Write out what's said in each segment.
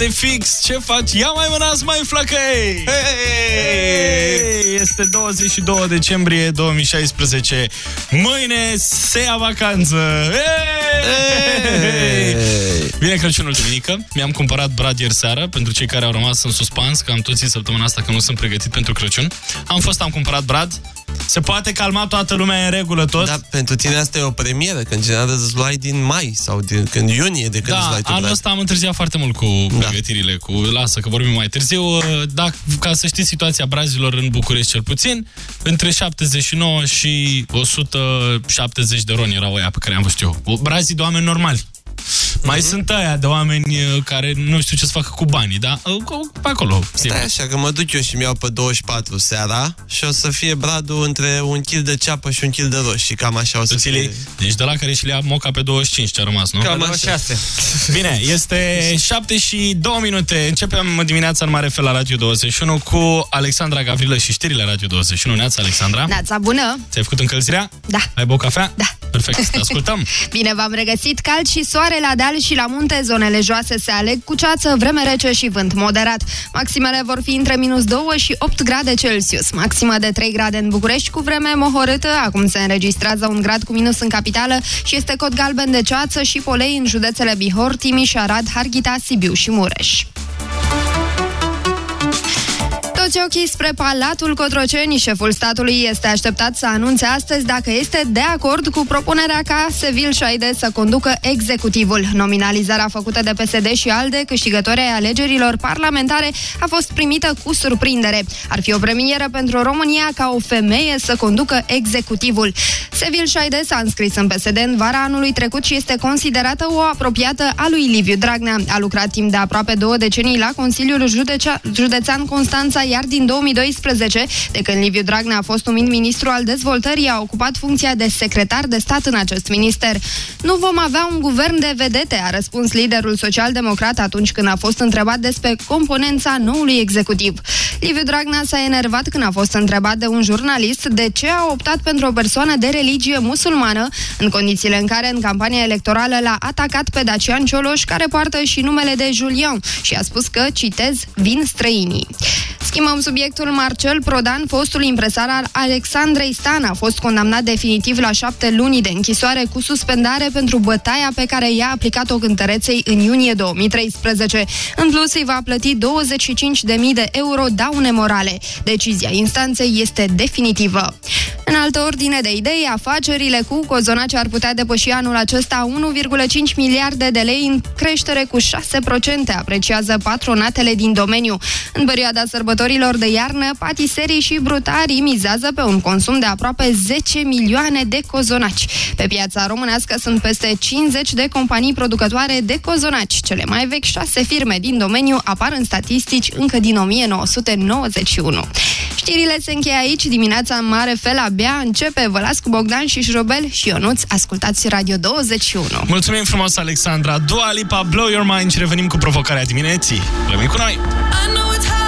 7 fix. Ce faci? Ia mai mânați, mai flăcăi! Hey! Este 22 decembrie 2016. Mâine se ia vacanță! Hey! Vine Crăciunul duminică. Mi-am cumpărat brad ieri seară pentru cei care au rămas în suspans, că am tot zis săptămâna asta că nu sunt pregătit pentru Crăciun. Am fost, am cumpărat brad. Se poate calma toată lumea în regulă tot? Da, pentru tine asta e o premieră, că în general îți luai din mai sau din când iunie de când îți Da, luai tu anul brad. ăsta am întârziat foarte mult cu pregătirile, cu lasă că vorbim mai târziu. Da, ca să știți situația brazilor în București cel puțin, între 79 și 170 de roni erau aia pe care am văzut eu. O- Brazii de oameni normali. Mai sunt aia de oameni uh, care nu știu ce să facă cu banii, da? Uh, cu- Pe acolo, sigur. Stai așa, că mă duc eu și mi-au pe 24 seara și o să fie bradul între un kil de ceapă și un kil de roșii. Cam așa o să Tu ți fie. le- Deci de la care și le ia moca pe 25 ce a rămas, nu? Cam așa. Bine, este 7 și 2 minute. Începem dimineața în mare fel la Radio 21 cu Alexandra Gavrilă și știrile Radio 21. Neața, Alexandra. Neața bună! Ți-ai făcut încălzirea? Da. Ai băut cafea? Da. Perfect, te ascultăm. Bine v-am regăsit, cald și soare la deal și la munte, zonele joase se aleg cu ceață, vreme rece și vânt moderat. Maximele vor fi între minus 2 și 8 grade Celsius, maximă de 3 grade în București cu vreme mohorâtă, acum se înregistrează un grad cu minus în capitală și este cod galben de ceață și polei în județele Bihor, Timiș, Arad, Harghita, Sibiu și Mureș. Toți ochii spre Palatul Cotroceni, șeful statului este așteptat să anunțe astăzi dacă este de acord cu propunerea ca Sevil Șaide să conducă executivul. Nominalizarea făcută de PSD și ALDE, câștigătorii ai alegerilor parlamentare, a fost primită cu surprindere. Ar fi o premieră pentru România ca o femeie să conducă executivul. Sevil Șaide s-a înscris în PSD în vara anului trecut și este considerată o apropiată a lui Liviu Dragnea. A lucrat timp de aproape două decenii la Consiliul Judecea, Județean Constanța, iar din 2012, de când Liviu Dragnea a fost numit ministru al dezvoltării, a ocupat funcția de secretar de stat în acest minister. Nu vom avea un guvern de vedete, a răspuns liderul social-democrat atunci când a fost întrebat despre componența noului executiv. Liviu Dragnea s-a enervat când a fost întrebat de un jurnalist de ce a optat pentru o persoană de religie musulmană, în condițiile în care în campania electorală l-a atacat pe Dacian Cioloș, care poartă și numele de Julian, și a spus că, citez, vin străinii. Schimbăm subiectul Marcel Prodan, fostul impresar al Alexandrei Stan, a fost condamnat definitiv la șapte luni de închisoare cu suspendare pentru bătaia pe care i-a aplicat-o cântăreței în iunie 2013. În plus, îi va plăti 25.000 de euro daune morale. Decizia instanței este definitivă. În altă ordine de idei, afacerile cu cozonaci ar putea depăși anul acesta 1,5 miliarde de lei în creștere cu 6%, apreciază patronatele din domeniu. În perioada sărbătorilor de iarnă, patiserii și brutarii mizează pe un consum de aproape 10 milioane de cozonaci. Pe piața românească sunt peste 50 de companii producătoare de cozonaci. Cele mai vechi șase firme din domeniu apar în statistici încă din 1991. Știrile se încheie aici, dimineața în mare fel abia începe. Vă las cu Bogdan și Șrobel și Ionuț. Ascultați Radio 21. Mulțumim frumos, Alexandra. Dua Lipa, Blow Your Mind și revenim cu provocarea dimineții. Rămâi cu noi! I know it's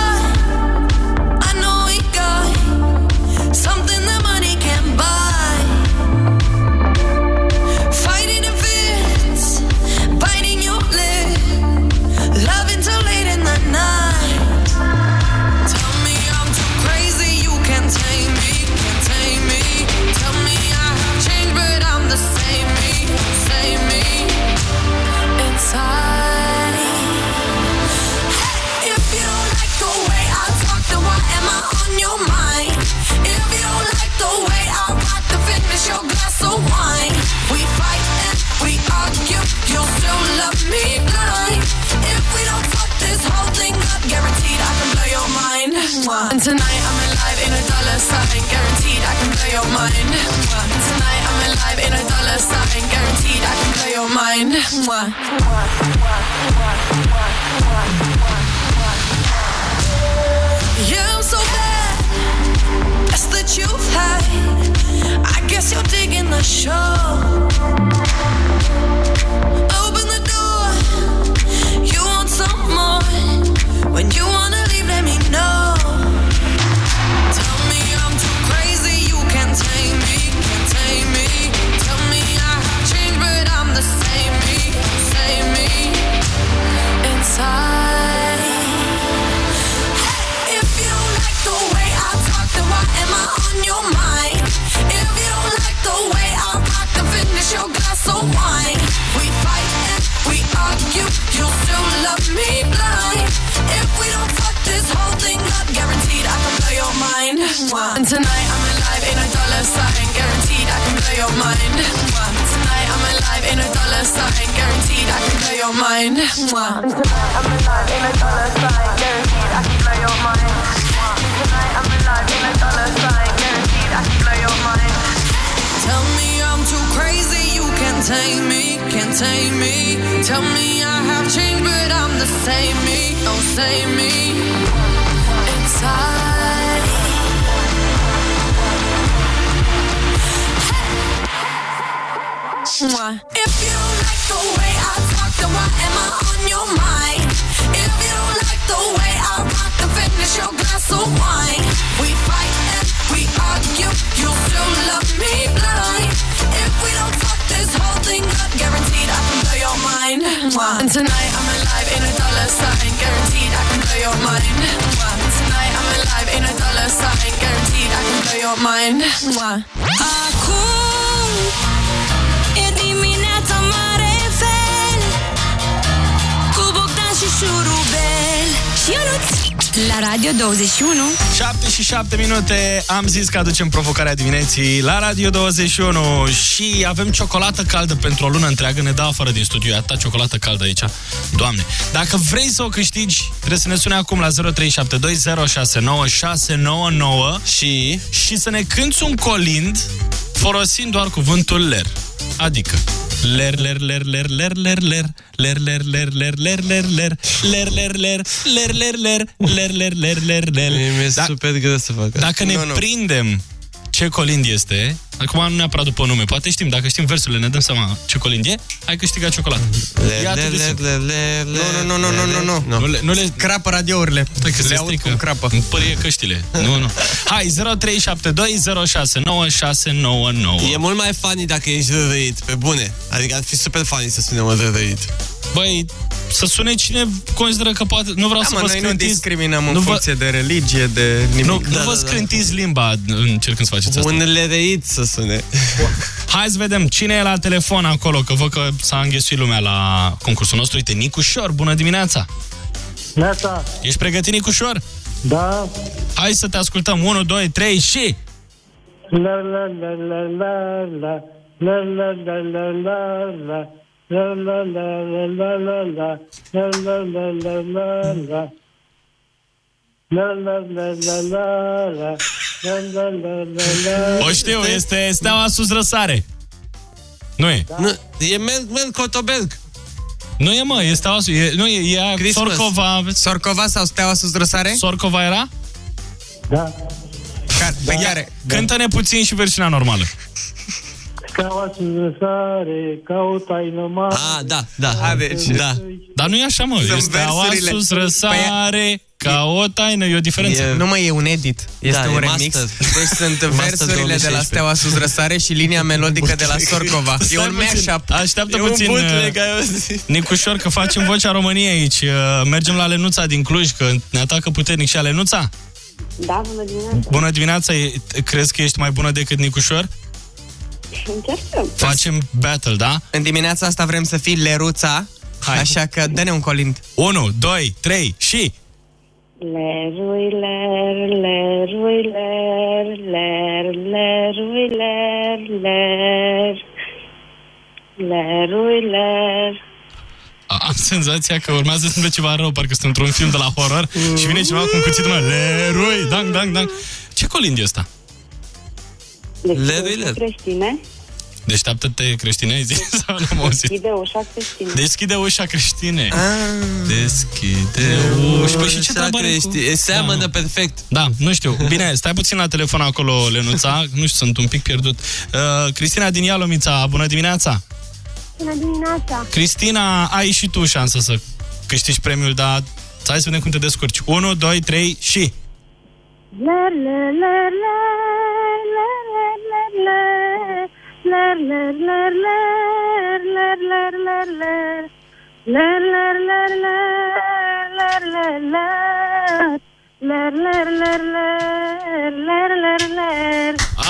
And tonight I'm alive in a dollar sign, guaranteed I can blow your mind. And tonight I'm alive in a dollar sign, guaranteed I can blow your mind. Yeah, I'm so bad. That's that you've had. I guess you're digging the show. Open the door. You want some more. When you wanna leave, let me know. Tame me. Tell me I have changed, but I'm the same me, don't same me. Inside. Mwah. If you like the way I talk, then why am I on your mind? If you don't like the way I rock, then finish your glass of wine. We fight and we argue, you And tonight I'm alive in a dollar sign, guaranteed I can blow your mind. Mwah. Tonight I'm alive in a dollar sign, guaranteed I can blow your mind. La Radio 21 7 și 7 minute. Am zis că aducem provocarea dimineții La Radio 21 Și avem ciocolată caldă pentru o lună întreagă. Ne dă afară din studio. Atâta ciocolată caldă aici. Doamne. Dacă vrei să o câștigi Trebuie să ne suni acum la 0372069699 Și? Și să ne cânti un colind Folosind doar cuvântul ler. Adică Ler, ler, ler, ler, ler, ler, ler Ler, ler, ler, ler, ler, ler, ler Ler, ler, ler, ler, ler, ler Ler, ler, ler, ler, ler mi-e Da- super greu să fac asta. Dacă ne Nu, nu. prindem ce colind este, acum nu neapărat după nume, poate știm, dacă știm versurile, ne dăm seama ce colind e, ai câștigat ciocolată. Le, E atât le, de le, simplu. le, le, Nu, nu, nu, nu, nu, nu, nu. Nu le, nu le Crapă radiourile. Stai că se Le aud strică. cum crapă. Îmi părie căștile. Nu, nu. Hai, 0372069699. E mult mai funny dacă ești rărăit, pe bune. Adică ar fi super funny să sunem un rărăit. Băi, să sune cine consideră că poate... Nu vreau Da, să mă, vă noi nu scrântiți... discriminăm în nu vă- funcție de religie, de nimic. Nu, nu Da, vă da, da. scrântiți limba încercând să faceți asta. Un lerăit să sune. Hai să vedem cine e la telefon acolo, că văd că s-a înghesuit lumea la concursul nostru. Uite, Nicușor, bună dimineața! Neața, Ești pregătit, Nicușor? da, Hai să te ascultăm. 1, 2, 3 și... la la la la la la la la la la la la la la la la la la la la la la la la La la la la la la La la la la la O știu, este Steaua Sus Răsare. Nu e. Nu, e Merg, Merg Cotoberg. Nu e, mă, e Steaua Sus... E, nu, e, e Christmas. Sorcova... Sorcova sau Steaua Sus Răsare? Sorcova era? Da, Care, pe care? Cântă-ne puțin și versiunea normală. Steaua sus răsare, ca o taină mare Ah, da, da. A, deci- da. Dar nu e așa, mă. Sunt E Steaua versurile. Sus Răsare, ca o taină. E o diferență. E- Nu mai e un edit, este Da, un e remix. master. Deci sunt Master versurile de la 2016. Steaua Sus Răsare și linia melodică de la Sorcova. E Stai un puțin. mashup. Așteaptă E un puțin, bootleg, uh, ai auzit? Nicușor, că facem vocea României aici. Uh, Mergem la Lenuța din Cluj, că ne atacă puternic și Lenuța. Da, bună dimineața. Bună dimineața, e- crezi că ești mai bună decât Nicușor? Încercăm. Facem battle, da? În dimineața asta vrem să fii Leruța, Hai. așa că dă-ne un colind. 1, 2, 3 și... Lerui, ler, lerui, ler, ler, lerui, ler, ler. Lerui, ler. Am senzația că urmează să întâmple ceva rău, parcă sunt într-un film de la horror și vine cineva cu un cuțit mă, Leroy, dang, dang, dang. Ce colind e ăsta? Deci, Lerui, ler. creștine. Deșteaptă-te creștine, ai zis? Sau n-am auzit? Deschide ușa creștine. Deschide ușa creștine. Ah. Deschide ușa. Păi și ce treabă are cu... crești? Seamănă Da. perfect. Da, nu știu. Bine, stai puțin la telefon acolo, Lenuța. Nu știu, sunt un pic pierdut. Uh, Cristina din Ialomița, bună dimineața! Bună dimineața. Cristina, ai și tu șansă să câștigi premiul, dar hai să vedem cum te descurci. 1, 2, 3 și... Ler, ler, ler, ler, ler,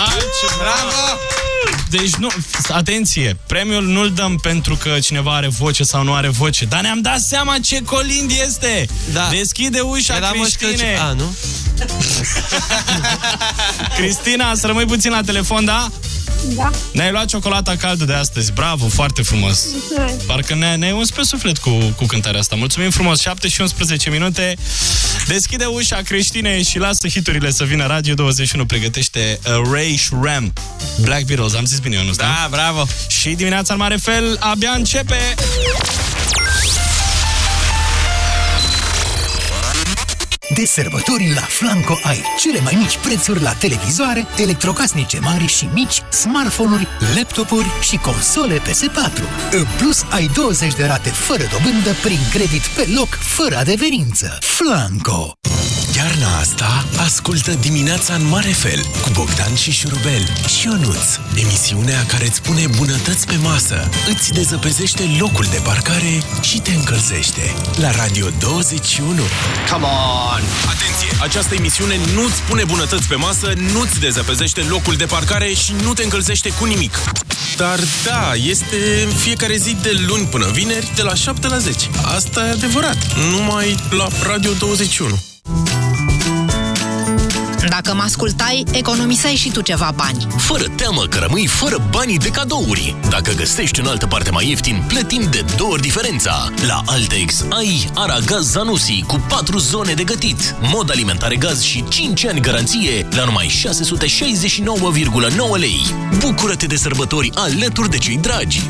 Altje, bravo! Deci nu, atenție, premiul nu-l dăm pentru că cineva are voce sau nu are voce, dar ne-am dat seama ce colind este. Da. Deschide ușa, Era Moș Cristine. Crăciun. A, nu? Cristina, să rămâi puțin la telefon, da? Da. Ne-ai luat ciocolata caldă de astăzi. Bravo, foarte frumos. Mulțumesc. Parcă ne, ne-ai uns pe suflet cu, cu cântarea asta. Mulțumim frumos. 7 și 11 minute. Deschide ușa creștine și lasă hiturile să vină. Radio 21 pregătește uh, Ray Ram. Black Beatles. Am zis bine, Ionuț, da? Da, bravo. Și dimineața în mare fel abia începe. De sărbători la Flanco ai cele mai mici prețuri la televizoare, electrocasnice mari și mici, smartphone-uri, laptopuri și console PS4. În plus, ai 20 de rate fără dobândă prin credit pe loc, fără adeverință. Flanco! Iarna asta ascultă dimineața în mare fel cu Bogdan și Șurubel și Ionuț, emisiunea care îți pune bunătăți pe masă, îți dezăpezește locul de parcare și te încălzește. La Radio 21. Come on! Atenție! Această emisiune nu-ți pune bunătăți pe masă, nu-ți dezăpezește locul de parcare și nu te încălzește cu nimic. Dar da, este în fiecare zi de luni până vineri, de la 7 la 10. Asta e adevărat, numai la Radio 21. Dacă mă ascultai, economiseai și tu ceva bani. Fără teamă că rămâi fără banii de cadouri. Dacă găsești în altă parte mai ieftin, plătim de două ori diferența. La Altex ai Aragaz Zanussi cu 4 zone de gătit, mod alimentare gaz și 5 ani garanție la numai 669,9 lei. Bucură-te de sărbători alături de cei dragi.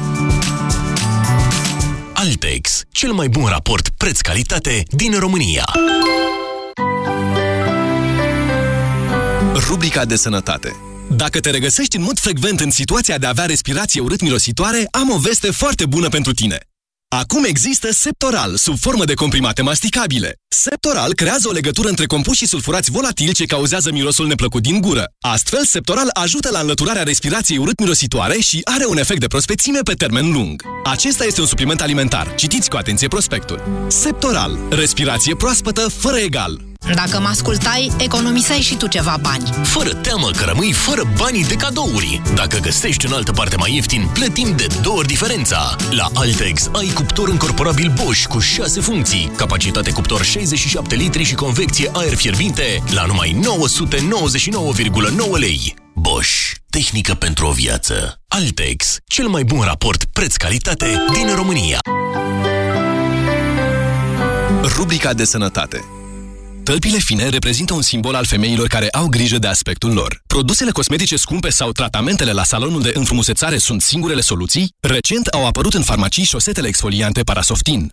Altex, cel mai bun raport preț-calitate din România. Rubrica de sănătate. Dacă te regăsești în mod frecvent în situația de a avea respirație urât-mirositoare, am o veste foarte bună pentru tine. Acum există Septoral, sub formă de comprimate masticabile. Septoral creează o legătură între compușii sulfurați volatili ce cauzează mirosul neplăcut din gură. Astfel, Septoral ajută la înlăturarea respirației urât-mirositoare și are un efect de prospețime pe termen lung. Acesta este un supliment alimentar. Citiți cu atenție prospectul. Septoral. Respirație proaspătă fără egal. Dacă mă ascultai, economiseai și tu ceva bani. Fără teamă că rămâi fără banii de cadouri. Dacă găsești în altă parte mai ieftin, plătim de două ori diferența. La Altex ai cuptor încorporabil Bosch cu 6 funcții, capacitate cuptor 67 litri și convecție aer fierbinte la numai 999,9 lei. Bosch. Tehnică pentru o viață. Altex. Cel mai bun raport preț-calitate din România. Rubrica de sănătate. Tălpile fine reprezintă un simbol al femeilor care au grijă de aspectul lor. Produsele cosmetice scumpe sau tratamentele la salonul de înfrumusețare sunt singurele soluții? Recent au apărut în farmacii șosetele exfoliante Parasoftin.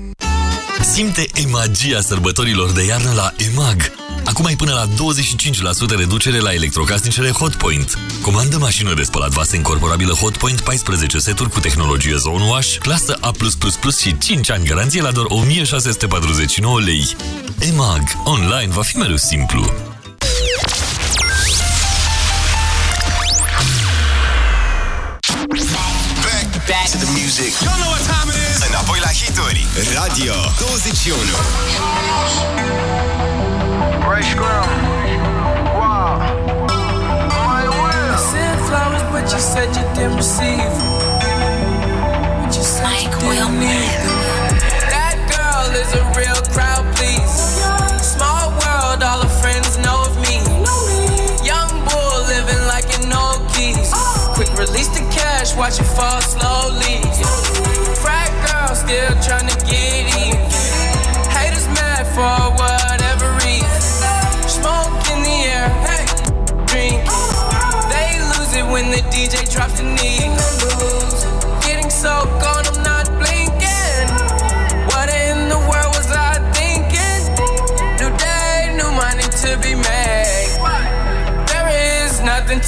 Simte emagia sărbătorilor de iarnă la EMAG. Acum ai până la 25% reducere la electrocasnicele Hotpoint. Comandă mașină de spălat vase incorporabilă Hotpoint 14 seturi cu tehnologie Zone Wash, clasă A+++ și 5 ani garanție la doar 1649 lei. EMAG. Online va fi mereu simplu. Back to the music. You know what time it is. Înapoi la hituri. Radio 21. Fresh ground. Wow. My will. I sent flowers, but you said you didn't receive. But you said you didn't need. That girl is a real crowd, please. Small world, all her friends know of me. Young bull living like an old keys. Quick release the cash, watch it fall slowly.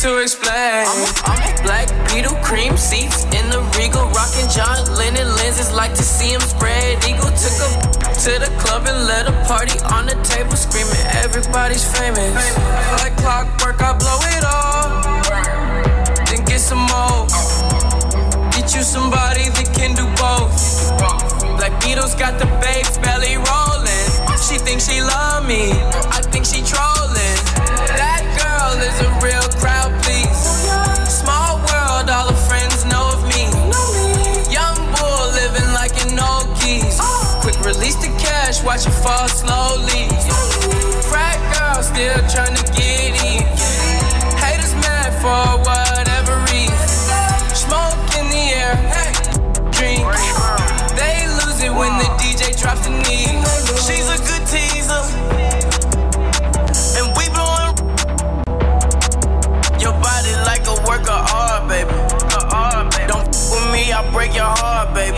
To explain. I'm a, I'm a black beetle, cream seats in the regal, rocking John Lennon lenses. Like to see him spread eagle. Took a to the club and let a party on the table, screaming everybody's famous. Like clockwork, I blow it all, then get some more. Get you somebody that can do both. Like Beatles got the babes belly rolling. She thinks she love me, I think she trolling. Watch it fall slowly. Frat girl still trying to get in. Haters mad for whatever reason. Smoke in the air, drink. They lose it when the DJ drops the knee. She's a good teaser. And we blowing your body like a work of oh, art, baby. Don't with me, I'll break your heart, baby.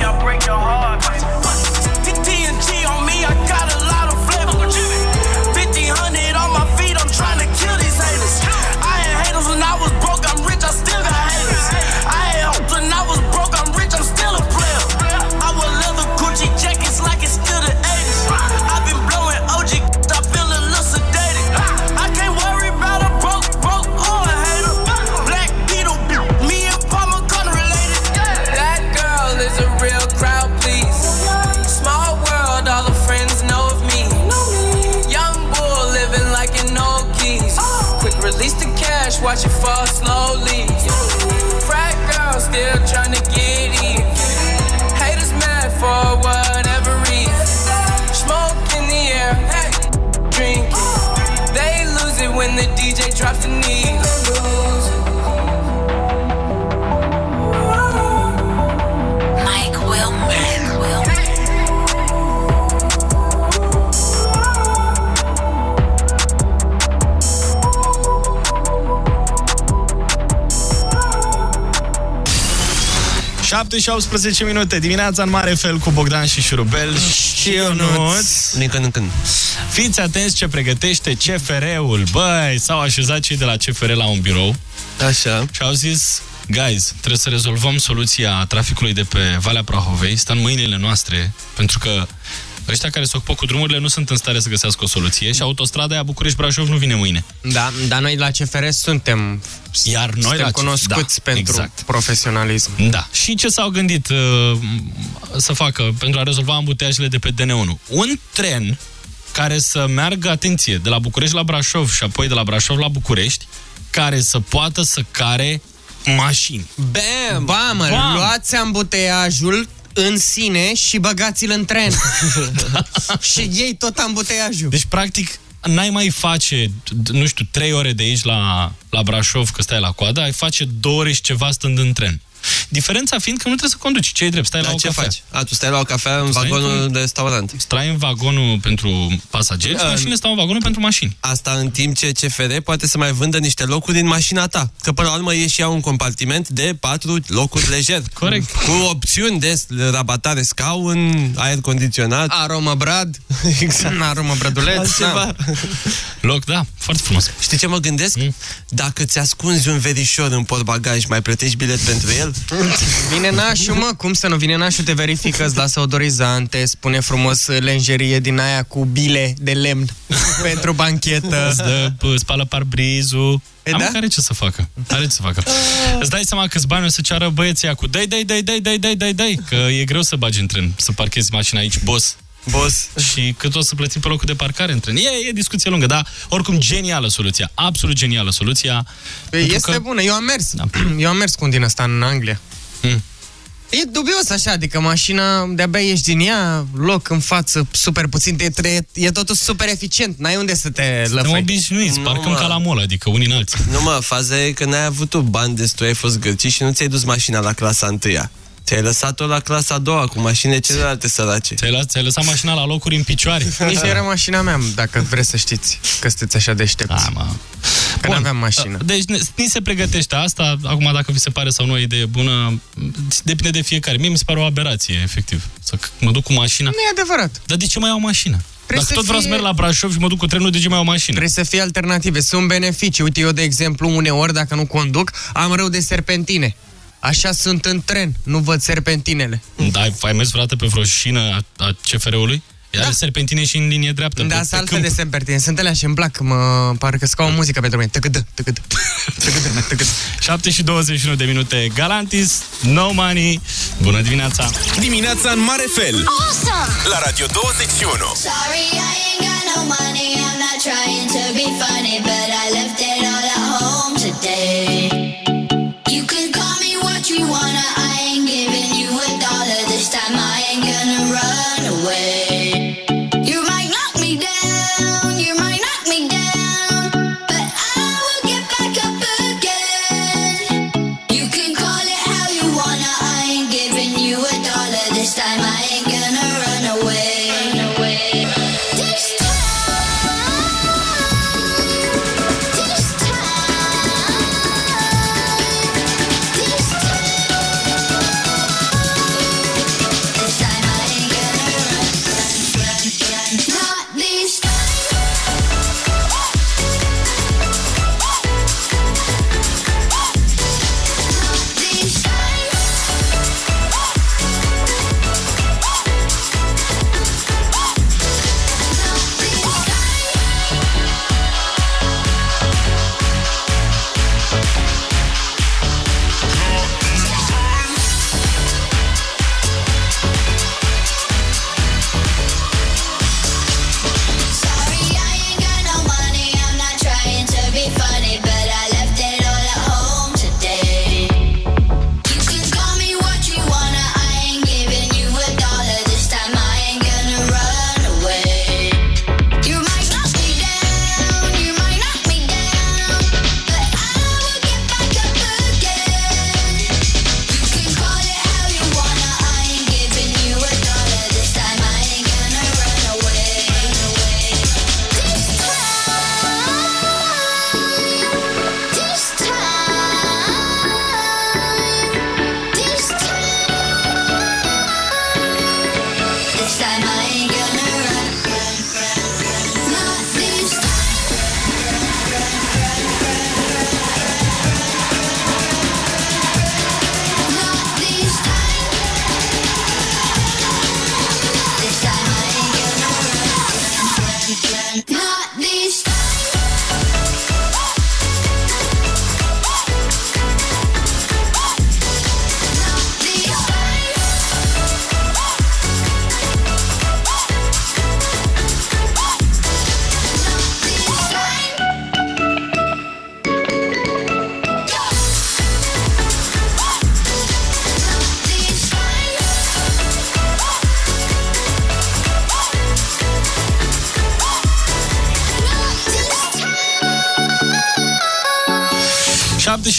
7 și 18 minute dimineața în mare fel cu Bogdan și Șurubel și Ionuț. Din când. Fiți atenți ce pregătește CFR-ul. Băi, s-au așezat cei de la CFR la un birou. Așa. Și au zis, guys, trebuie să rezolvăm soluția traficului de pe Valea Prahovei. Stă în mâinile noastre, pentru că ăștia care se ocupă cu drumurile nu sunt în stare să găsească o soluție și autostrada aia București-Brașov nu vine mâine. Da, dar noi la CFR suntem iar noi suntem la cunoscuți da, pentru exact. profesionalism. Da. Și ce s-au gândit uh, să facă pentru a rezolva ambuteajele de pe DN1? Un tren care să meargă, atenție, de la București la Brașov și apoi de la Brașov la București, care să poată să care mașini. Bam! Bam, Bam! luați ambuteiajul în sine și băgați-l în tren. și ei tot ambuteiajul. Deci, practic, n-ai mai face, nu știu, trei ore de aici la, la Brașov, că stai la coadă, ai face două ore și ceva stând în tren. Diferența fiind că nu trebuie să conduci, ce drept, stai Dar la o ce cafea. faci? A, tu stai la o cafea în Stai vagonul în- de restaurant. Stai în vagonul pentru pasageri și Da. mașinile stau în vagonul pentru mașini. Asta în timp ce CFR poate să mai vândă niște locuri în mașina ta. Că până la urmă e și ea un compartiment de patru locuri lejer. Corect. Cu opțiuni de rabatare scaun, aer condiționat. Aromă brad. Exact. Aromă brăduleț. Altceva. Loc, da, foarte frumos. Știi ce mă gândesc? Mm. Dacă ți ascunzi un verișor în portbagaj, mai plătești bilet pentru el? Vine nașul, mă, cum să nu? Vine nașul, te verifică, îți lasă odorizante, spune frumos lenjerie din aia cu bile de lemn pentru banchetă. Îți dă, pă, spală parbrizul. E, Am da? care ce să facă? Are ce să facă. Îți dai seama câți bani o să ceară băieții cu dai, dai, dai, dai, dai, dai, dai, dai, că e greu să bagi în tren, să parchezi mașina aici, boss. Boss. Și cât o să plătim pe locul de parcare în tren. E, e discuție lungă, dar oricum genială soluția. Absolut genială soluția. pentru Este că- bună, eu am mers. Eu am mers cu un din ăsta în Anglia. Mm. E dubios așa, adică mașina, de-abia ieși din ea, loc în față, super puțin, e, tre- e totul super eficient, n-ai unde să te Suntem lăfăi. obișnuiți, Nu, parcăm mă. ca la mol, adică unii în alții. Nu mă, faza e că n-ai avut tu bani destui, ai fost gârcit și nu ți-ai dus mașina la clasa întâia. Ți-ai lăsat-o la clasa a doua cu mașinile celelalte sărace. Ți-ai, las, ți-ai lăsat mașina la locuri în picioare. Nici nu era mașina mea, dacă vreți să știți că sunteți așa deștepți. Da, mă. Că n-aveam mașină. Deci ne, ni se pregătește asta. Acum, dacă vi se pare sau nu o idee bună, depinde de fiecare. Mie mi se pare o aberație, efectiv. Să c- mă duc cu mașina. Nu e adevărat. Dar de ce mai iau mașină? Trebuie Dacă să tot vreau să fie- merg la Brașov și mă duc cu trenul, de ce mai iau mașină? Trebuie să fie alternative, sunt beneficii. Uite, eu, de exemplu, uneori, dacă nu conduc, am rău de serpentine. Așa sunt în tren, nu văd serpentinele. Da, ai, ai mers vreodată pe vreo șină a, a CFR-ului? Iar serpentine și în linie dreaptă. Da, pe- sunt pe altfel câmp. de sempertine. Sunt alea și îmi plac, mă, parcă sunt ca o muzică pentru mine. Tăgădă, tăgădă. 7 și 21 de minute. Galantis, no money. Bună dimineața! Dimineața în mare fel. Awesome! La Radio 21. Sorry, I ain't got no money. I'm not trying to be funny, but I left it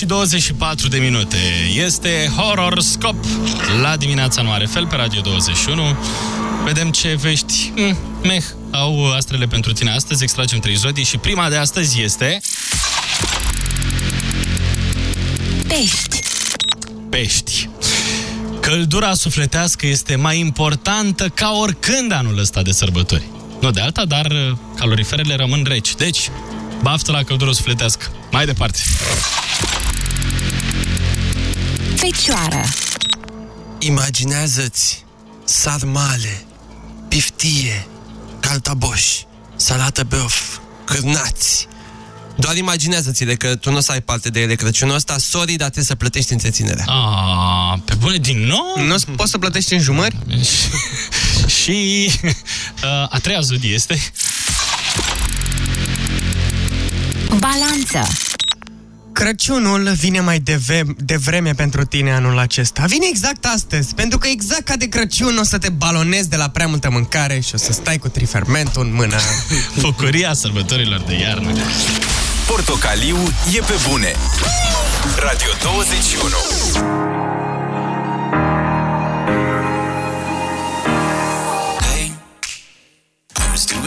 și 24 de minute. Este Horoscop la dimineața nu are fel pe Radio 21. Vedem ce vești mm, meh au astrele pentru tine astăzi. Extragem trei zodii și prima de astăzi este... Pești. Pești. Căldura sufletească este mai importantă ca oricând anul ăsta de sărbători. Nu de alta, dar uh, caloriferele rămân reci. Deci, baftă la căldură sufletească. Mai departe. Fecioară. Imaginează-ți sarmale, piftie, caltaboș, salată băf, cârnați. Doar imaginează-ți-le că tu nu o să ai parte de ele Crăciunul ăsta, sorry, dar trebuie să plătești întreținerea. A, pe bune, din nou? Nu poți să plătești în jumări? și uh, a treia zodie este... Balanță. Crăciunul vine mai deve- devreme pentru tine anul acesta. Vine exact astăzi, pentru că exact ca de Crăciun o să te balonezi de la prea multă mâncare și o să stai cu trifermentul în mână. Bucuria sărbătorilor de iarnă. Portocaliu e pe bune. Radio 21.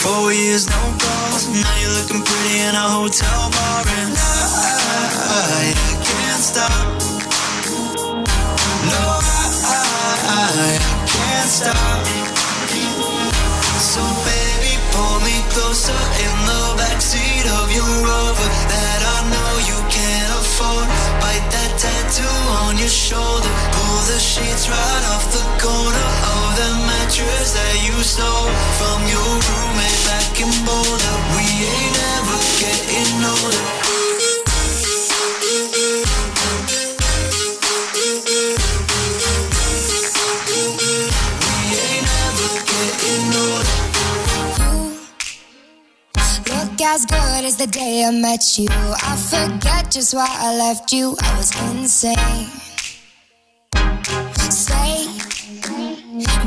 Four years, no calls. Now you're looking pretty in a hotel bar, and I, I can't stop. No, I, I can't stop. So baby, pull me closer in the backseat of your Rover can't. Bite that tattoo on your shoulder. Pull the sheets right off the corner of the mattress that you stole from your roommate back in Boulder. We ain't ever getting older. As good as the day I met you. I forget just why I left you. I was insane. Stay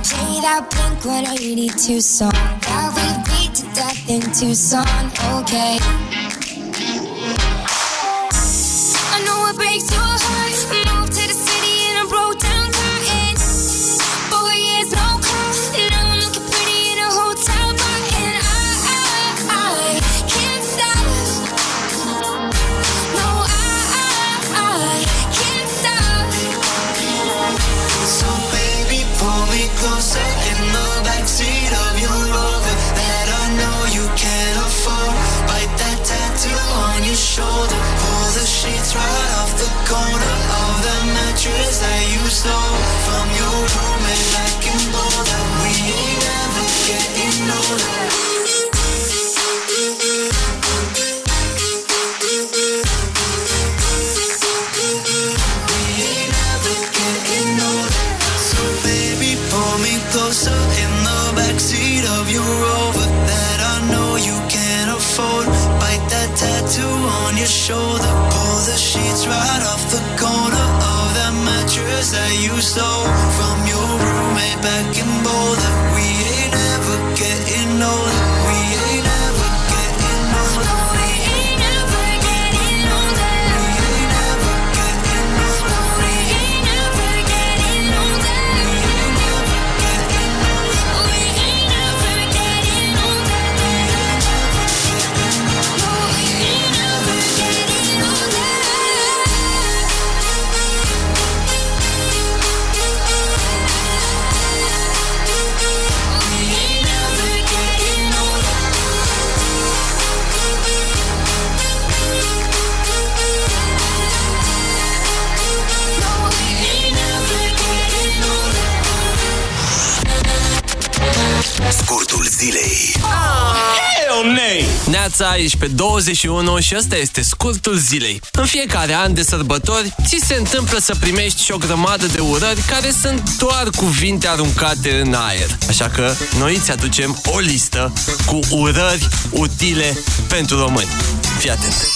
play that Blink 182 song that we beat to death in Tucson. Okay. I know it breaks your the sheets right off the corner of the mattress that you stole from your roommate back in Boulder. We ain't ever getting older. getting older. So baby, pull me closer in the backseat of your Rover that I know you can't afford. Bite that tattoo on your shoulder. The sheets right off the corner of that mattress that you stole from your roommate back in Boulder. We ain't ever getting older. Scurtul zilei. Neața, ești pe 21 și ăsta este scurtul zilei. În fiecare an de sărbători, ți se întâmplă să primești și o grămadă de urări care sunt doar cuvinte aruncate în aer. Așa că noi îți aducem o listă cu urări utile pentru români. Fii atent!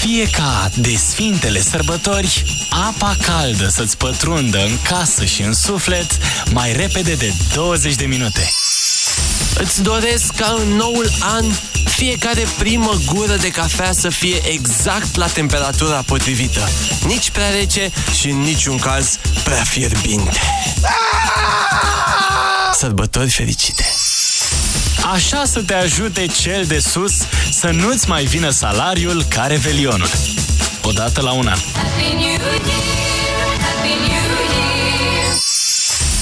Fie ca de sfintele sărbători, apa caldă să-ți pătrundă în casă și în suflet mai repede de 20 de minute. Îți doresc ca în noul an fiecare primă gură de cafea să fie exact la temperatura potrivită. Nici prea rece și în niciun caz prea fierbinte. Sărbători fericite! Așa să te ajute cel de sus să nu-ți mai vină salariul ca revelionul. Odată la un an.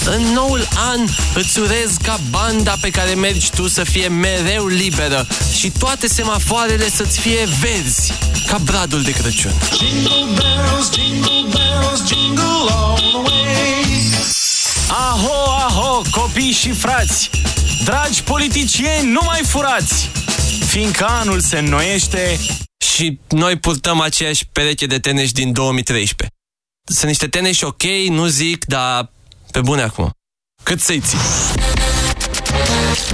În noul an îți urez ca banda pe care mergi tu să fie mereu liberă și toate semafoarele să-ți fie verzi, ca bradul de Crăciun. Jingle bells, jingle bells, jingle all the way. Aho, aho, copii și frați! Dragi politicieni, nu mai furați! Fiindcă anul se înnoiește Și noi purtăm aceeași pereche de teneși din 2013. Sunt niște teneși ok, nu zic, dar pe bune acum. Cât să-i ții?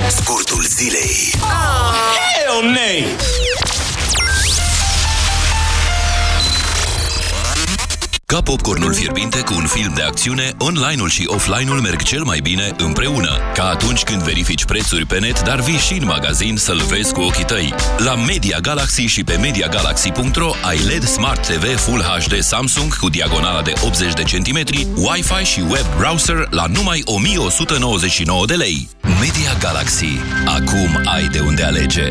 Scurtul zilei. Hell nay! Ca popcornul fierbinte cu un film de acțiune, online-ul și offline-ul merg cel mai bine împreună. Ca atunci când verifici prețuri pe net, dar vii și în magazin să-l vezi cu ochii tăi. La Media Galaxy și pe MediaGalaxy.ro ai LED Smart TV Full HD Samsung cu diagonala de 80 de centimetri, Wi-Fi și web browser la numai 1199 de lei. Media Galaxy. Acum ai de unde alege.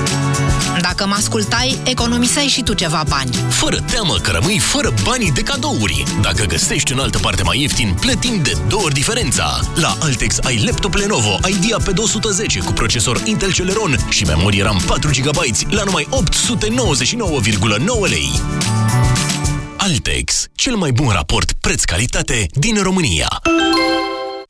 Dacă mă ascultai, economiseai și tu ceva bani. Fără teamă că rămâi fără banii de cadouri. Dacă găsești în altă parte mai ieftin, plătim de două ori diferența. La Altex ai laptop Lenovo Idea pe 210 cu procesor Intel Celeron și memorie RAM 4 GB la numai 899,9 lei. Altex, cel mai bun raport preț-calitate din România.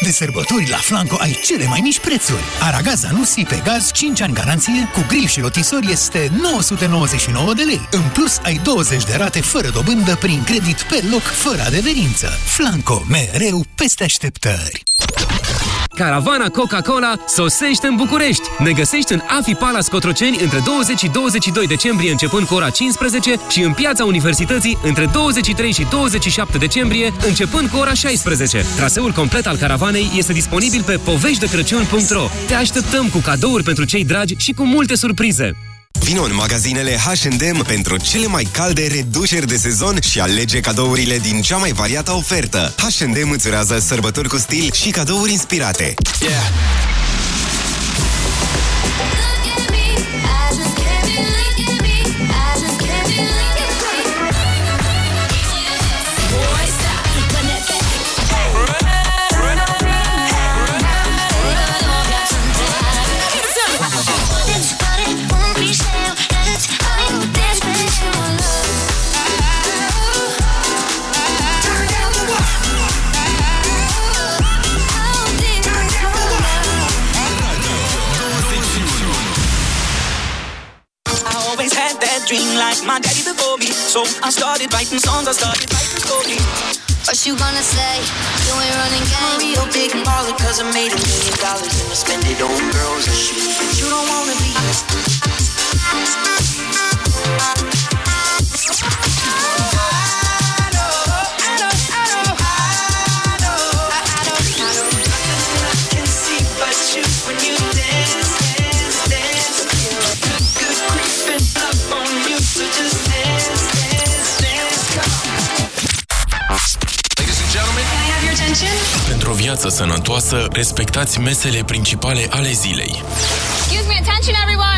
De sărbători la Flanco ai cele mai mici prețuri. Aragaz Anusi pe gaz 5 ani garanție cu grill și rotisori este 999 de lei. În plus ai 20 de rate fără dobândă prin credit pe loc fără adeverință. Flanco, mereu peste așteptări. Caravana Coca-Cola sosește în București. Ne găsești în Afi Palace Cotroceni între 20 și 22 decembrie începând cu ora 15 și în Piața Universității între 23 și 27 decembrie începând cu ora 16. Traseul complet al caravanei este disponibil pe poveștidecrăciun.ro. Te așteptăm cu cadouri pentru cei dragi și cu multe surprize. Vino în magazinele H&M pentru cele mai calde reduceri de sezon și alege cadourile din cea mai variată ofertă. H&M îți urează sărbători cu stil și cadouri inspirate. Yeah! My daddy before me. So I started writing songs, I started writing stories. What you gonna say? You ain't running game. I'm real big baller cause I made a million dollars and I spend it on girls and shoes. But you don't wanna be pentru o viață sănătoasă, respectați mesele principale ale zilei. Excuse me, attention everyone!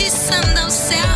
alin și să-mi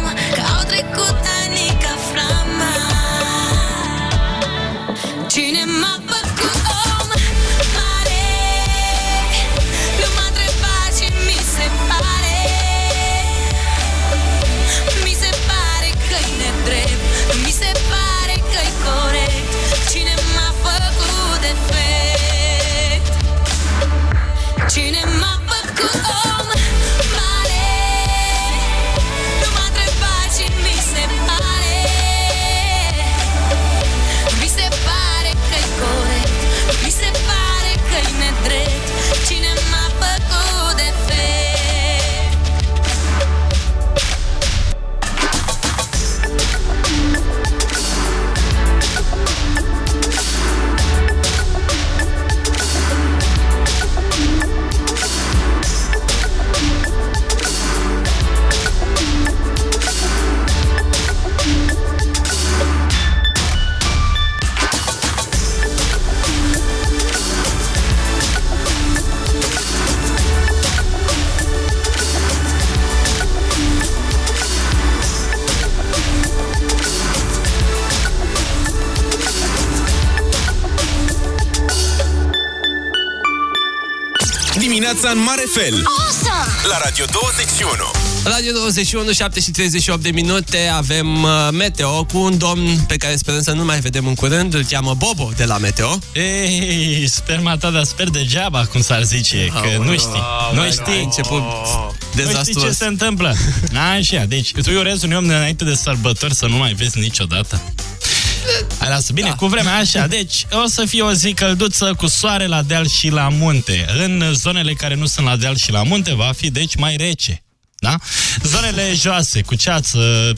Dimineața în mare fel La Radio 21 Radio 21, 7 și 38 de minute Avem uh, Meteo cu un domn pe care sperăm să nu mai vedem în curând Îl cheamă Bobo de la Meteo Ei, sperma ta, dar sper degeaba, cum s-ar zice, că Aoleu. nu știi. Nu Ai știi. început Nu știi dezastruos. ce se întâmplă. Așa, deci tu îi urezi unui om de înainte de sărbători să nu mai vezi niciodată. Hai, lasă, bine, da. cu vremea așa. Deci, o să fie o zi călduță cu soare la deal și la munte. În zonele care nu sunt la deal și la munte va fi, deci, mai rece. Da? Zonele joase, cu ceață,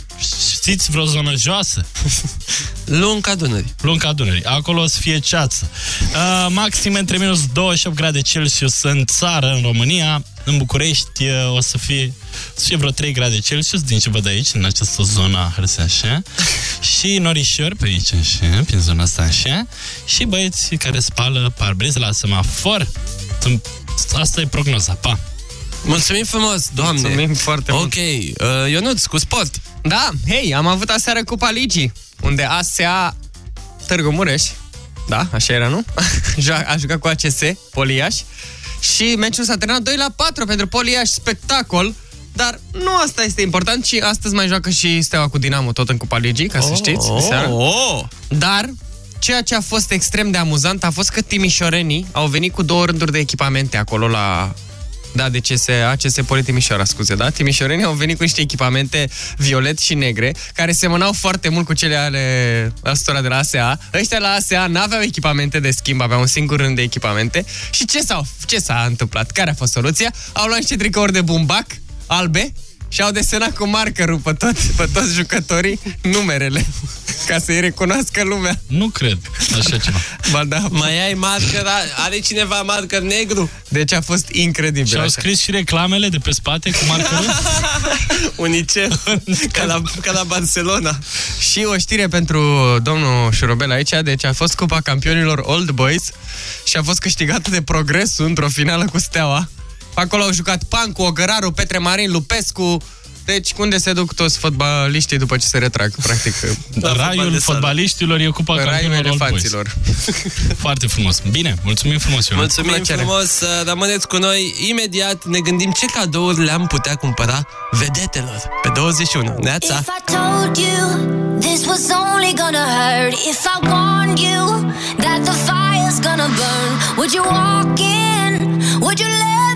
știți vreo zonă joasă? Lunca Dunării. Lunca Dunării. Acolo o să fie ceață. Uh, maxim între minus 28 grade Celsius în țară, în România. În București uh, o să fie, o să fie vreo 3 grade Celsius, din ce văd aici, în această zonă a hârsei, așa. Și norișori pe aici, așa, prin zona asta, așa. Și băieți care spală parbriz la semafor. Sunt- Asta e prognoza, pa! Mulțumim frumos, doamne! Mulțumim foarte Ok, mult. uh, Ionuț, cu sport. Da, hei, am avut aseară Cupa Ligii, unde ASA Târgu Mureș, da, așa era, nu? Jo- A jucat cu ACS, Poliaș, și meciul s-a terminat 2 la 4 pentru Poliaș, spectacol, dar nu asta este important, ci astăzi mai joacă și Steaua cu Dinamo, tot în Cupa Ligii, ca să Oh, știți. oh, seara. oh. Dar ceea ce a fost extrem de amuzant a fost că timișorenii au venit cu două rânduri de echipamente acolo la da, de CS, ACS Poli Timișoara, scuze, da? Timișorenii au venit cu niște echipamente violet și negre, care semănau foarte mult cu cele ale astora de la ASA. Ăștia la ASA n-aveau echipamente de schimb, aveau un singur rând de echipamente. Și ce, s-au, ce s-a întâmplat? Care a fost soluția? Au luat niște tricouri de bumbac, albe, și au desenat cu markerul pe, tot, pe toți jucătorii numerele, ca să-i recunoască lumea. Nu cred așa ceva. Ba da. Mai ai marker? Are cineva marker negru? Deci a fost incredibil. Și au așa. scris și reclamele de pe spate cu markerul? Unicef, ca la, ca la Barcelona. Și o știre pentru domnul Șurubel aici, deci a fost Cupa Campionilor Old Boys și a fost câștigată de Progresul într-o finală cu Steaua. Acolo au jucat Pancu, Ogăraru, Petre Marin, Lupescu, deci unde se duc toți fotbaliștii după ce se retrag, practic. Raiul fotbaliștilor e cupa Raiul campionilor Old Boys. elefanților. Foarte frumos. Bine, mulțumim frumos, Ionuț. Mulțumim frumos, să rămâneți cu noi. Imediat ne gândim ce cadouri le-am putea cumpăra vedetelor pe 21. Neața! If I told you this was only gonna hurt, if I warned you that the fire's gonna burn, would you walk in? Would you let me do it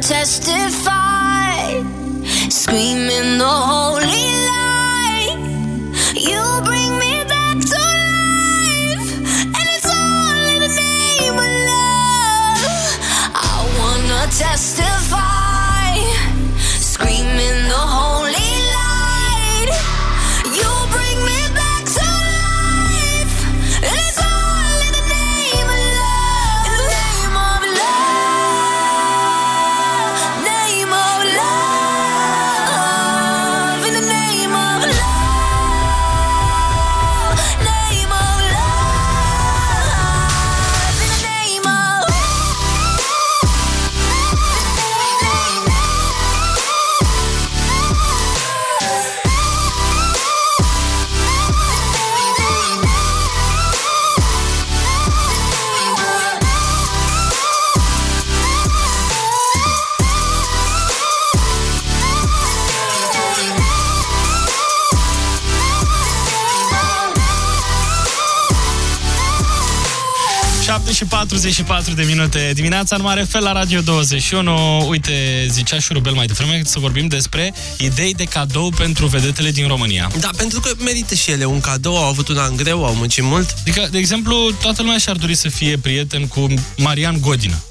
testify, screaming the holy și 44 de minute dimineața în mare fel la Radio 21. Uite, zicea Șurubel mai devreme să vorbim despre idei de cadou pentru vedetele din România. Da, pentru că merită și ele un cadou, au avut un an greu, au muncit mult. Adică, de exemplu, toată lumea și-ar dori să fie prieten cu Marian Godină.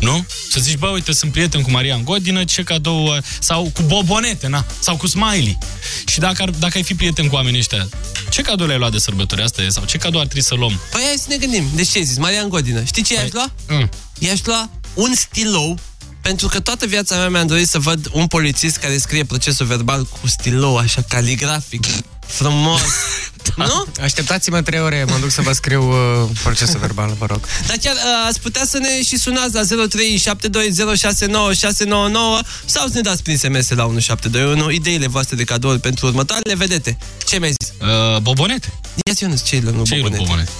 Nu? Să zici, bă, uite, sunt prieten cu Marian Godină, ce cadou... uh, Sau cu Bobonete, na? Sau cu Smiley. Și dacă, ar, dacă ai fi prieten cu oamenii ăștia, ce cadou le-ai luat de sărbători asta e? Sau ce cadou ar trebui să luăm? Păi hai să ne gândim. Deci ce ai zis? Marian Godină. Știi ce i-aș lua? Mm. I-aș lua un stilou pentru că toată viața mea mi-am dorit să văd un polițist care scrie procesul verbal cu stilou, așa, caligrafic, frumos. Nu? Așteptați-mă trei ore, mă duc să vă scriu uh, procesul verbal, vă rog. Dar chiar uh, ați putea să ne și sunați la 0372069699 sau să ne dați prin SMS la 1721 ideile voastre de cadouri pentru următoarele vedete. Ce mi-ai zis? Uh, bobonete. Ia zi ce e lui Ce e lui Bobonete? Bobonete?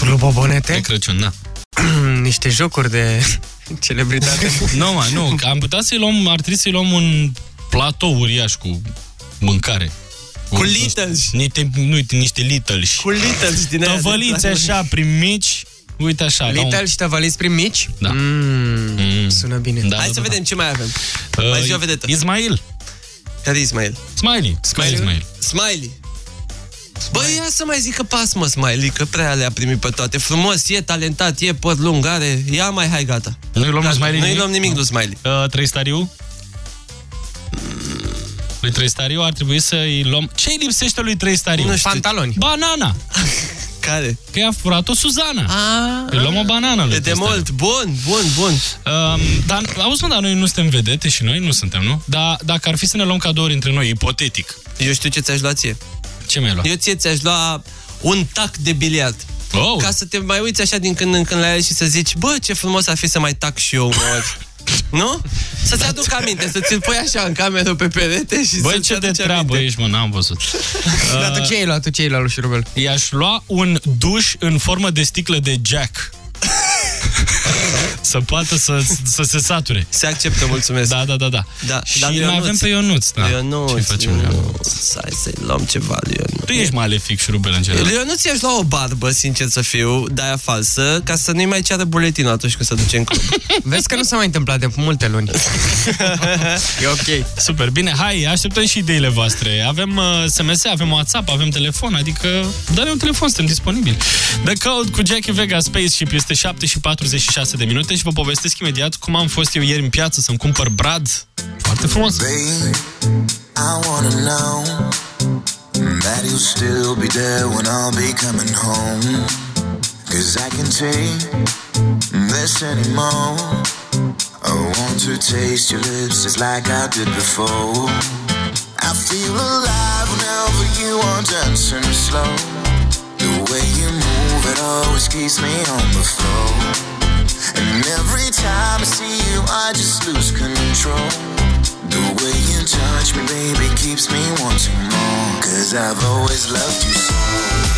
Lui Bobonete? De Crăciun, da. Niște jocuri de celebritate. Nu, mă, nu. Am putea să-i luăm, ar trebui să-i luăm un platou uriaș cu mâncare. Cu littles. Niște, nu, uite, niște littles. Cu littles din aia de Tăvăliți plastic. așa, prin mici. Uite așa. la un- Little și tăvăliți prin mici? Da. Mm, Sună bine. Da, Hai da, să da, vedem ce mai avem. Uh, mai zi o vedetă. Ismail. Care e Ismail? Smiley. Smiley. Ismail. Smiley. Băi, ia să mai zică pas, mă, Smiley, că prea le-a primit pe toate. Frumos, e talentat, e păr lung, are... Ia mai, hai, gata. Nu-i luăm lui Smiley Nu-i nimic? luăm nimic lui Smiley. Uh, Trăistariu? Lui Trăistariu ar trebui să-i luăm... Ce-i lipsește lui Trăistariu? Nu știu. Pantaloni. Banana. Care? Că i-a furat-o Suzana. Ah, Îi luăm o banană lui E de Trăistariu. mult. Bun, bun, bun. Um, dar, auzi, mă, dar noi nu suntem vedete și noi nu suntem, nu? Dar dacă ar fi să ne luăm cadouri între noi, ipotetic, Eu știu ce ți-aș lua ție. ce mi-ai luat? Eu ție ți-aș lua un tac de biliard. Oh. Ca să te mai uiți așa din când în când la el și să zici, bă, ce frumos ar fi să mai tac și eu uneori. Nu? Să-ți aduc aminte, să ți-l pui așa în cameră pe perete și Băi, să-ți ce de aduci treabă aminte. ești, mă, n-am văzut. Dar tu ce ai luat? Tu ce ai luat lui Șurubel? I-aș lua un duș în formă de sticlă de Jack. să poată să, să se sature. Se acceptă, mulțumesc. Da, da, da, da. Da, și dar lui mai Ionuț. avem pe Ionuț. Da. Ionuț, Ce facem cu Ionuț, Hai să-i luăm ceva lui Ionuț. Tu ești malefic și rubel în general. Eu nu ți-aș lua o barbă, sincer să fiu, de aia falsă, ca să nu-i mai ceară buletinul atunci când se duce în club. Vezi că nu s-a mai întâmplat de multe luni. e ok. Super, bine, hai, așteptăm și ideile voastre. Avem uh, SMS, avem WhatsApp, avem telefon, adică dă-ne un telefon, suntem disponibili. The Code cu Jackie Vega Spaceship este 7 și 46 de minute și vă povestesc imediat cum am fost eu ieri în piață să-mi cumpăr brad. Foarte Foarte frumos. Babe, I wanna know that you'll still be there when I'll be coming home. Cause I can take this anymore. I want to taste your lips just like I did before. I feel alive whenever you are dancing slow. The way you move, it always keeps me on the floor. And every time I see you, I just lose control. The way you touch me, baby, keeps me wanting more. Cause I've always loved you so.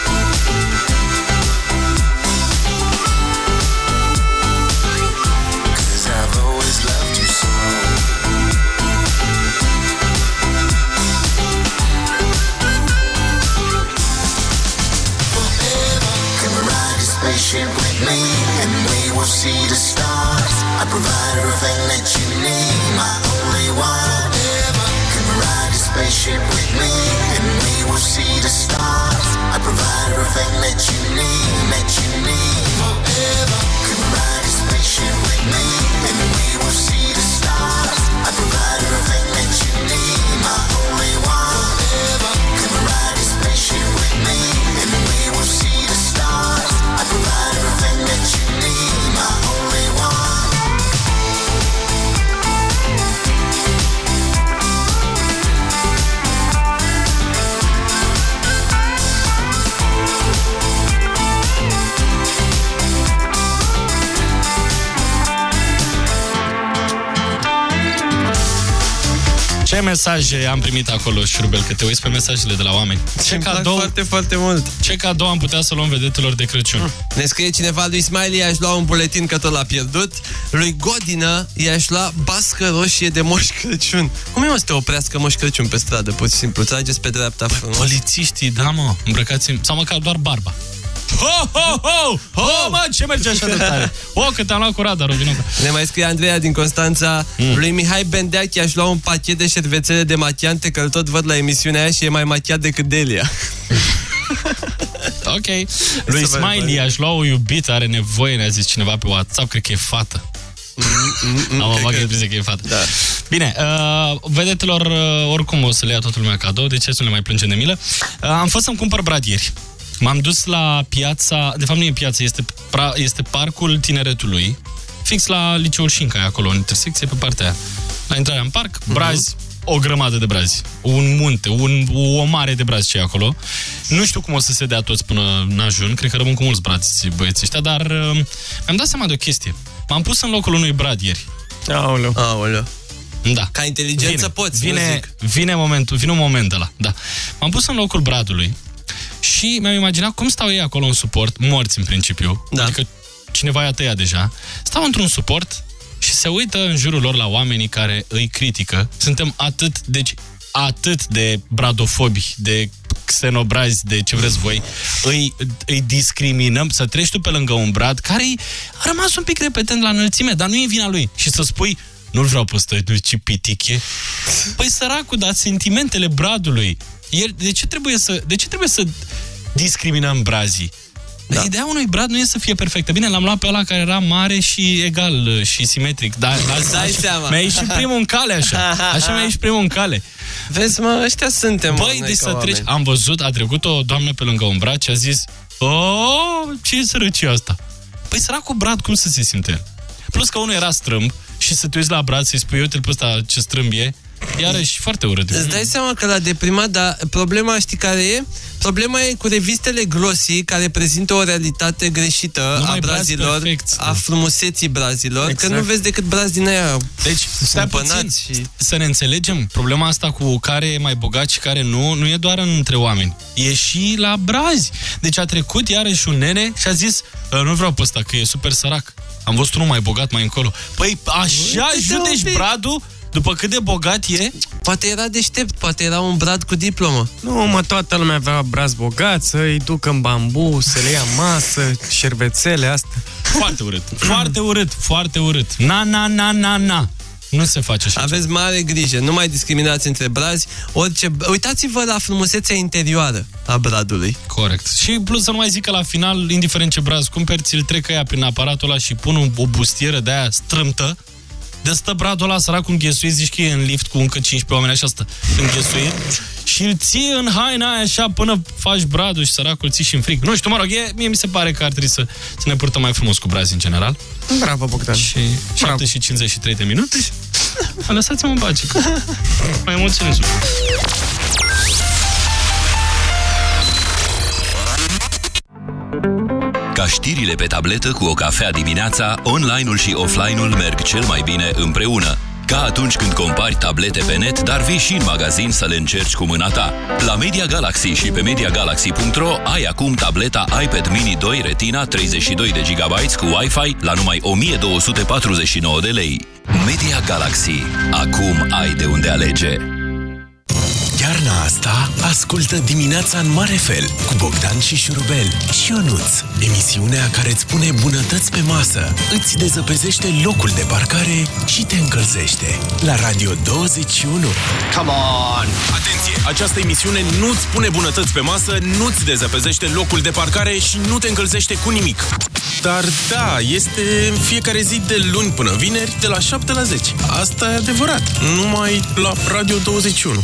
Spaceship with me, and we will see the stars. I provide everything that you need, my only one. Forever, come ride this spaceship with me, and we will see the stars. I provide everything that you need, that you need. Forever, come ride this spaceship with me, mesaje am primit acolo, Șurubel, că te uiți pe mesajele de la oameni? Ce Îmi plac cadou, foarte, foarte mult. ce cadou am putea să luăm vedetelor de Crăciun? Ne scrie cineva lui Smiley, i-aș lua un buletin că tot l-a pierdut. Lui Godină i-aș lua bască roșie de Moș Crăciun. Cum e mă să te oprească Moș Crăciun pe stradă, pur și simplu? Trageți pe dreapta frumos. Polițiștii, da mă, îmbrăcați sau măcar doar barba. Ho, ho, ho! Ho, mă, ce merge așa de tare? O, că te-am luat cu radarul, vină cu... Ne mai scrie Andreea din Constanța mm. Lui Mihai Bendeac i-aș lua un pachet de șervețele de machiante Că îl tot văd la emisiunea aia și e mai machiat decât Delia Ok. Lui Să vă Smiley aș lua o iubită, are nevoie, ne-a zis cineva pe WhatsApp, cred că e fată. Am o vagă impresie că e fată. Da. Bine, uh, vedetelor, uh, oricum o să le ia toată lumea cadou, de ce să nu le mai plângem de milă? Uh, am fost să-mi cumpăr bradieri. M-am dus la piața, de fapt nu e piața, este, pra, este parcul tineretului, fix la liceul Șinca, e acolo, în intersecție, pe partea aia. La intrarea în parc, brazi, o grămadă de brazi. Un munte, un, o mare de brazi ce e acolo. Nu știu cum o să se dea toți până în ajun, cred că rămân cu mulți brazi băieții ăștia, dar uh, mi-am dat seama de o chestie. M-am pus în locul unui brad ieri. Aoleu. Aoleu. Da. Ca inteligență vine, poți, nu vine, zic. vine momentul, vine un moment ăla, da. M-am pus în locul bradului și mi-am imaginat cum stau ei acolo în suport, morți în principiu, da. adică cineva i-a tăiat deja, stau într-un suport și se uită în jurul lor la oamenii care îi critică. Suntem atât, deci atât de bradofobi, de xenobrazi, de ce vreți voi, îi, îi discriminăm, să treci tu pe lângă un brad care a rămas un pic repetent la înălțime, dar nu e vina lui. Și să spui, Nu-l vreau pe ăsta, nu ce pitic e. Păi săracul, dar sentimentele bradului. El, de, ce trebuie să, de ce trebuie să discriminăm brazii? Da. Ideea unui brad nu e să fie perfectă. Bine, l-am luat pe ăla care era mare și egal uh, și simetric. Dar Îți dai seama. Mi-a ieșit primul în cale așa. Așa mi-a ieșit primul în cale. Vezi, mă, ăștia suntem, mă, Băi, noi deci ca să treci. oameni. Am văzut, a trecut o doamnă pe lângă un brad și a zis Oh, ce e sărăcie asta? Păi săracul brad, cum să se simte el? Plus că unul era strâmb și să te uiți la brad să-i spui, uite-l pe ăsta ce strâmb e, iarăși foarte urât. Îți dai seama că l-a deprimat, dar problema știi care e? Problema e cu revistele glossy care prezintă o realitate greșită Numai a brazi brazilor, perfecți, da. a frumuseții brazilor, Exact. că nu vezi decât brazi din aia Deci, stai puțin, cumpănați și... să ne înțelegem, problema asta cu care e mai bogat și care nu, nu e doar între oameni. E și la brazi. Deci a trecut iarăși un nene și a zis, "Uh, nu vreau pe ăsta, că e super sărac. Am văzut unul mai bogat mai încolo. Păi așa Uite-te un judești pic. bradul după cât de bogat e? Poate era deștept, poate era un brad cu diplomă. Nu, mă, toată lumea avea braț bogat, să-i duc în bambu, să le ia masă, șervețele astea. Foarte urât. Foarte urât, foarte urât. Na, na, na, na, na. Nu se face așa. Aveți mare grijă, nu mai discriminați între brazi. Orice... Uitați-vă la frumusețea interioară a bradului. Corect. Și plus să nu mai zic că la final, indiferent ce braz cumperi, ți-l trec ea prin aparatul ăla și pun un- o bustieră de aia strâmtă, de stă bradul ăla săracul înghesuit, zici că e în lift cu încă 15 oameni, așa stă înghesuit, și îl ții în haina aia așa până faci bradul și săracul îl ții și în fric. Nu știu, mă rog, e, mie mi se pare că ar trebui să, să ne purtăm mai frumos cu brazi în general. Bravo, Bogdan. Și 7 și 53 de minute și lăsați-mă în pace. că Mai emoționez. Ca știrile pe tabletă cu o cafea dimineața, online-ul și offline-ul merg cel mai bine împreună. Ca atunci când compari tablete pe net, dar vii și în magazin să le încerci cu mâna ta. La Media Galaxy și pe MediaGalaxy.ro ai acum tableta iPad Mini 2 Retina 32 de GB cu Wi-Fi la numai 1249 de lei. Media Galaxy. Acum ai de unde alege. Iarna asta ascultă dimineața în mare fel cu Bogdan și Șurubel și Ionuț. Emisiunea care îți pune bunătăți pe masă, îți dezăpezește locul de parcare și te încălzește. La Radio 21. Come on! Atenție! Această emisiune nu-ți pune bunătăți pe masă, nu-ți dezăpezește locul de parcare și nu te încălzește cu nimic. Dar da, este în fiecare zi de luni până vineri, de la 7 la 10. Asta e adevărat. Numai la Radio 21.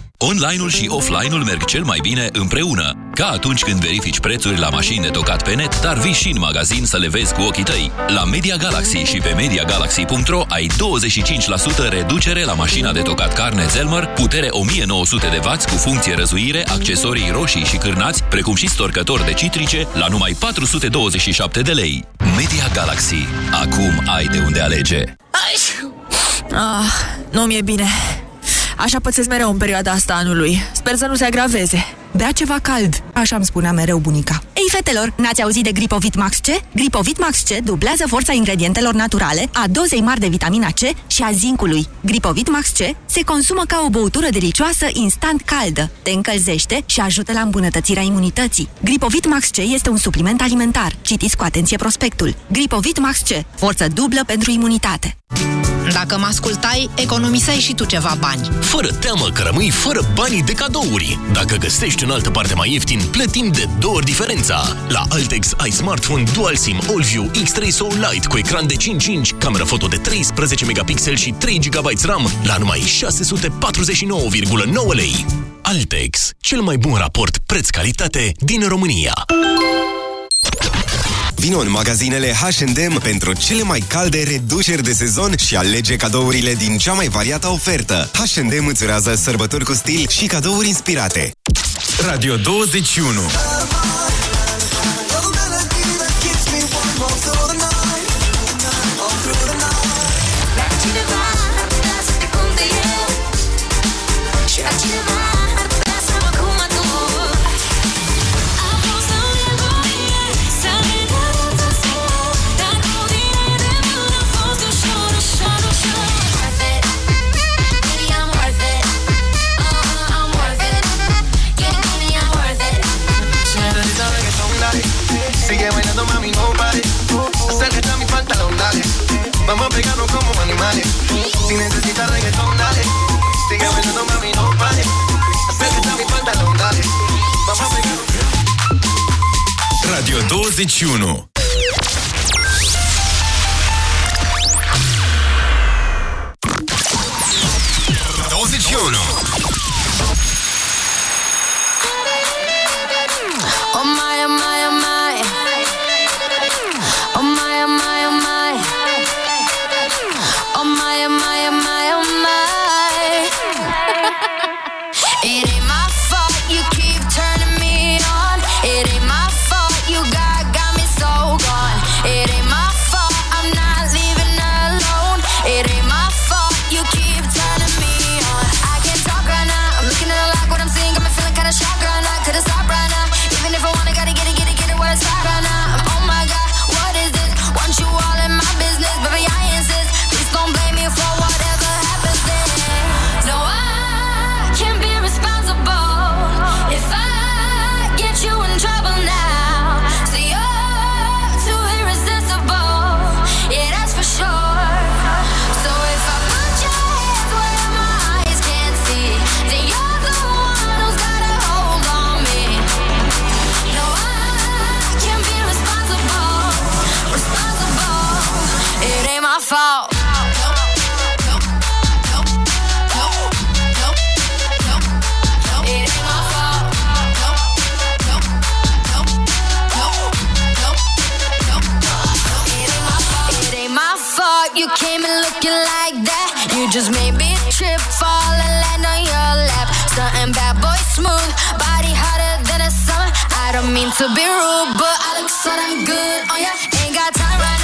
Online-ul și offline-ul merg cel mai bine împreună. Ca atunci când verifici prețuri la mașini de tocat pe net, dar vii și în magazin să le vezi cu ochii tăi. La Media Galaxy și pe MediaGalaxy.ro ai 25% reducere la mașina de tocat carne Zelmer, putere 1900 de W cu funcție răzuire, accesorii roșii și cârnați, precum și storcători de citrice, la numai 427 de lei. Media Galaxy. Acum ai de unde alege. Ah, nu mi-e bine. Așa pățesc mereu în perioada asta anului. Sper să nu se agraveze. Bea ceva cald, așa îmi spunea mereu bunica. Ei, fetelor, n-ați auzit de Gripovit Max C? Gripovit Max C dublează forța ingredientelor naturale, a dozei mari de vitamina C și a zincului. Gripovit Max C se consumă ca o băutură delicioasă instant caldă, te încălzește și ajută la îmbunătățirea imunității. Gripovit Max C este un supliment alimentar. Citiți cu atenție prospectul. Gripovit Max C, forță dublă pentru imunitate. Dacă mă ascultai, economiseai și tu ceva bani. Fără teamă că rămâi fără banii de cadouri. Dacă găsești găsești în altă parte mai ieftin, plătim de două ori diferența. La Altex ai smartphone Dual SIM AllView X3 Soul Lite cu ecran de 5.5, cameră foto de 13 megapixel și 3 GB RAM la numai 649,9 lei. Altex, cel mai bun raport preț-calitate din România. Vino în magazinele H&M pentru cele mai calde reduceri de sezon și alege cadourile din cea mai variată ofertă. H&M îți urează sărbători cu stil și cadouri inspirate. Radio 21 Vamos a pegarnos como animales. Si necesitas reggaetón, dale. Sigue bailando, mami, no pares. Acércate a mi pantalón, dale. Vamos a pegarnos. Radio 21 to be rude, but I look so damn good oh, on ya. Ain't got time right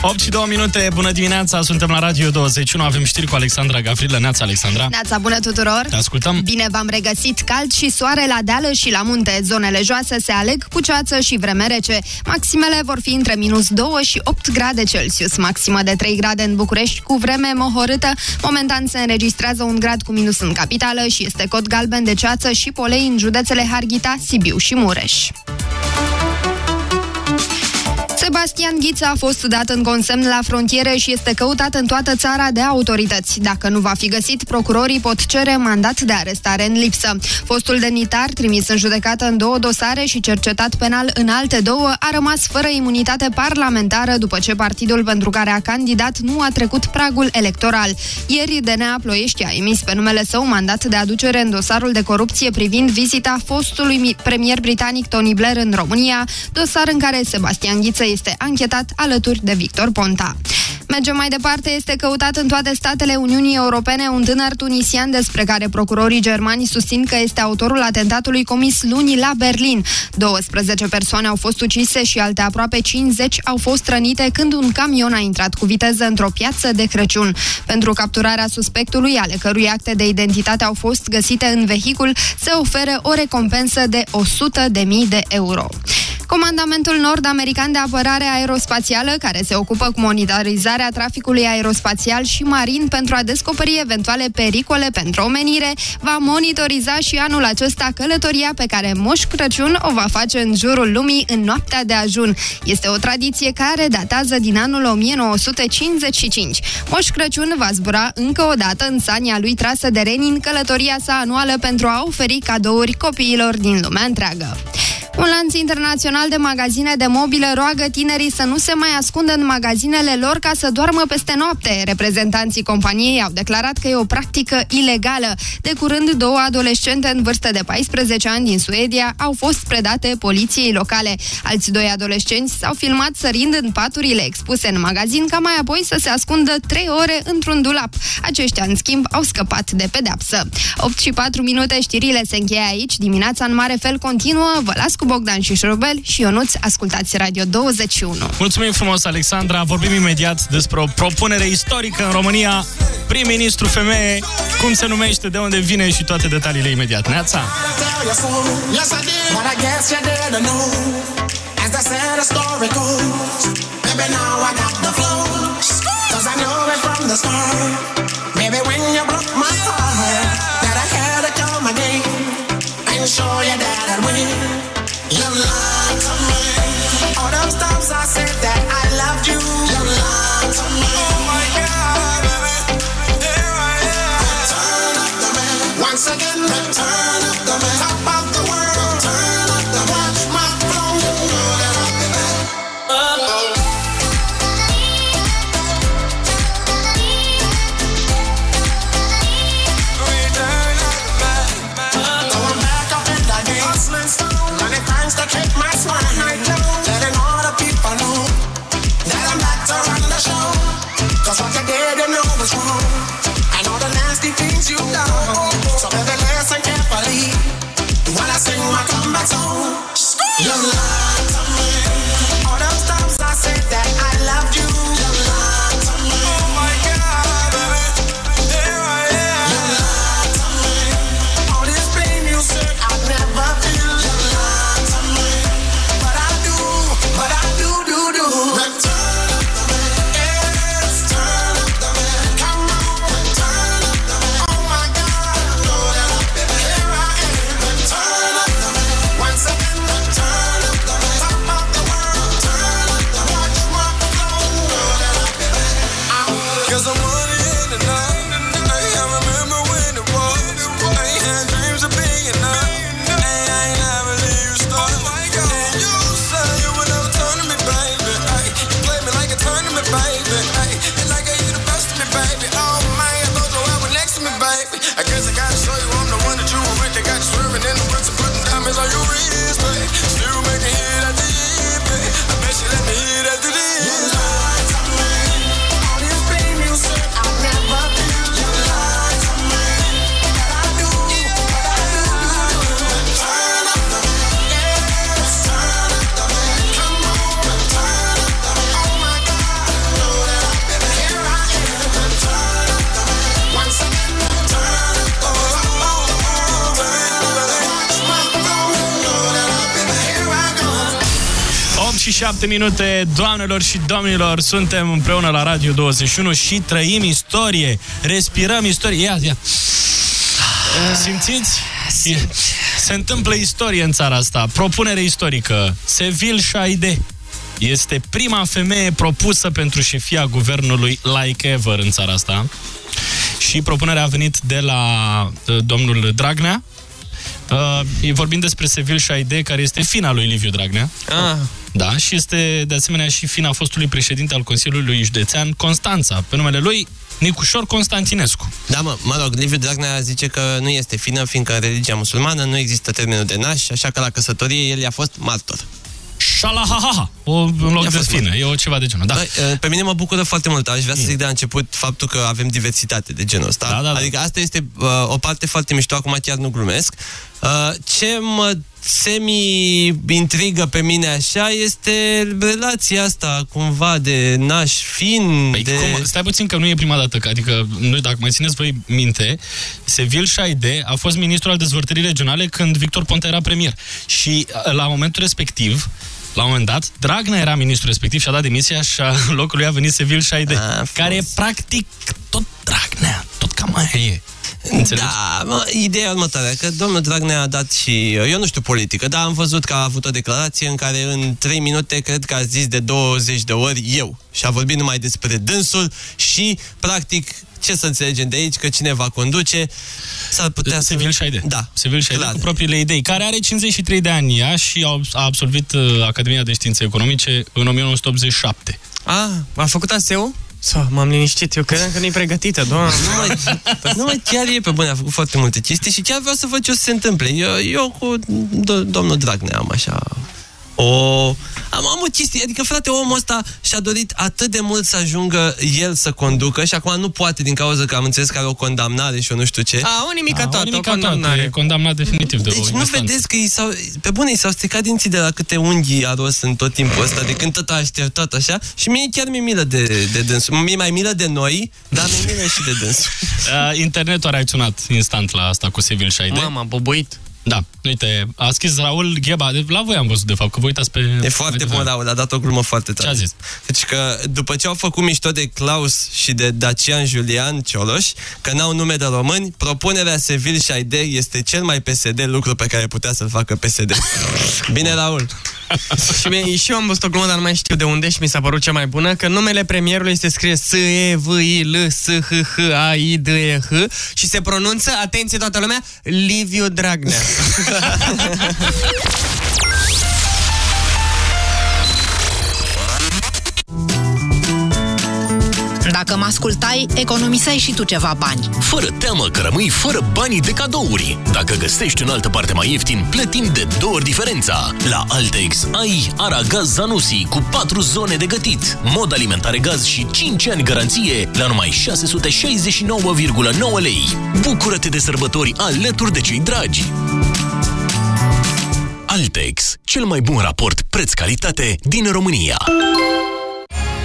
8 și 2 minute, bună dimineața, suntem la Radio 21, avem știri cu Alexandra Gavrilă. Neața, Alexandra. Neața bună tuturor! Te ascultăm. Bine v-am regăsit, cald și soare la deală și la munte. Zonele joase se aleg cu ceață și vreme rece. Maximele vor fi între minus 2 și 8 grade Celsius, maximă de 3 grade în București cu vreme mohorâtă. Momentan se înregistrează un grad cu minus în capitală și este cod galben de ceață și polei în județele Harghita, Sibiu și Mureș. Sebastian Ghiță a fost dat în consemn la frontiere și este căutat în toată țara de autorități. Dacă nu va fi găsit, procurorii pot cere mandat de arestare în lipsă. Fostul demnitar, trimis în judecată în două dosare și cercetat penal în alte două, a rămas fără imunitate parlamentară după ce partidul pentru care a candidat nu a trecut pragul electoral. Ieri, DNA Ploiești a emis pe numele său mandat de aducere în dosarul de corupție privind vizita fostului mi- premier britanic Tony Blair în România, dosar în care Sebastian Ghiță este anchetat alături de Victor Ponta. Mergem mai departe, este căutat în toate statele Uniunii Europene un tânăr tunisian despre care procurorii germani susțin că este autorul atentatului comis luni la Berlin. 12 persoane au fost ucise și alte aproape 50 au fost rănite când un camion a intrat cu viteză într-o piață de Crăciun. Pentru capturarea suspectului, ale cărui acte de identitate au fost găsite în vehicul, se oferă o recompensă de 100.000 de euro. Comandamentul Nord-American de Apărare Aerospațială, care se ocupă cu monitorizarea traficului aerospațial și marin pentru a descoperi eventuale pericole pentru omenire, va monitoriza și anul acesta călătoria pe care Moș Crăciun o va face în jurul lumii în noaptea de ajun. Este o tradiție care datează din anul 1955. Moș Crăciun va zbura încă o dată în sania lui trasă de reni în călătoria sa anuală pentru a oferi cadouri copiilor din lumea întreagă. Un lanț internațional de magazine de mobilă roagă tinerii să nu se mai ascundă în magazinele lor ca să doarmă peste noapte. Reprezentanții companiei au declarat că e o practică ilegală. De curând, două adolescente în vârstă de 14 ani din Suedia au fost predate poliției locale. Alți doi adolescenți s-au filmat sărind în paturile expuse în magazin ca mai apoi să se ascundă 3 ore într-un dulap. Aceștia, în schimb, au scăpat de pedeapsă. 8 și 4 minute, știrile se încheie aici. Dimineața în mare fel continuă. Vă las cu Bogdan și Șurubel și Ionuț. Ascultați Radio 21. Mulțumim frumos, Alexandra. Vorbim imediat despre o propunere istorică în România. Prim-ministru femeie, cum se numește, de unde vine și toate detaliile imediat. Neața! Yes, I did. But I guess you didn't know. As they say, the story goes. Baby, now I got the flow. Cause I knew it from the start. Baby, when you broke my heart, that I had to come again and show you that I'd win. You lied to me. All those times I said that I loved you. You lied to me. Oh my God, baby. Here I am. The. Once again, 7 minute, doamnelor și domnilor, suntem împreună la Radio 21 și trăim istorie, respirăm istorie. Ia, ia. Simțiți? E- Se întâmplă istorie în țara asta. Propunere istorică. Sevil Shaide este prima femeie propusă pentru șefia guvernului like ever în țara asta. Și propunerea a venit de la uh, domnul Dragnea. Uh, e vorbim despre Sevil Shaide, care este fina lui Liviu Dragnea. Ah. Da, și este de asemenea și fina fostului președinte al Consiliului Județean Constanța. Pe numele lui Nicușor Constantinescu. Da, mă, mă rog, Liviu Dragnea zice că nu este fină, fiindcă în religia musulmană nu există termenul de naș, așa că la căsătorie el i-a fost martor. Șalahaha, o în loc I-a de fost fină, e o ceva de genul. Da. Băi, uh, Pe mine mă bucură foarte mult. Aș vrea să zic de la început faptul că avem diversitate de genul ăsta. Da, da, da. Adică asta este uh, o parte foarte mișto, acum chiar nu glumesc. Uh, ce mă semi-intrigă pe mine așa este relația asta cumva de naș fin, Păi de... cum, stai puțin că nu e prima dată, că, adică, nu, dacă mai țineți voi minte, Sevil Shaide a fost ministru al dezvoltării regionale când Victor Ponta era premier. Și uh, la momentul respectiv, la un moment dat, Dragnea era ministru respectiv și a dat demisia și a locul lui a venit Sevil Shaide, care e practic tot Dragnea, tot cam aia e. Înțelegi? Da, mă, ideea e următoarea, că domnul Dragnea a dat și, eu nu știu politică, dar am văzut că a avut o declarație în care în 3 minute cred că a zis de 20 de ori eu. Și a vorbit numai despre dânsul și, practic, ce să înțelegem de aici, că cine va conduce, s-ar putea să... Sevil Shaide. Da. Sevil Shaide Clar. cu propriile idei, care are 53 de ani ea și a a absolvit uh, Academia de Științe Economice în 1987. A, a făcut ASEO? Sau, m-am liniștit, eu credeam că nu-i pregătită, doamne. Nu mai, nu mai chiar e pe bune, a făcut foarte multe chestii și chiar vreau să văd ce o să se întâmple. Eu, eu cu do, domnul Dragnea am așa... O... Am, am o chestie, adică frate, omul ăsta și-a dorit atât de mult să ajungă el să conducă și acum nu poate din cauza că am înțeles că are o condamnare și eu nu știu ce. A, o nimica A, toată, o o nimica condamnare. toată, e condamnat definitiv de Deci o nu instanță. vedeți că i s-au, pe bune i s-au stricat dinții de la câte unghii a rost în tot timpul ăsta, de când tot a așteptat așa și mie chiar mi-e milă de, de dânsul. Mi-e mai milă de noi, dar mi-e milă și de dânsul. Uh, internetul a reacționat instant la asta cu Sevil Shaide. Mama, am bobuit. Da, uite, a scris Raul Gheba, de- la voi am văzut de fapt, că vă uitați pe... E foarte bun, Raul, a dat o glumă foarte tare. Ce a zis? Deci că după ce au făcut mișto de Claus și de Dacian Julian Cioloș, că n-au nume de români, propunerea Sevil Shaide este cel mai PSD lucru pe care putea să-l facă PSD. Bine, Raul! și, mie, și eu am văzut o glumă, dar nu mai știu de unde și mi s-a părut cea mai bună, că numele premierului este scris S-E-V-I-L-S-H-H-A-I-D-E-H și se pronunță, atenție toată lumea, Liviu Dragnea. Dacă mă ascultai, economiseai și tu ceva bani. Fără teamă că rămâi fără banii de cadouri. Dacă găsești în altă parte mai ieftin, plătim de două ori diferența. La Altex ai Aragaz Zanussi cu 4 zone de gătit, mod alimentare gaz și 5 ani garanție la numai 669,9 lei. Bucură-te de sărbători alături de cei dragi. Altex, cel mai bun raport preț-calitate din România.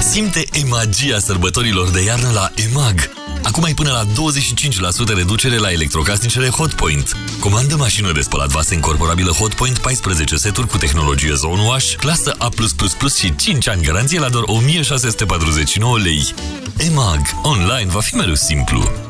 Simte e magia sărbătorilor de iarnă la EMAG. Acum ai până la 25% reducere la electrocasnicele Hotpoint. Comandă mașină de spălat vase incorporabilă Hotpoint 14 seturi cu tehnologie Zone Wash, clasă A+++ și 5 ani garanție la doar 1649 lei. EMAG. Online va fi mereu simplu.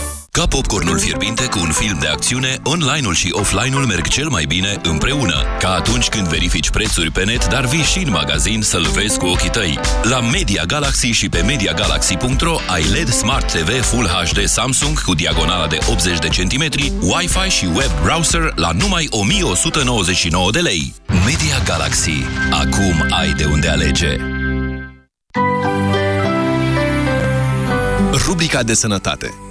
Ca popcornul fierbinte cu un film de acțiune, online-ul și offline-ul merg cel mai bine împreună. Ca atunci când verifici prețuri pe net, dar vii și în magazin să-l vezi cu ochii tăi. La Media Galaxy și pe MediaGalaxy.ro ai LED Smart TV Full HD Samsung cu diagonala de 80 de centimetri, Wi-Fi și web browser la numai 1199 de lei. Media Galaxy. Acum ai de unde alege. Rubrica de sănătate.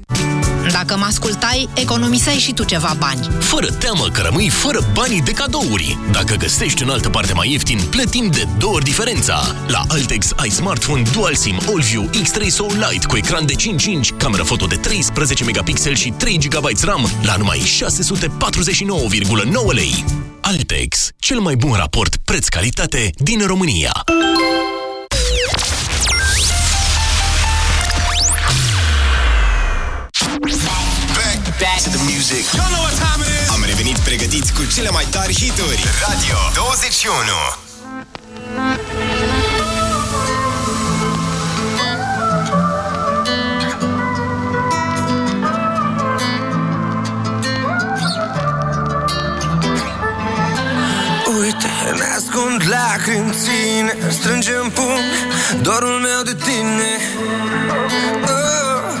Dacă mă ascultai, economiseai și tu ceva bani. Fără teamă că rămâi fără banii de cadouri. Dacă găsești în altă parte mai ieftin, plătim de două ori diferența. La Altex ai smartphone Dual SIM AllView X3 Soul Lite cu ecran de 5 inch, cameră foto de 13 megapixel și 3 GB RAM la numai 649,9 lei. Altex, cel mai bun raport preț-calitate din România. Back to the music. You know what time it is. Am revenit pregătiți cu cele mai tari hituri. Radio 21. Uite, ne ascund lacrimi în ține Strângem pumn dorul meu de tine oh, oh.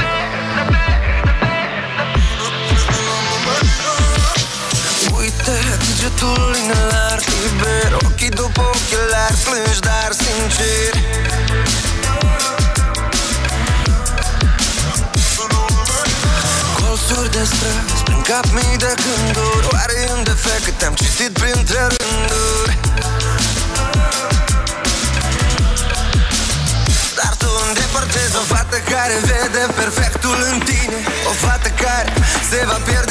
Uite, degetul inelar liber. Ochii după ochelari plângi, dar sincer. Colțuri de străzi, prin cap mii de gânduri. Oare e un defect că te-am citit printre rânduri? Dar tu îndepărtezi o fată care vede perfectul în tine. O fată care se va pierde în mulțime Și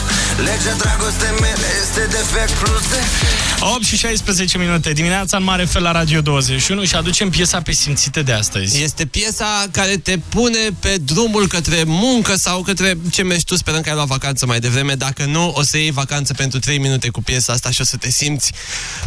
Legea dragostei mele este efect plus de 8 și 16 minute dimineața în mare fel la Radio 21 și aducem piesa pe simțite de astăzi. Este piesa care te pune pe drumul către muncă sau către ce mergi tu, sperăm că ai luat vacanță mai devreme. Dacă nu, o să iei vacanță pentru 3 minute cu piesa asta și o să te simți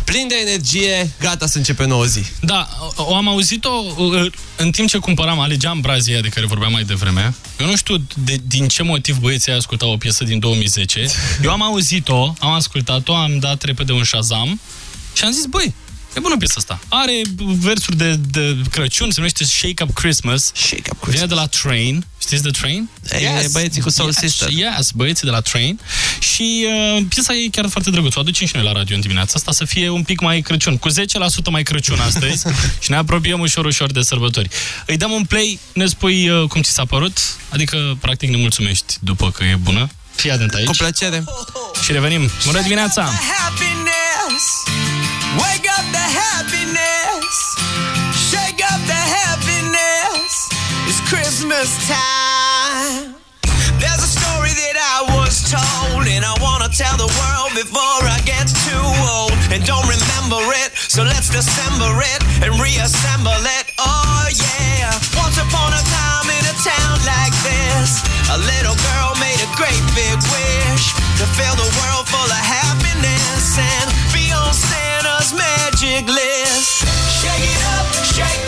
plin de energie, gata să începe nouă zi. Da, o o am auzit-o uh, în timp ce cumpăram, alegeam brazia de care vorbeam mai devreme. Eu nu știu de, din ce motiv băieții ai ascultat o piesă din 2010. Eu am auzit-o, am ascultat-o, am dat repede un Shazam și am zis, băi, e bună piesa asta. Are versuri de, de Crăciun, se numește Shake Up Christmas. Shake Up Christmas. Vine de la Train. Știți de Train? E, băieții cu Soul yes, Sister. Yes, băieții de la Train. Și uh, piesa e chiar foarte drăguță. O aducem și noi la radio în dimineața asta să fie un pic mai Crăciun. Cu 10% mai Crăciun astăzi și ne apropiem ușor, ușor de sărbători. Îi dăm un play, ne spui uh, cum ți s-a părut, adică practic ne mulțumești după că e bună. Fii atent aici. Cu plăcere. Și revenim. Bună dimineața! happiness. Wake up the happiness. Shake up the happiness. It's Christmas time. There's a story that I was told, and I wanna tell the world before I get too old. And don't remember it, so let's dissemble it and reassemble it. Oh yeah. Once upon a time in a town like this, a little girl big wish to fill the world full of happiness and be on Santa's magic list. Shake it up, shake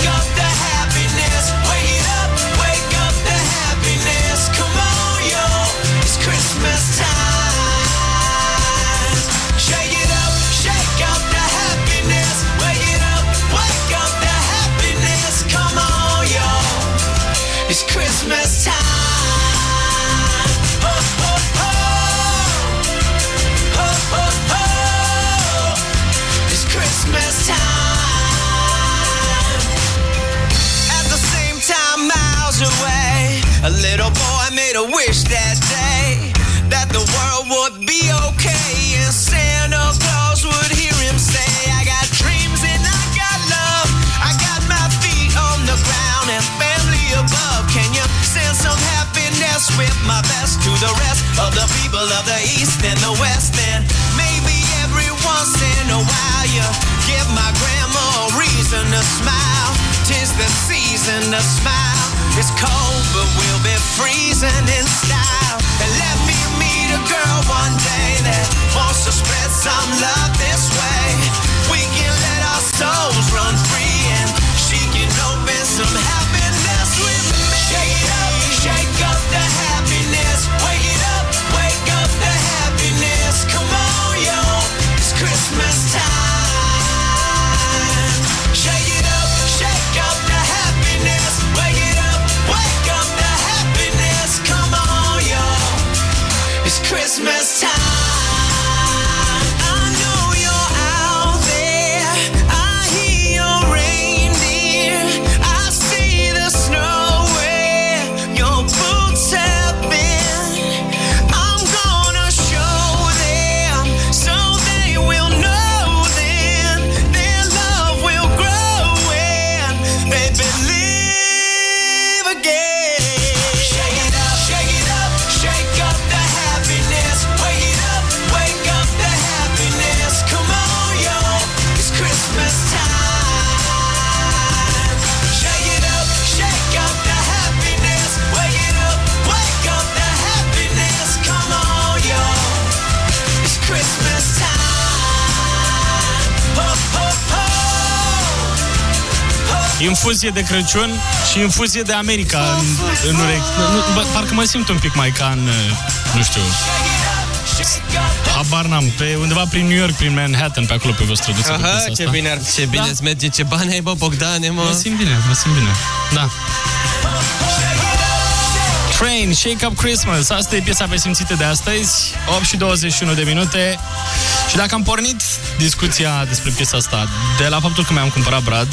little boy made a wish that day that the world would be okay and Santa Claus would hear him say, I got dreams and I got love. I got my feet on the ground and family above. Can you send some happiness with my best to the rest of the people of the East and the West? And maybe every once in a while you give my grandma a reason to smile. Tis the season to smile. It's cold, but we'll be freezing in style. And let me meet a girl one day that wants to spread some love this way. We can let our souls run free Infuzie de Crăciun și infuzie de America în, în urechi. Nu, bă, parcă mă simt un pic mai ca în, nu știu, habar n-am, pe undeva prin New York, prin Manhattan, pe acolo pe vă străduță. cu piesa Aha, ce asta. bine, ar, ce bine Da. îți merge, ce bani ai, bă, Bogdane, mă. Mă simt bine, mă simt bine. Da. Train, Shake Up Christmas. Asta e piesa pe simțite de astăzi. 8 și 21 de minute. Și dacă am pornit discuția despre piesa asta de la faptul că mi-am cumpărat Brad,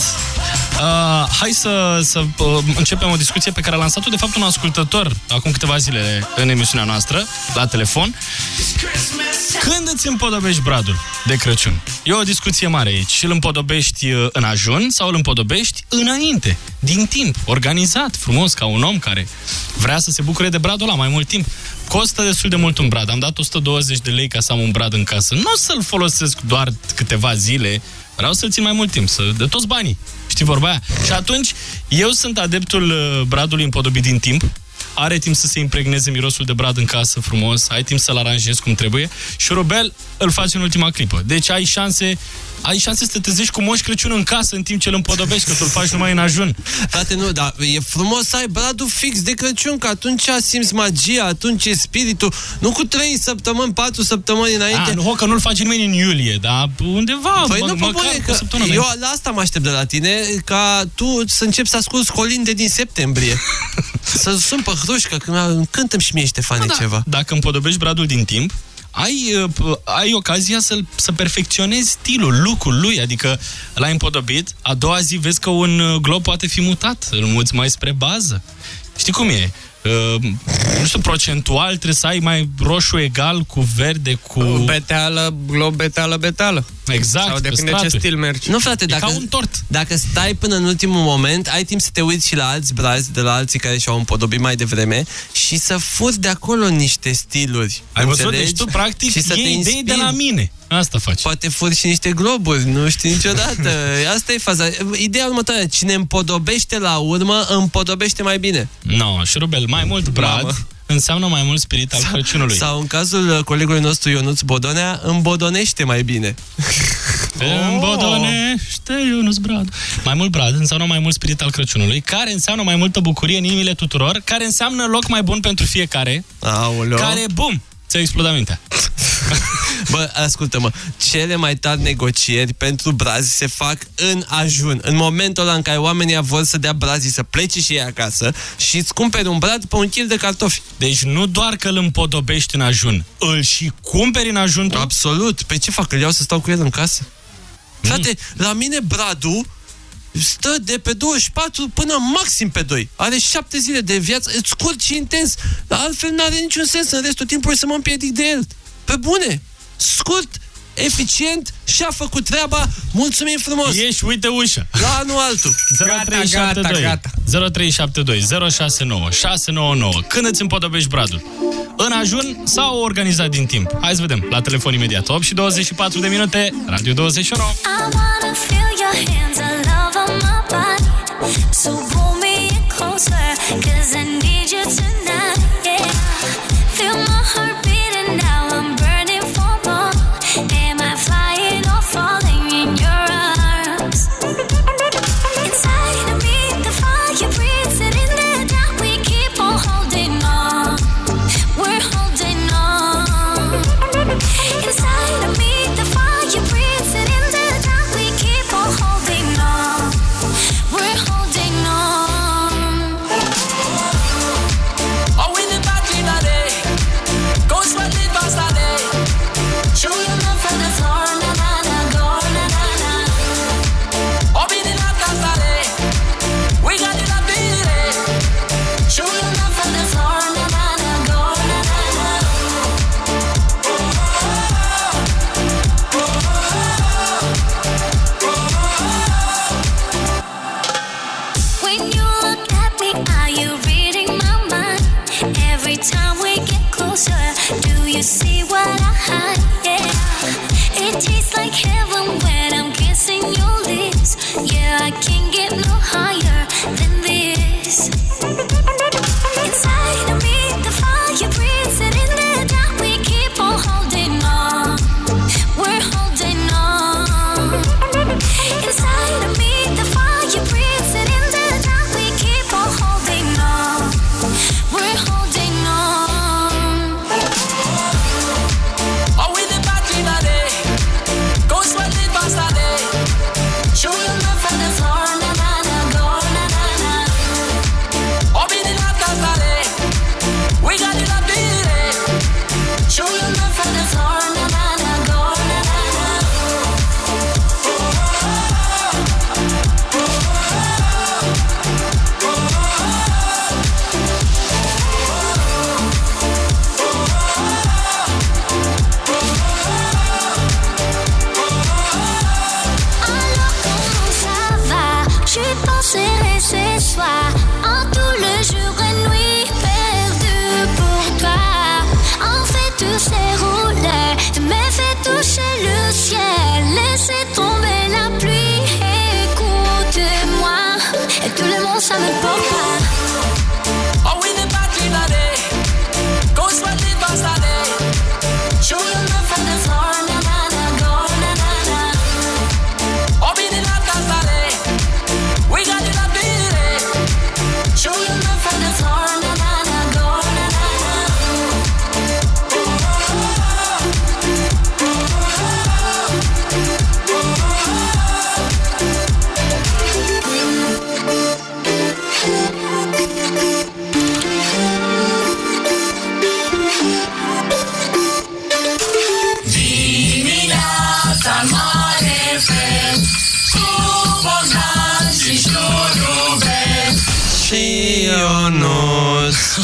uh, hai să, să uh, începem o discuție pe care a lansat-o de fapt un ascultător acum câteva zile în emisiunea noastră, la telefon. Când îți împodobești bradul de Crăciun? E o discuție mare aici. Și îl împodobești uh, în ajun sau îl împodobești înainte, din timp, organizat, frumos, ca un om care vrea să se bucure de bradul ăla mai mult timp. Costă destul de mult un brad. Am dat 120 de lei ca să am un brad în casă. Nu o să-l folosesc doar câteva zile, vreau să-l țin mai mult timp, să de toți banii. Știi vorba aia? Și atunci, eu sunt adeptul uh, bradului împodobit din timp, are timp să se impregneze mirosul de brad în casă frumos, ai timp să-l aranjezi cum trebuie și Robel îl faci în ultima clipă. Deci ai șanse ai șanse să te trezești cu Moș Crăciun în casă în timp ce îl împodobești, că tu-l faci numai în ajun. Frate, nu, dar e frumos să ai bradul fix de Crăciun, că atunci simți magia, atunci e spiritul. Nu cu 3 săptămâni, 4 săptămâni înainte. A, nu, că nu-l faci nimeni în iulie, dar undeva, Păi mă, nu, pe măcar bune, cu o că săptămână eu înainte. la asta mă aștept de la tine, ca tu să începi să asculti școlinde din septembrie. să sun pe hrușcă, când cântăm și mie Ștefane da, ceva. Dacă împodobești bradul din timp, ai, uh, p- ai ocazia să, să perfecționezi stilul, look-ul lui, adică l-ai împodobit, a doua zi vezi că un uh, glob poate fi mutat, îl muți mai spre bază. Știi cum e? Uh, nu știu, procentual trebuie să ai mai roșu egal cu verde, cu... Beteală, glob, beteală, beteală. Exact, Sau pe depinde ce straturi. stil mergi. Nu, frate, E dacă, ca un tort. dacă stai până în ultimul moment, ai timp să te uiți și la alți brazi, de la alții care și-au împodobit mai devreme și să furi de acolo niște stiluri. Ai văzut? înțelegi? Deci tu, practic, și să te iei idei de inspiri. la mine. Asta faci. Poate furi și niște globuri, nu știi niciodată. Asta e faza. Ideea următoare, cine împodobește la urmă, împodobește mai bine. No, și Rubel, mai mult brad Mamă. înseamnă mai mult spirit al Crăciunului. Sau în cazul uh, colegului nostru Ionuț Bodonea, îmbodonește mai bine. Îmbodonește Ionuț Brad. Mai mult brad înseamnă mai mult spirit al Crăciunului, care înseamnă mai multă bucurie în inimile tuturor, care înseamnă loc mai bun pentru fiecare, Aoleo. care, bum, ți-a explodat mintea. Bă, ascultă-mă, cele mai tari negocieri pentru brazi se fac în ajun. În momentul ăla în care oamenii vor să dea brazii să plece și ei acasă și îți cumperi un brad pe un kil de cartofi. Deci nu doar că îl împodobești în ajun, îl și cumperi în ajun tu? Absolut. Pe ce fac? Îl iau să stau cu el în casă? Frate, la mine bradul stă de pe 24 până maxim pe 2. Are 7 zile de viață, e scurt și intens. Dar altfel n-are niciun sens în restul timpului să mă împiedic de el. Pe bune, scurt, eficient și a făcut treaba. Mulțumim frumos! Ești, uite ușa. La anul altul. 0372 gata. 0372 069 699 Când îți împodobești bradul? În ajun sau organizat din timp? Hai să vedem, la telefon imediat 8 și 24 de minute, Radio 21 I wanna feel your hands So pull me in closer, cause I need you tonight. Tastes like heaven when I'm kissing your lips. Yeah, I can't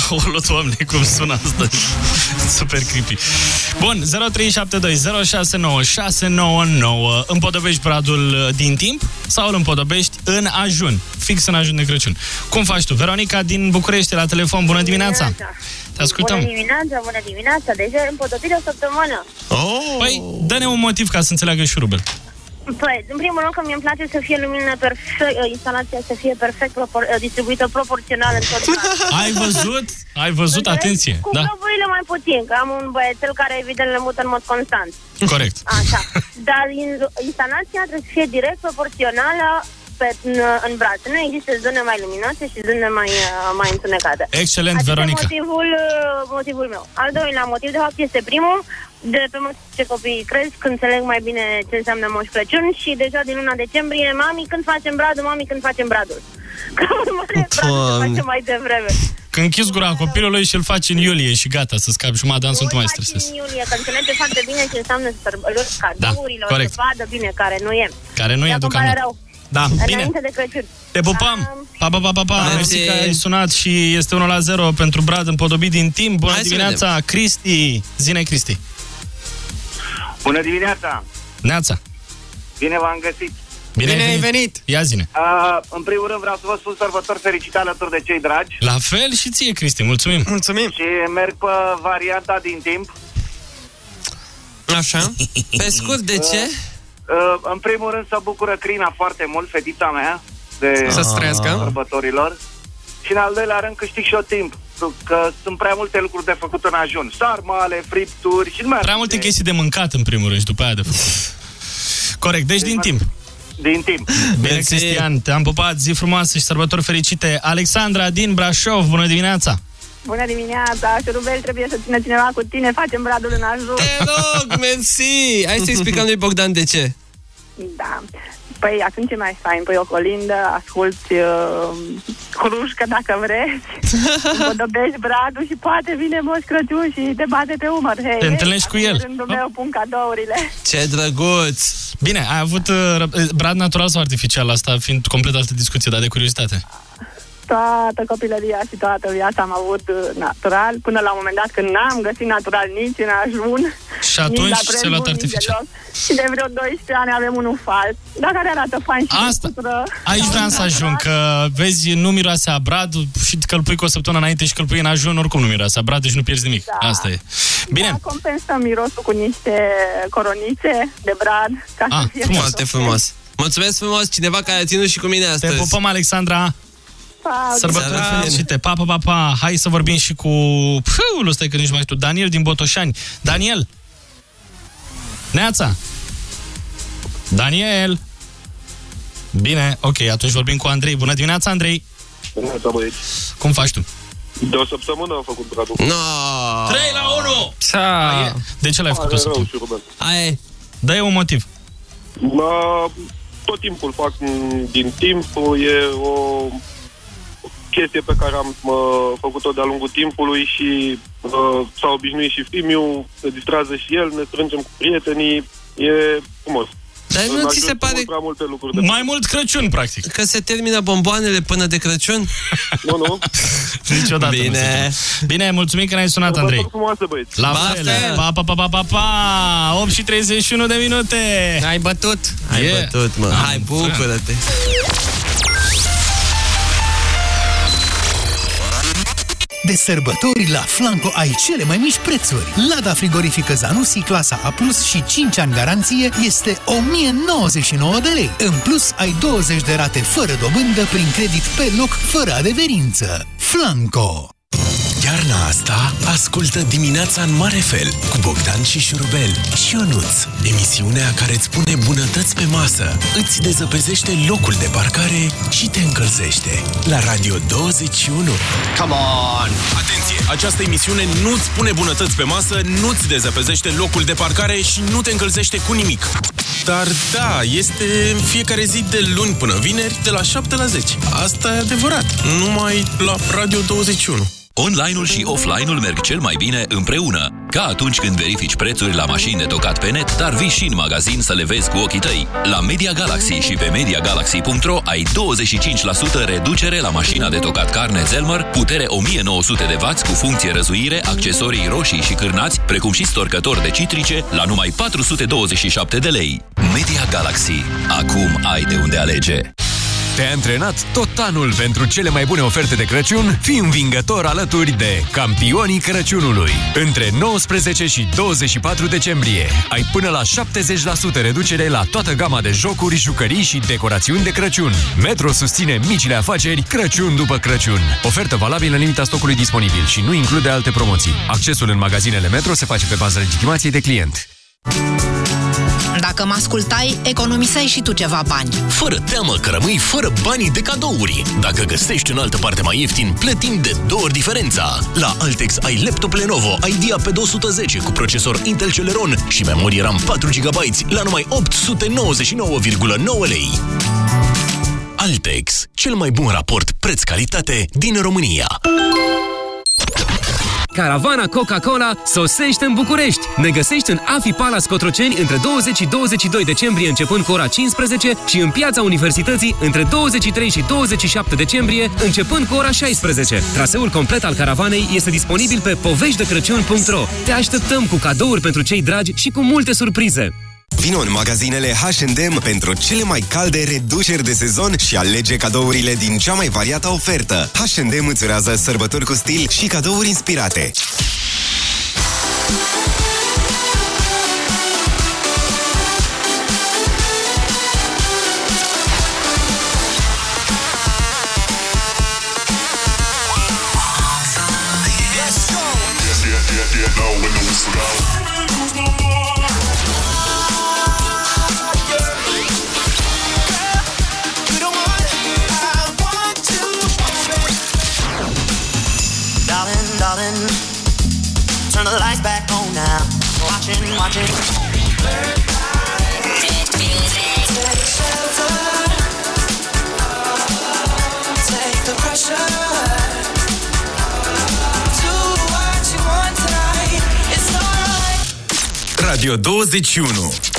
O, doamne, cum sună asta. Super creepy. Bun, 0372 069 699. Împodobești bradul uh, din timp sau îl împodobești în ajun? Fix în ajun de Crăciun. Cum faci tu? Veronica din București la telefon. Bună dimineața! Te ascultăm. Bună dimineața, bună dimineața. Deja e împodobit o săptămână. Oh. Păi, dă-ne un motiv ca să înțeleagă și rubel. Păi, în primul rând că mie îmi place să fie lumină perfect, instalația să fie perfect propor, distribuită proporțional în tot casul. Ai văzut? Ai văzut? Atenție! Cu Da, globurile mai puțin, că am un băiețel care evident le mută în mod constant. corect. Așa. Dar in- instalația trebuie să fie direct proporțională pe, în, în braț. Nu există zone mai luminoase și zone mai, uh, mai întunecate. Excelent, Acesta Veronica. e motivul, uh, motivul meu. Al doilea motiv, de fapt, este primul. De pe măsură ce copiii cresc, când înțeleg mai bine ce înseamnă Moș Crăciun și deja din luna decembrie, mami, când facem bradul, mami, când facem bradul. Ca urmare, bradul se face mai devreme. Când închizi gura copilului și îl faci în iulie și gata, să scapi jumătate de an, să nu te mai stresezi. în iulie, că înțelege foarte bine ce înseamnă sărbători cadourilor, Da, corect. să vadă bine care nu e. Care nu e Dacă îmi pare deocamdată. Rău. Da, bine. Înainte de Crăciun. Te pupăm! Pa, pa, pa, pa, pa! Mersi. Mersi că ai sunat și este 1 la 0 pentru Brad împodobit din timp. Bună Hai să dimineața, Cristi! Zine, Cristi! Bună dimineața! Neața! Bine v-am găsit! Bine, ai venit! Ia zine! Uh, în primul rând vreau să vă spun sărbători fericite alături de cei dragi. La fel și ție, Cristi, mulțumim! Mulțumim! Și merg pe varianta din timp. Așa. Pe scurt, de ce? Uh, în primul rând să bucură Crina foarte mult, fetița mea, de Să-ți trăiască. sărbătorilor. Și în al doilea rând câștig și eu timp, că sunt prea multe lucruri de făcut în ajun. Sarmale, fripturi și nu mai Prea multe chestii de mâncat, în primul rând, și după aia de făcut. Corect, deci din timp. Din timp. Bine, Cristian, te-am pupat, zi frumoasă și sărbători fericite. Alexandra din Brașov, bună dimineața! Bună dimineața, Șurubel, trebuie să țină cineva cu tine, facem bradul în ajun. Te rog, mersi! Hai să explicăm lui Bogdan de ce. Da. Păi atunci e mai fain, păi o colindă, asculti uh, crușcă dacă vreți, împodobești bradul și poate vine Moș Crăciun și te bate pe umăr. Hei, Te hei, întâlnești cu acum el. în rândul meu pun cadourile. Ce drăguț! Bine, ai avut uh, ră- brad natural sau artificial, asta fiind complet altă discuție, dar de curiozitate. Toată copilăria și toată viața am avut uh, natural, până la un moment dat când n-am găsit natural nici în ajun, Și atunci nici la ți-ai prelbun, luat nici artificial. deloc. Și de vreo 12 ani avem unul fals, dar care arată fain și Asta. Putură. Aici vreau să ajung, că vezi, nu miroase a brad și călpui cu o săptămână înainte și călpui în ajun, oricum nu miroase a brad, deci nu pierzi nimic. Da. Asta e. Bine, Da, compensăm mirosul cu niște coronițe de brad, ca Ah, să fie Foarte frumos. Mulțumesc frumos, cineva care a ținut și cu mine te astăzi. pupăm, Alexandra! Pa, Sărbători Seara. fericite! Pa, pa, pa, pa! Hai să vorbim și cu... Pău, stai că nici nu mai știu. Daniel din Botoșani. Daniel! Neața! Daniel! Bine, ok, atunci vorbim cu Andrei. Bună dimineața, Andrei! Dimineața, băieți. Cum faci tu? De o săptămână am făcut bradul. No! 3 la 1! Sa. De ce l-ai făcut o Are rău săptămână? și Ruben. Ai. Dă-i un motiv. La, tot timpul fac m, din timp, e o chestie pe care am uh, făcut-o de-a lungul timpului și uh, s-a obișnuit și fimiu, se distrează și el, ne strângem cu prietenii, e frumos. Dar În nu ți ajun se sunt pare Prea multe lucruri de Mai mult Crăciun, practic. că se termină bomboanele până de Crăciun? Nu, nu. Niciodată nu Bine. se știe. Bine, mulțumim că ne-ai sunat, Andrei. Sărbători frumoase, băieți. La La fel. fel. Pa, pa, pa, pa, pa, pa. 8 și 31 de minute. Ai bătut? Ai Yeah. bătut, mă. Hai, bucură-te. De sărbători la Flanco ai cele mai mici prețuri. Lada frigorifică Zanussi clasa A+, și 5 ani garanție este 1099 de lei. În plus, ai 20 de rate fără dobândă prin credit pe loc, fără adeverință. Flanco! Iarna asta ascultă dimineața în mare fel cu Bogdan și Șurubel și Ionuț, emisiunea care îți pune bunătăți pe masă, îți dezăpezește locul de parcare și te încălzește. La Radio 21. Come on! Atenție! Această emisiune nu-ți pune bunătăți pe masă, nu-ți dezăpezește locul de parcare și nu te încălzește cu nimic. Dar da, este în fiecare zi de luni până vineri, de la 7 la 10. Asta e adevărat. Numai la Radio 21. Online-ul și offline-ul merg cel mai bine împreună. Ca atunci când verifici prețuri la mașini de tocat pe net, dar vii și în magazin să le vezi cu ochii tăi. La Media Galaxy și pe MediaGalaxy.ro ai 25% reducere la mașina de tocat carne Zelmer, putere 1900 de W cu funcție răzuire, accesorii roșii și cârnați, precum și storcători de citrice, la numai 427 de lei. Media Galaxy. Acum ai de unde alege. Te-ai antrenat tot anul pentru cele mai bune oferte de Crăciun? Fii învingător alături de campionii Crăciunului. Între 19 și 24 decembrie ai până la 70% reducere la toată gama de jocuri, jucării și decorațiuni de Crăciun. Metro susține micile afaceri Crăciun după Crăciun. Ofertă valabilă în limita stocului disponibil și nu include alte promoții. Accesul în magazinele Metro se face pe bază legitimației de client. Dacă mă ascultai, economiseai și tu ceva bani. Fără teamă că rămâi fără banii de cadouri. Dacă găsești în altă parte mai ieftin, plătim de două ori diferența. La Altex ai laptop Lenovo Idea pe 210 cu procesor Intel Celeron și memorie RAM 4 GB la numai 899,9 lei. Altex, cel mai bun raport preț-calitate din România. Caravana Coca-Cola sosește în București. Ne găsești în Afi Palace Cotroceni între 20 și 22 decembrie începând cu ora 15 și în Piața Universității între 23 și 27 decembrie începând cu ora 16. Traseul complet al caravanei este disponibil pe poveștidecrăciun.ro. Te așteptăm cu cadouri pentru cei dragi și cu multe surprize. Vino în magazinele H&M pentru cele mai calde reduceri de sezon și alege cadourile din cea mai variată ofertă. H&M îți urează sărbători cu stil și cadouri inspirate. Radio 21.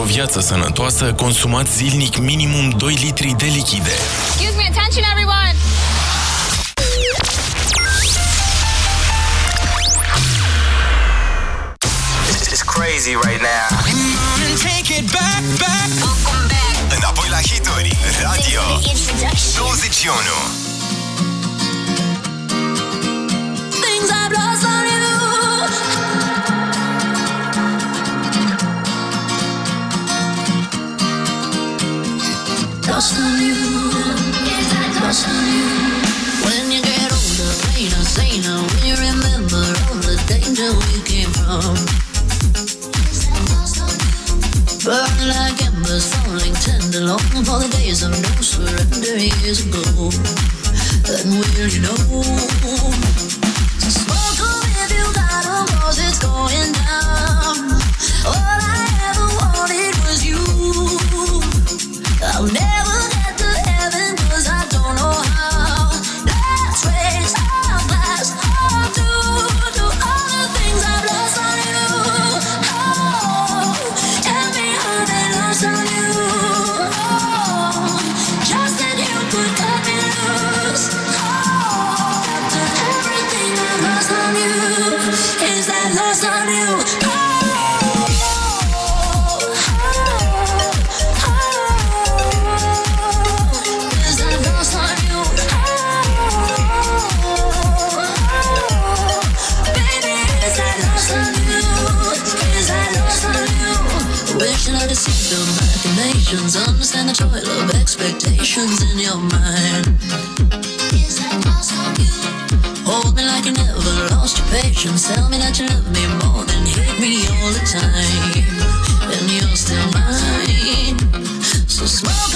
O viață sănătoasă, consumați zilnic minimum 2 litri de lichide. Excuse me, attention everyone. This is crazy right now. Take it back, back. Înapoi la hituri, Radio 21. Lost on you. Lost on you. When you get older, plainer, saner, when you remember all the danger we came from. Burn like embers, falling tender, long for the days of no surrender years ago. And will you know? Expectations in your mind. Is that on you? Hold me like you never lost your patience. Tell me that you love me more than hate me all the time. And you're still mine. So smoke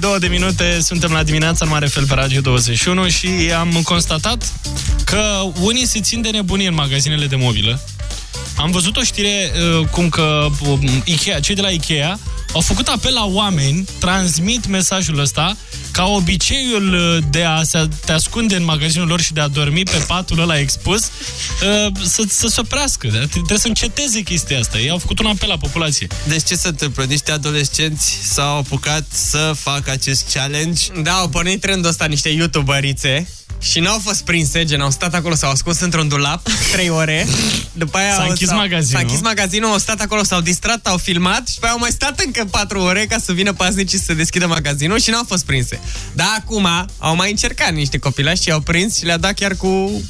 42 de minute, suntem la dimineața în mare fel pe Radio 21 și am constatat că unii se țin de nebunie în magazinele de mobilă. Am văzut o știre uh, cum că um, Ikea, cei de la Ikea au făcut apel la oameni, transmit mesajul ăsta, ca obiceiul uh, de a se, te ascunde în magazinul lor și de a dormi pe patul ăla expus uh, să, să se oprească. Trebuie să înceteze chestia asta. Ei au făcut un apel la populație. Deci ce se întâmplă? Niște adolescenți s-au apucat să facă acest challenge. Da, au pornit trendul ăsta niște youtuberițe și n-au fost prinse, gen au stat acolo, s-au ascuns într-un dulap 3 ore. După aia S-a au- închis s-au- magazinul. S-a închis magazinul, au stat acolo, s-au distrat, au filmat și pe aia au mai stat încă 4 ore ca să vină paznicii să deschidă magazinul și n-au fost prinse. Dar acum au mai încercat niște copilași și i-au prins și le-a dat chiar cu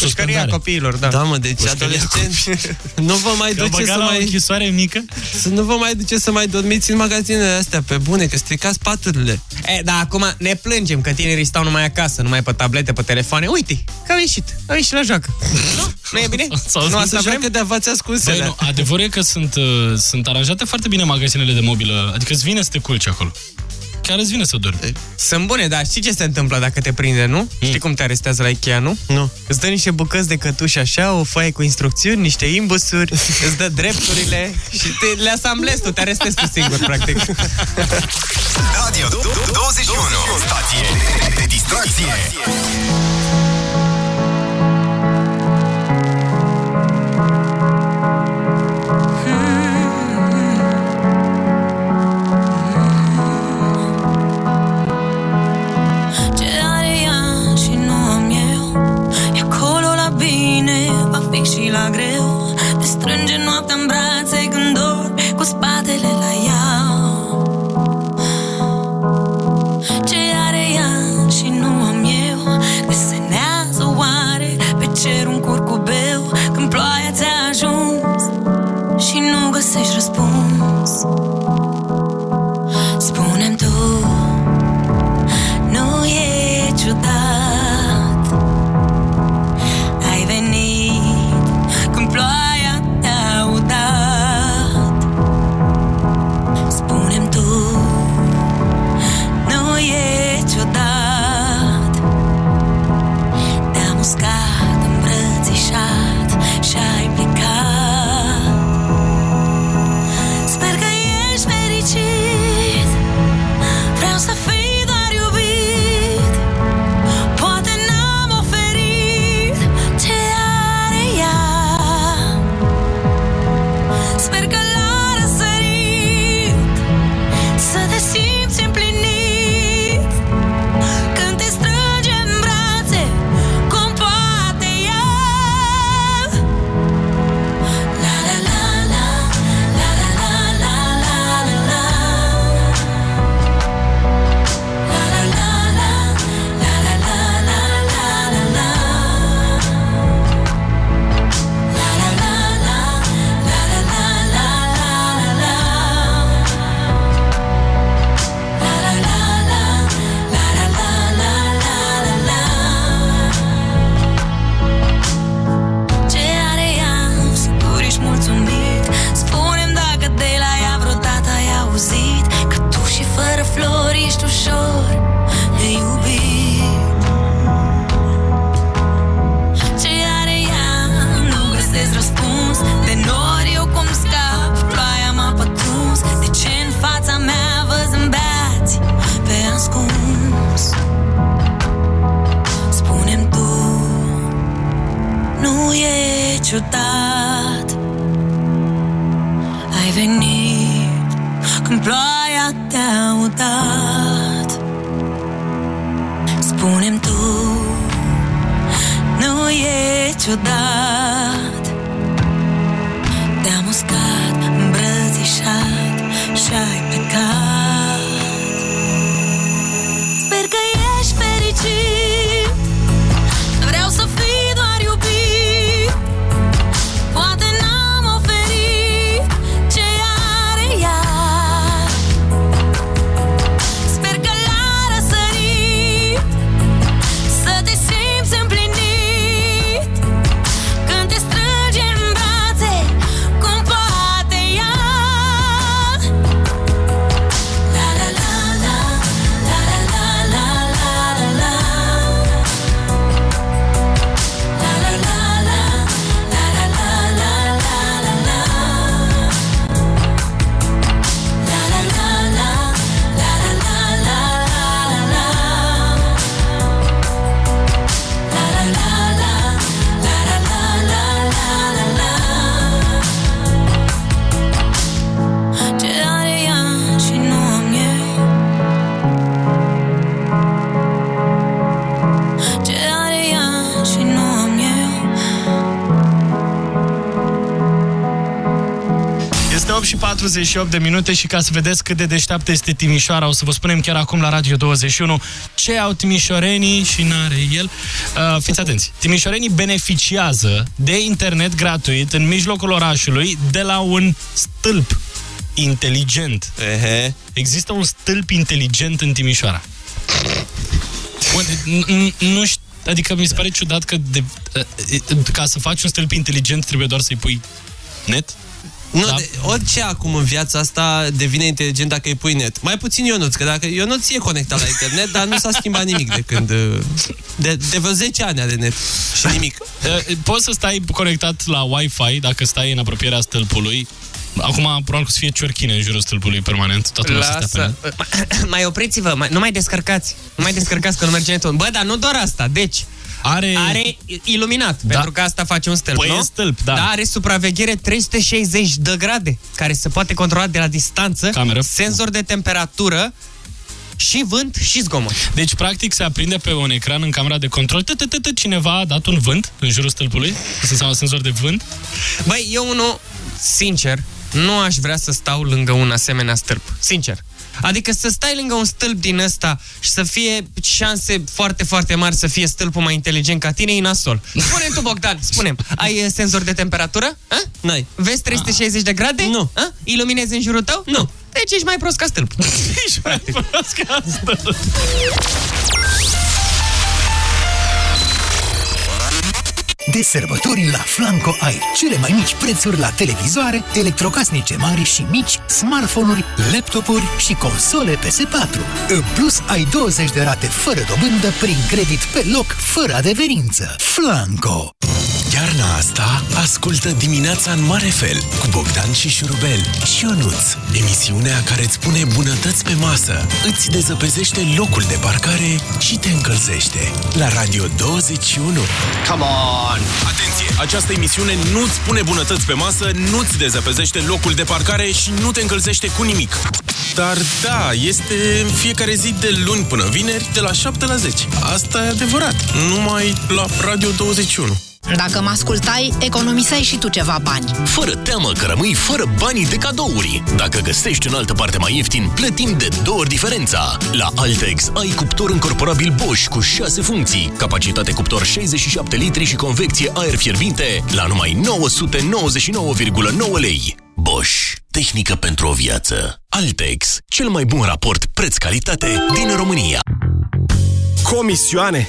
pușcăria copiilor. Da, da mă, deci adolescenți nu vă mai Că au duce băgat să la o mai... închisoare mică? Să nu vă mai duce să mai dormiți în magazinele astea, pe bune, că stricați paturile. E, dar acum ne plângem că tinerii stau numai acasă, numai pe tablete, pe telefoane. Uite, că au ieșit, au ieșit la joacă. Nu? Nu e bine? Sau nu asta vrem? de v-ați Băi, nu, adevărul e că sunt, uh, sunt aranjate foarte bine magazinele de mobilă. Adică îți vine să te culci acolo. Chiar îți vine să dormi. Sunt bune, dar știi ce se întâmplă dacă te prinde, nu? Mm. Știi cum te arestează la Ikea, nu? Nu. Îți dă niște bucăți de cătuș așa, o foaie cu instrucțiuni, niște imbusuri, îți dă drepturile și te, le asamblezi tu, te arestezi tu singur, practic. Radio 21 Stație de distracție 48 de minute și ca să vedeți cât de deșteaptă este Timișoara, o să vă spunem chiar acum la Radio 21 ce au timișorenii și n-are el. Uh, fiți atenți, timișorenii beneficiază de internet gratuit în mijlocul orașului de la un stâlp inteligent. Ehe. Există un stâlp inteligent în Timișoara. Unde- n- n- Nu știu, adică mi se pare ciudat că de, uh, ca să faci un stâlp inteligent trebuie doar să-i pui net. Nu, da. de, orice acum în viața asta devine inteligent dacă îi pui net. Mai puțin Ionuț, că dacă Ionuț e conectat la internet, dar nu s-a schimbat nimic de când... uh, De, de vreo 10 ani are net și nimic. Uh, Poți să stai conectat la Wi-Fi dacă stai în apropierea stâlpului. Acum, probabil că să fie ciorchine în jurul stâlpului permanent. Toată lumea să stea pe net. Lasă. Mai opriți-vă, mai, nu mai descărcați. Nu mai descărcați că nu merge netul. Bă, dar nu doar asta. Deci, are, are iluminat, da. pentru că asta face un stâlp, Păi nu? e stâlp, da. Dar are supraveghere 360 de grade, care se poate controla de la distanță, Cameră. senzor de temperatură și vânt și zgomot. Deci, practic, se aprinde pe un ecran în camera de control. Tă, tă, tă, tă, Cineva a dat un vânt în jurul stâlpului. Asta înseamnă senzor de vânt. Băi, eu unul, sincer, nu aș vrea să stau lângă un asemenea stâlp. Sincer. Adică să stai lângă un stâlp din ăsta și să fie șanse foarte, foarte mari să fie stâlpul mai inteligent ca tine, e nasol. spune tu, Bogdan, spune Ai uh, senzor de temperatură? A? N-ai. Vezi 360 de grade? Nu. A? Iluminezi în jurul tău? Nu. Deci ești mai prost ca stâlp. ești mai prost ca stâlp. De sărbători la Flanco ai cele mai mici prețuri la televizoare, electrocasnice mari și mici, smartphone-uri, laptopuri și console PS4. În plus, ai 20 de rate fără dobândă prin credit pe loc, fără adeverință. Flanco! Iarna asta ascultă dimineața în mare fel cu Bogdan și Șurubel și Ionuț. Emisiunea care îți pune bunătăți pe masă, îți dezăpezește locul de parcare și te încălzește. La Radio 21. Come on! Atenție! Această emisiune nu-ți pune bunătăți pe masă, nu-ți dezăpezește locul de parcare și nu te încălzește cu nimic. Dar da, este în fiecare zi de luni până vineri, de la 7 la 10. Asta e adevărat. Numai la Radio 21. Dacă mă ascultai, economiseai și tu ceva bani. Fără teamă că rămâi fără banii de cadouri. Dacă găsești în altă parte mai ieftin, plătim de două ori diferența. La Altex ai cuptor încorporabil Bosch cu 6 funcții, capacitate cuptor 67 litri și convecție aer fierbinte la numai 999,9 lei. Bosch. Tehnică pentru o viață. Altex. Cel mai bun raport preț-calitate din România. Comisioane?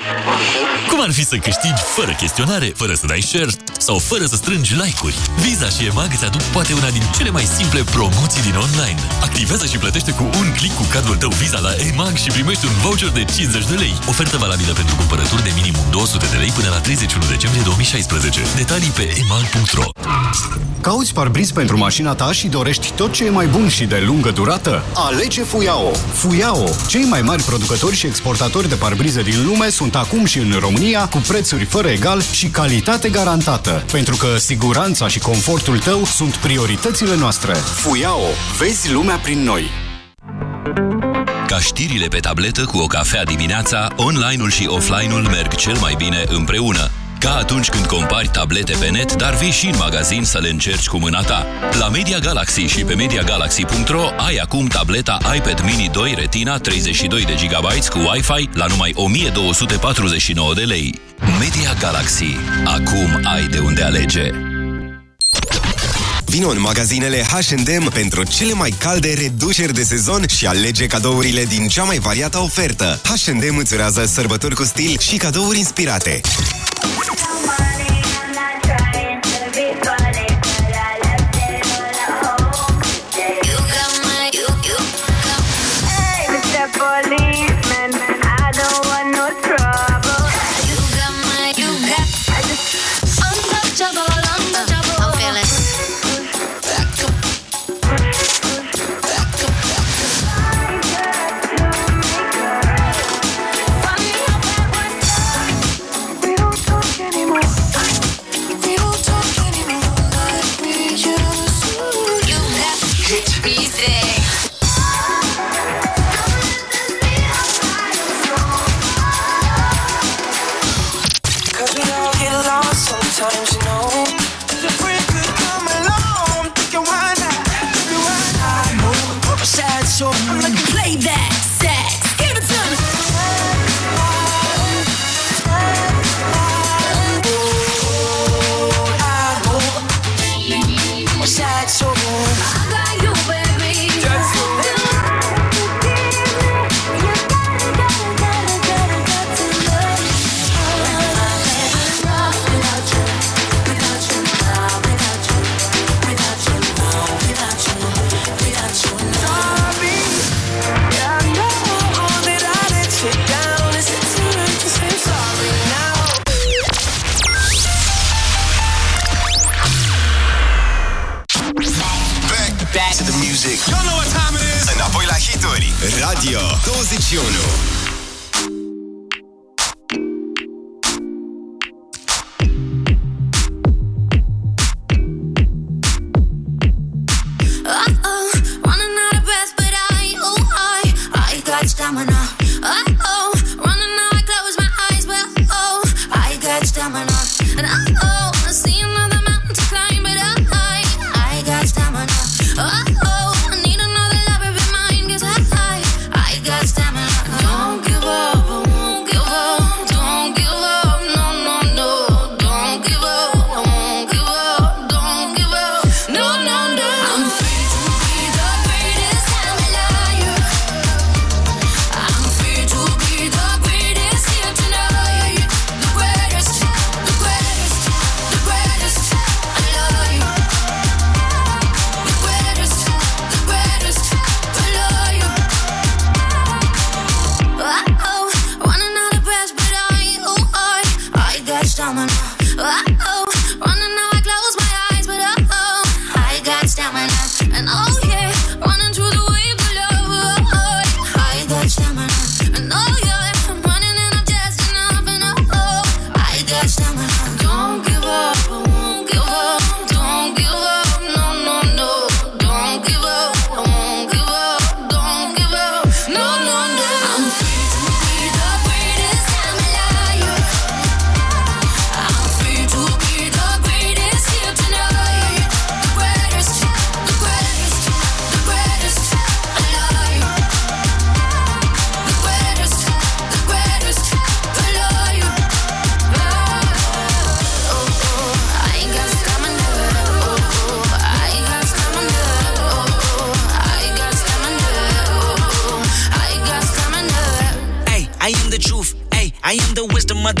Cum Cum ar fi să câștigi fără chestionare, fără să dai share sau fără să strângi like-uri? Visa și EMAG îți aduc poate una din cele mai simple promoții din online. Activează și plătește cu un click cu cardul tău Visa la EMAG și primești un voucher de 50 de lei. Ofertă valabilă pentru cumpărături de minimum 200 de lei până la 31 decembrie 2016. Detalii pe emag.ro Cauți parbriz pentru mașina ta și dorești tot ce e mai bun și de lungă durată? Alege Fuyao! Fuyao, cei mai mari producători și exportatori de parbrize din lume, sunt acum și în România cu prețuri fără egal și calitate garantată. Pentru că siguranța și confortul tău sunt prioritățile noastre. Fuyao, vezi lumea prin noi! Ca știrile pe tabletă cu o cafea dimineața, online-ul și offline-ul merg cel mai bine împreună. Ca atunci când compari tablete pe net, dar vii și în magazin să le încerci cu mâna ta. La Media Galaxy și pe MediaGalaxy.ro ai acum tableta iPad Mini 2 Retina 32 de GB cu Wi-Fi la numai 1249 de lei. Media Galaxy. Acum ai de unde alege. Vino în magazinele H&M pentru cele mai calde reduceri de sezon și alege cadourile din cea mai variată ofertă. H&M îți urează sărbători cu stil și cadouri inspirate. Yeah.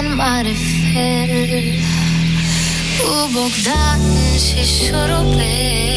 în mare fel. Cu Bogdan și șurubel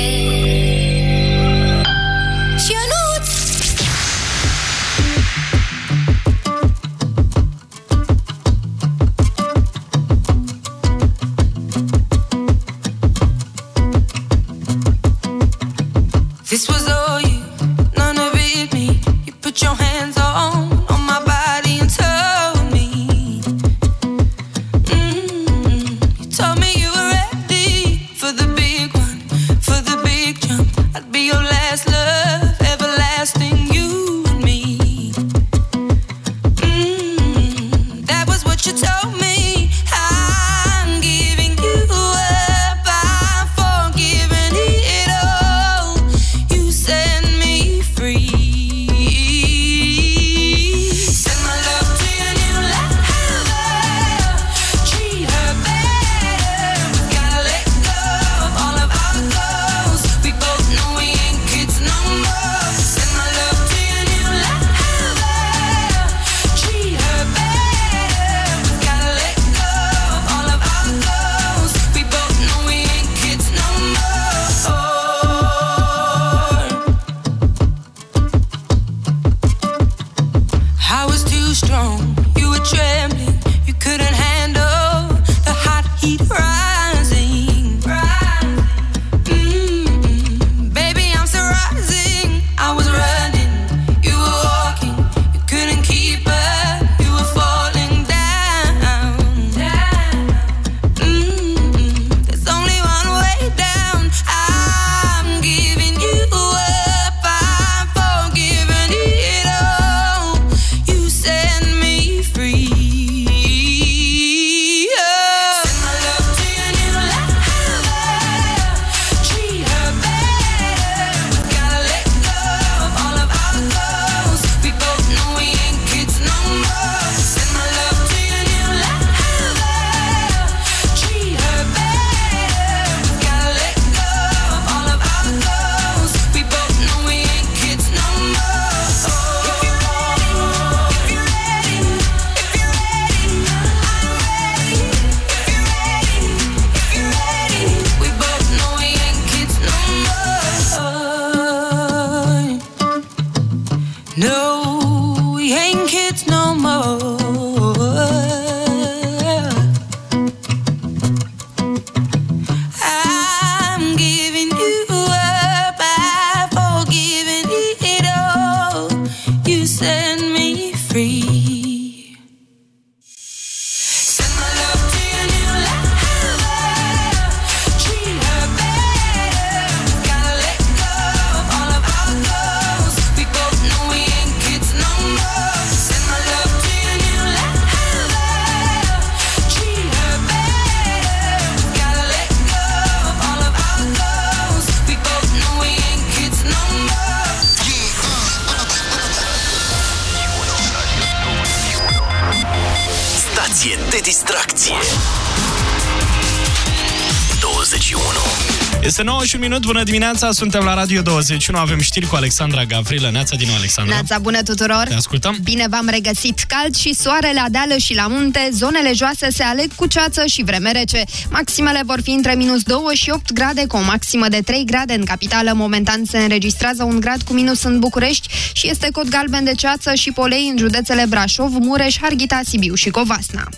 minut, bună dimineața, suntem la Radio 21, avem știri cu Alexandra Gavrilă. Neața din nou, Alexandra. Neața bună tuturor! Te ascultăm. Bine v-am regăsit! Cald și soare la deală și la munte, zonele joase se aleg cu ceață și vreme rece. Maximele vor fi între minus 2 și 8 grade, cu o maximă de 3 grade în capitală. Momentan se înregistrează un grad cu minus în București și este cod galben de ceață și polei în județele Brașov, Mureș, Harghita, Sibiu și Covasna.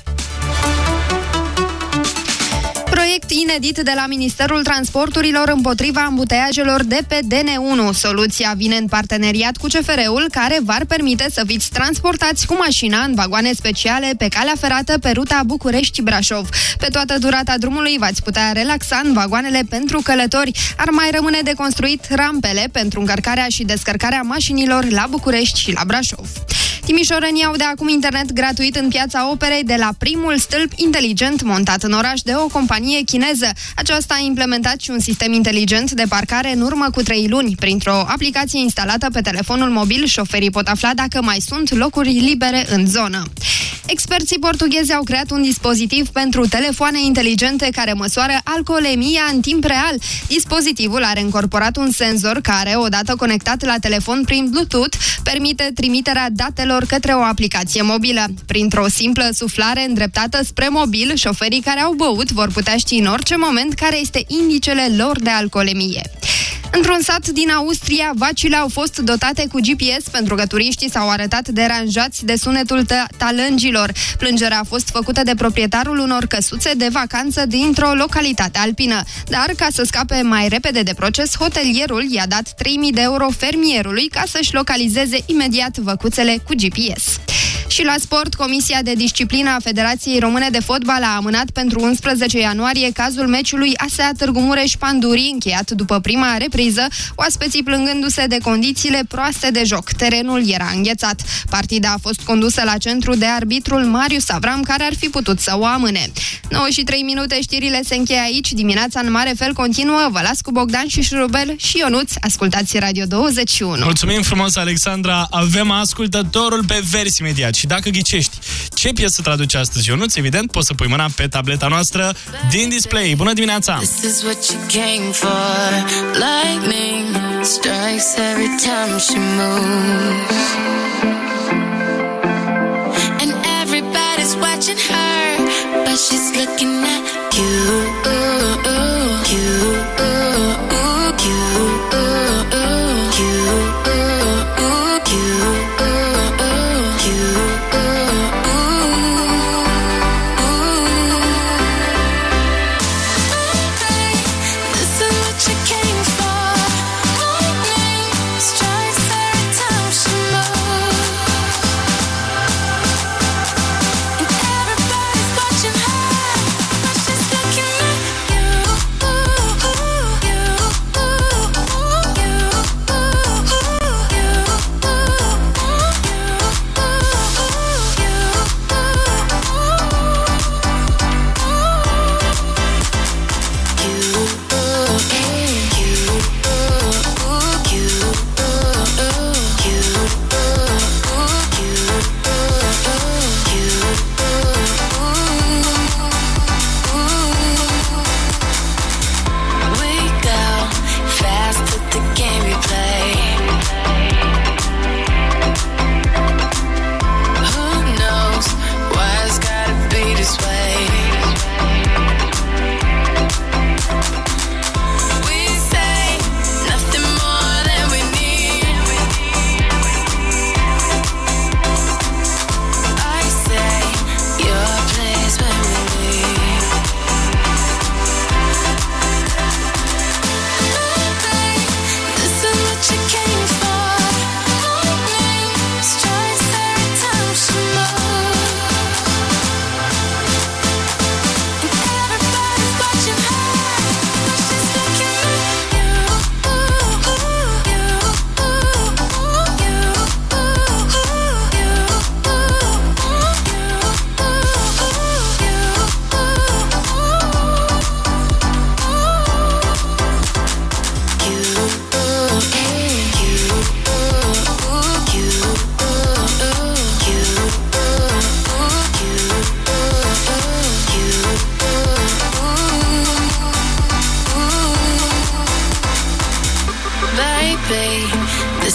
Proiect inedit de la Ministerul Transporturilor împotriva ambuteiajelor de pe DN1. Soluția vine în parteneriat cu CFR-ul, care v-ar permite să fiți transportați cu mașina în vagoane speciale pe calea ferată pe ruta București-Brașov. Pe toată durata drumului v-ați putea relaxa în vagoanele pentru călători. Ar mai rămâne de construit rampele pentru încărcarea și descărcarea mașinilor la București și la Brașov. Timișorenii au de acum internet gratuit în piața operei de la primul stâlp inteligent montat în oraș de o companie chineză. Aceasta a implementat și un sistem inteligent de parcare în urmă cu trei luni. Printr-o aplicație instalată pe telefonul mobil, șoferii pot afla dacă mai sunt locuri libere în zonă. Experții portughezi au creat un dispozitiv pentru telefoane inteligente care măsoară alcoolemia în timp real. Dispozitivul are încorporat un senzor care, odată conectat la telefon prin Bluetooth, permite trimiterea datelor către o aplicație mobilă. Printr-o simplă suflare îndreptată spre mobil, șoferii care au băut vor putea ști în orice moment care este indicele lor de alcoolemie. Într-un sat din Austria, vacile au fost dotate cu GPS pentru că turiștii s-au arătat deranjați de sunetul tă- talângilor. Plângerea a fost făcută de proprietarul unor căsuțe de vacanță dintr-o localitate alpină. Dar, ca să scape mai repede de proces, hotelierul i-a dat 3000 de euro fermierului ca să-și localizeze imediat văcuțele cu GPS. Și la sport, Comisia de Disciplină a Federației Române de Fotbal a amânat pentru 11 ianuarie cazul meciului ASEA Târgu Mureș-Panduri, încheiat după prima repriză, oaspeții plângându-se de condițiile proaste de joc. Terenul era înghețat. Partida a fost condusă la centru de arbitrul Marius Avram, care ar fi putut să o amâne. 9 și 3 minute, știrile se încheie aici. Dimineața în mare fel continuă. Vă las cu Bogdan și Șurubel și Ionuț. Ascultați Radio 21. Mulțumim frumos, Alexandra. Avem ascultătorul pe vers imediat. Și dacă ghicești ce piesă traduce astăzi Ionuț, evident, poți să pui mâna pe tableta noastră din display. Bună dimineața! This is what you came for. Lightning strikes every time she moves. And everybody's watching her, but she's looking at you. You.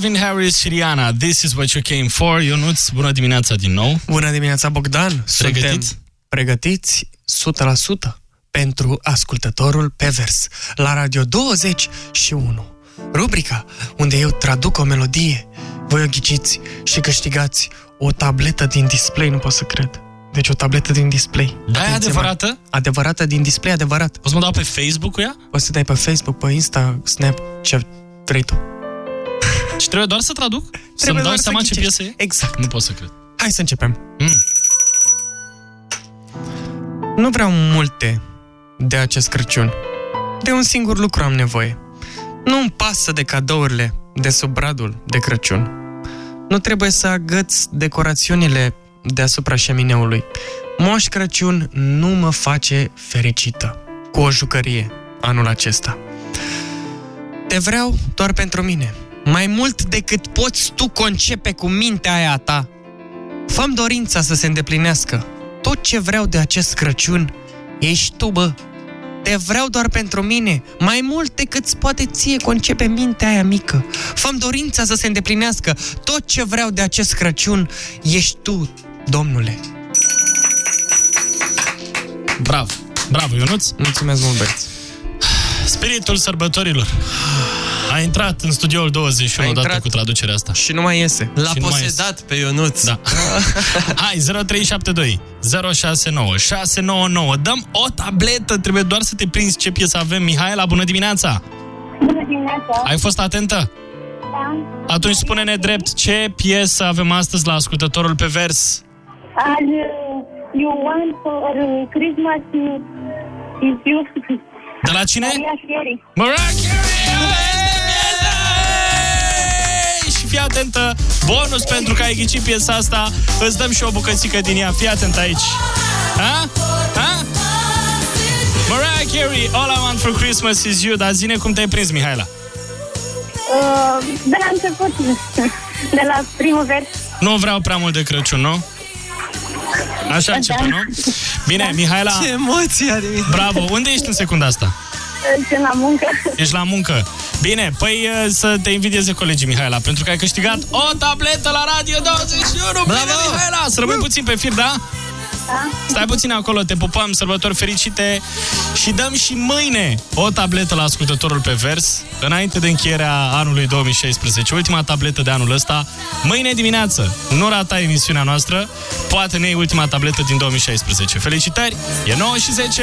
Calvin Harris și Rihanna, This is what you came for. Ionuț, bună dimineața din nou. Bună dimineața, Bogdan! Pregătiți? Suntem pregătiți 100% pentru ascultătorul pe vers la Radio 21. Rubrica unde eu traduc o melodie, voi o ghiciți și câștigați o tabletă din display, nu pot să cred. Deci o tabletă din display. Da, e Atenție, adevărată? mare. Adevărată din display, adevărat. Poți să mă dau pe Facebook cu ea? Poți să dai pe Facebook, pe Insta, Snap, ce vrei tu. Și trebuie doar să traduc? Să-mi Trebuie dau doar să seama ce ghicești. piesă e? Exact. Nu pot să cred. Hai să începem. Mm. Nu vreau multe de acest Crăciun. De un singur lucru am nevoie. Nu-mi pasă de cadourile de sub bradul de Crăciun. Nu trebuie să agăț decorațiunile deasupra șemineului. Moș Crăciun nu mă face fericită cu o jucărie anul acesta. Te vreau doar pentru mine. Mai mult decât poți tu concepe cu mintea aia a ta. Făm dorința să se îndeplinească. Tot ce vreau de acest Crăciun ești tu, bă. Te vreau doar pentru mine, mai mult decât îți poate ție concepe mintea aia mică. Făm dorința să se îndeplinească. Tot ce vreau de acest Crăciun ești tu, Domnule. Bravo. Bravo, Ionuț. Mulțumesc mult, Berți. Spiritul sărbătorilor. A intrat în studioul 21 A odată intrat cu traducerea asta. Și nu mai iese. L-a Și nu mai posedat pe Ionuț. Da. Hai, 0372 069 699. Dăm o tabletă, trebuie doar să te prinzi ce piesă avem. Mihaela, bună dimineața! Bună dimineața! Ai fost atentă? Da. Atunci spune-ne drept, ce piesă avem astăzi la ascultătorul pe vers? Azi, uh, you want for uh, Christmas uh, is you. De la cine? Maria Carey. Mariah Carey! Și fii atentă, bonus pentru că ai ghicit piesa asta, îți dăm și o bucățică din ea. Fii atent aici. Ha? Ha? Mariah Carey, All I Want for Christmas is You, dar zine cum te-ai prins, Mihaela. Uh, de la început, de la primul vers. Nu vreau prea mult de Crăciun, nu? Așa începe, nu? Bine, Mihaela... Ce emoții are Bravo, unde ești în secunda asta? Sunt la muncă. Ești la muncă. Bine, păi uh, să te invidieze colegii, Mihaela, pentru că ai câștigat o tabletă la Radio 21. Bravo! Bine, Mihaela! Să rămâi puțin pe fir, da? Da. Stai puțin acolo, te pupăm, sărbători fericite și dăm și mâine o tabletă la ascultătorul pe vers, înainte de încheierea anului 2016. Ultima tabletă de anul ăsta, mâine dimineață. Nu rata emisiunea noastră, poate ne iei ultima tabletă din 2016. Felicitări, e 9 și 10.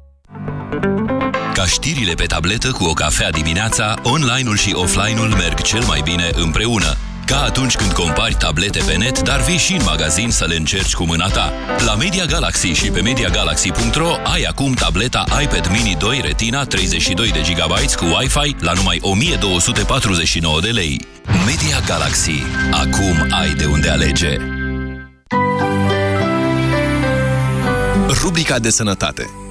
Ca știrile pe tabletă cu o cafea dimineața, online-ul și offline-ul merg cel mai bine împreună. Ca atunci când compari tablete pe net, dar vii și în magazin să le încerci cu mâna ta. La Media Galaxy și pe MediaGalaxy.ro ai acum tableta iPad Mini 2 Retina 32 de GB cu Wi-Fi la numai 1249 de lei. Media Galaxy. Acum ai de unde alege. Rubrica de sănătate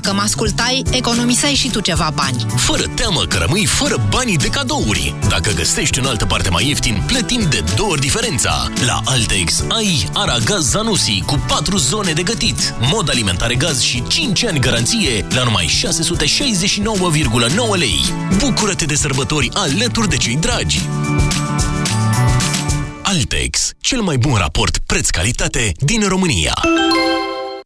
Dacă mă ascultai, economiseai și tu ceva bani. Fără teamă că rămâi fără banii de cadouri. Dacă găsești în altă parte mai ieftin, plătim de două ori diferența. La Altex ai Aragaz Zanussi cu 4 zone de gătit, mod alimentare gaz și 5 ani garanție la numai 669,9 lei. Bucură-te de sărbători alături de cei dragi! Altex, cel mai bun raport preț-calitate din România.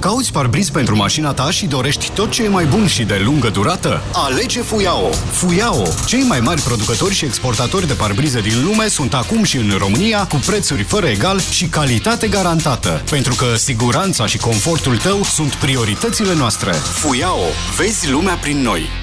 Cauți parbriz pentru mașina ta și dorești tot ce e mai bun și de lungă durată? Alege Fuyao! Fuyao, cei mai mari producători și exportatori de parbrize din lume, sunt acum și în România cu prețuri fără egal și calitate garantată. Pentru că siguranța și confortul tău sunt prioritățile noastre. Fuyao, vezi lumea prin noi.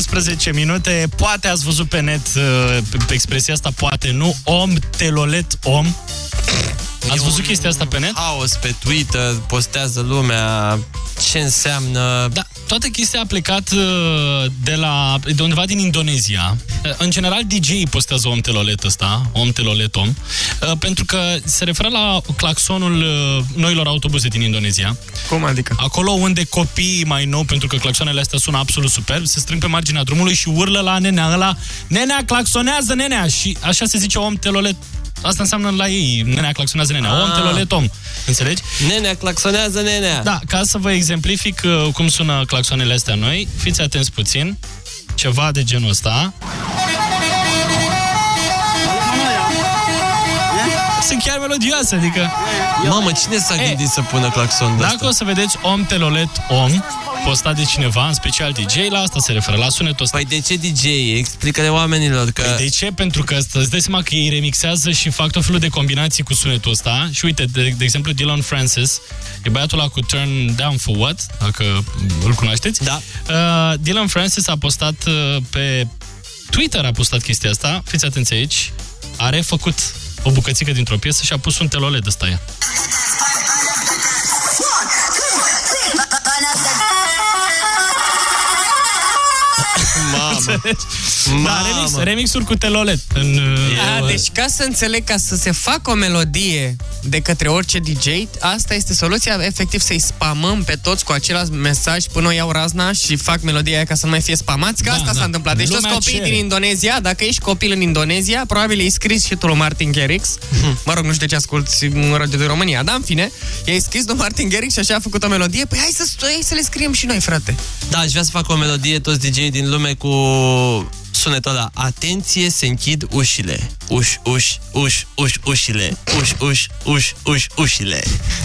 17 minute, poate ați văzut pe net, uh, pe, pe expresia asta, poate nu, om, telolet, om. Ați văzut chestia asta pe net? Haos pe Twitter, postează lumea ce înseamnă... Da, toată chestia a plecat uh, de la de undeva din Indonezia. Uh, În general, DJ-ii postează om telolet ăsta, om telolet om, uh, pentru că se referă la claxonul uh, noilor autobuze din Indonezia. Cum adică? Acolo unde copiii mai nou, pentru că claxoanele astea sună absolut superb, se strâng pe marginea drumului și urlă la nenea ăla, nenea, claxonează nenea! Și așa se zice om telolet. Asta înseamnă la ei, nenea claxonează nenea, om Ah. telolet om. Înțelegi? Nenea, claxonează nenea. Da, ca să vă exemplific uh, cum sună claxoanele astea noi, fiți atenți puțin, ceva de genul ăsta. Sunt chiar melodioase, adică... Mamă, cine s-a gândit să pună claxon de Dacă o să vedeți om telolet om, postat de cineva, în special DJ, la asta se referă, la sunetul ăsta. Păi de ce DJ? Explică-le oamenilor că... Păi de ce? Pentru că ăsta- îți dai seama că ei remixează și fac tot felul de combinații cu sunetul ăsta. Și uite, de, de exemplu, Dylan Francis, e băiatul ăla cu Turn Down for What, dacă îl cunoașteți. Da. Uh, Dylan Francis a postat uh, pe Twitter, a postat chestia asta, fiți atenți aici, are făcut o bucățică dintr-o piesă și a pus un telolet ăsta ea. Mamă. Da, remix, remixuri cu telolet. În, uh, A, deci ca să înțeleg, ca să se facă o melodie de către orice DJ, asta este soluția, efectiv să-i spamăm pe toți cu același mesaj până o iau razna și fac melodia aia ca să nu mai fie spamați, că Da, asta da. s-a întâmplat. Deci toți Lumea copiii cere. din Indonezia, dacă ești copil în Indonezia, probabil i-ai scris și tu lui Martin Garrix, mă rog, nu știu de ce asculti în Radio de România, dar în fine, i-ai scris lui Martin Garrix și așa a făcut o melodie, păi hai să, hai să le scriem și noi, frate. Da, aș vrea să fac o melodie toți dj din lume cu sunetul ăla. Atenție, se închid ușile. Uș, uș, uș, uș, ușile. Uș, uș, uș, uș, ușile.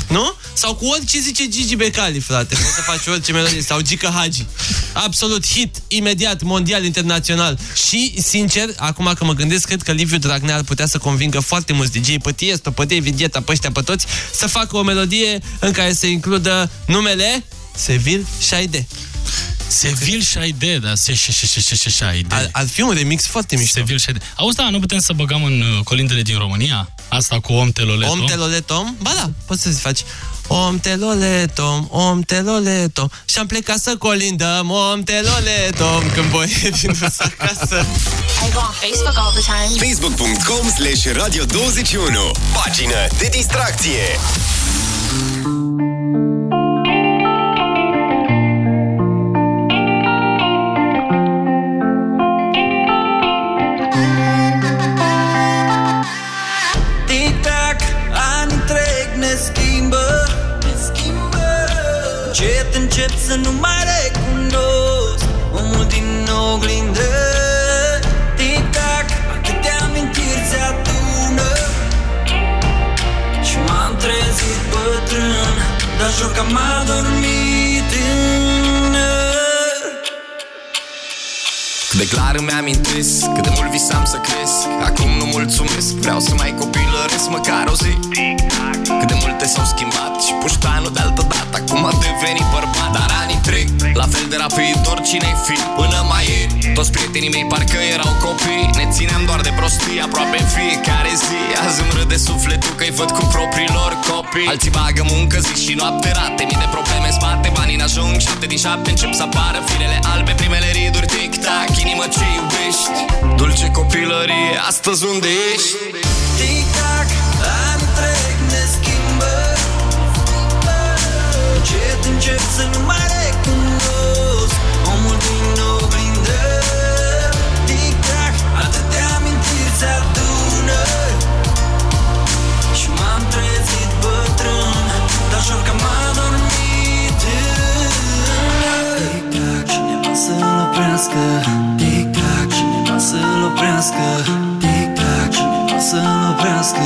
Nu? Sau cu orice zice Gigi Becali, frate. Poți să faci orice melodie. Sau Gica Hagi. Absolut hit, imediat, mondial, internațional. Și, sincer, acum că mă gândesc, cred că Liviu Dragnea ar putea să convingă foarte mulți DJ, pe Tiesto, pe David Guetta, pe ăștia, pe toți, să facă o melodie în care se includă numele Sevil Shaide. Sevil Shaide, da, se se se se se se Shaide. Ar, ar fi un remix foarte mișto. Sevil Shaide. Auzi, da, nu putem să băgăm în uh, colindele din România? Asta cu om telolet. Om teloletom? Ba da, poți să-ți faci Om teloletom, om teloletom Și-am plecat să colindăm Om teloletom Când voi vin acasă I go on Facebook all the time. Facebook.com slash Radio 21 Pagină de distracție încep să nu mai recunosc. Omul din oglindă Tic-tac, atâtea amintiri se adună. Și m-am trezit bătrân Dar jur că m-a dormit tânăr De clar îmi amintesc cât de mult visam să cresc. Acum nu mulțumesc, vreau să mai copilăresc măcar o zi. Cât de multe s-au schimbat și puștanul de altă dată Acum a devenit bărbat, dar anii trec La fel de rapid oricine-i fi. Până mai ieri, toți prietenii mei parcă erau copii. Ne țineam doar de prostii aproape în fiecare zi. Azi îmi râde sufletul că-i văd cu propriilor copii. Alții bagă muncă zi și noapte rate Mii de probleme în spate, banii n-ajung Șapte din șapte încep să apară firele albe. Primele riduri, tic-tac, inimă ce iubești. Dulce copilărie, astăzi unde ești? Tic-tac, ani trec, ne schimbă Încet încep să nu mai recunosc. Omul din oglindă Tic-tac, atâtea amintiri se adună. Și m-am trezit bătrân Dar jur că m-a dormit Tic-tac, cineva să-l oprească? Tic-tac, cineva să-l oprească? Tic-tac, cineva să-l oprească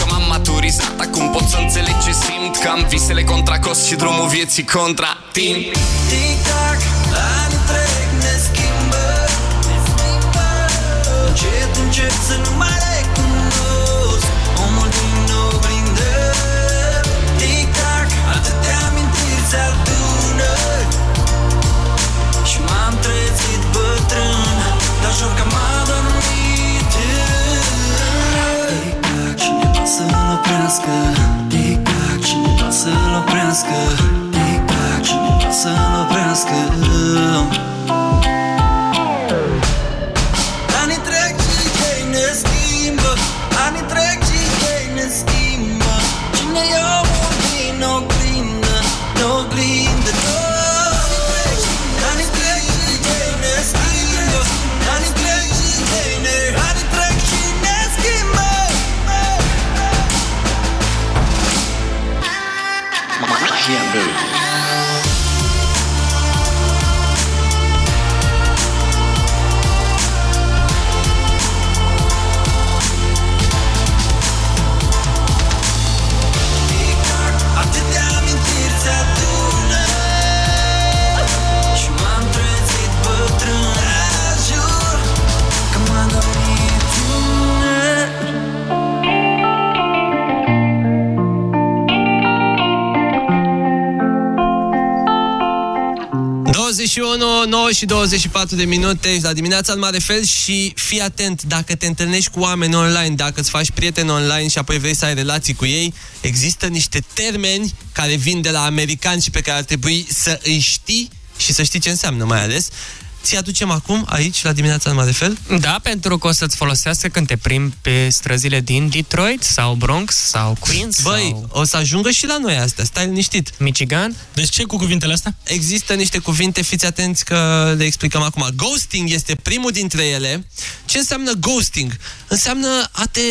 m-am maturizat, acum pot să înțeleg ce simt Că am visele contra cost și drumul vieții contra timp. Tic-tac, ani trec, ne schimbă. Încet încep să nu mai recunosc Omul din oglindă. Tic-tac, atâtea amintiri se adună. Și m-am trezit bătrân Dar jur că m-a oprească Tic-tac, cineva să-l oprească. Tic-tac, cineva să-l oprească 21, 9 și 24 de minute, ești la dimineața în mare fel și fii atent dacă te întâlnești cu oameni online, dacă îți faci prieteni online și apoi vrei să ai relații cu ei, există niște termeni care vin de la americani și pe care ar trebui să îi știi și să știi ce înseamnă mai ales. Ți aducem acum aici la dimineața în mare fel? Da, pentru că o să-ți folosească când te prim pe străzile din Detroit sau Bronx sau Queens Băi, sau o să ajungă și la noi astea, stai liniștit. Michigan. Deci ce cu cuvintele astea? Există niște cuvinte, fiți atenți că le explicăm acum. Ghosting este primul dintre ele. Ce înseamnă ghosting? Înseamnă a te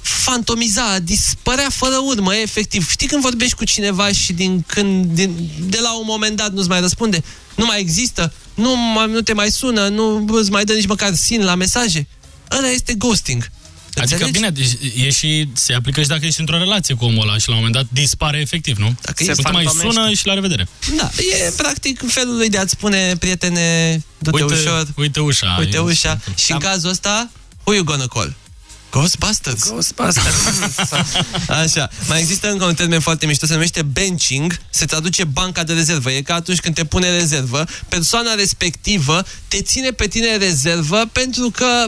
fantomiza, a dispărea fără urmă, efectiv. Știi când vorbești cu cineva și din când, din, de la un moment dat nu-ți mai răspunde? Nu mai există? Nu, mai, nu te mai sună? Nu îți mai dă nici măcar sin la mesaje? Ăla este ghosting. Adică, Înțelegi? bine, deci e și, se aplică și dacă ești într-o relație cu omul ăla și la un moment dat dispare efectiv, nu? Dacă se se nu te mai fantomește. sună și la revedere. Da, e practic felul lui de a-ți spune, prietene, du-te Uite- ușor. uite ușa. Uite E- ușa. Și în cazul ăsta, who you gonna call? Ghostbusters. Ghostbusters. Așa. Mai există încă un termen foarte mișto, se numește benching, se traduce banca de rezervă. E ca atunci când te pune rezervă, persoana respectivă te ține pe tine rezervă pentru că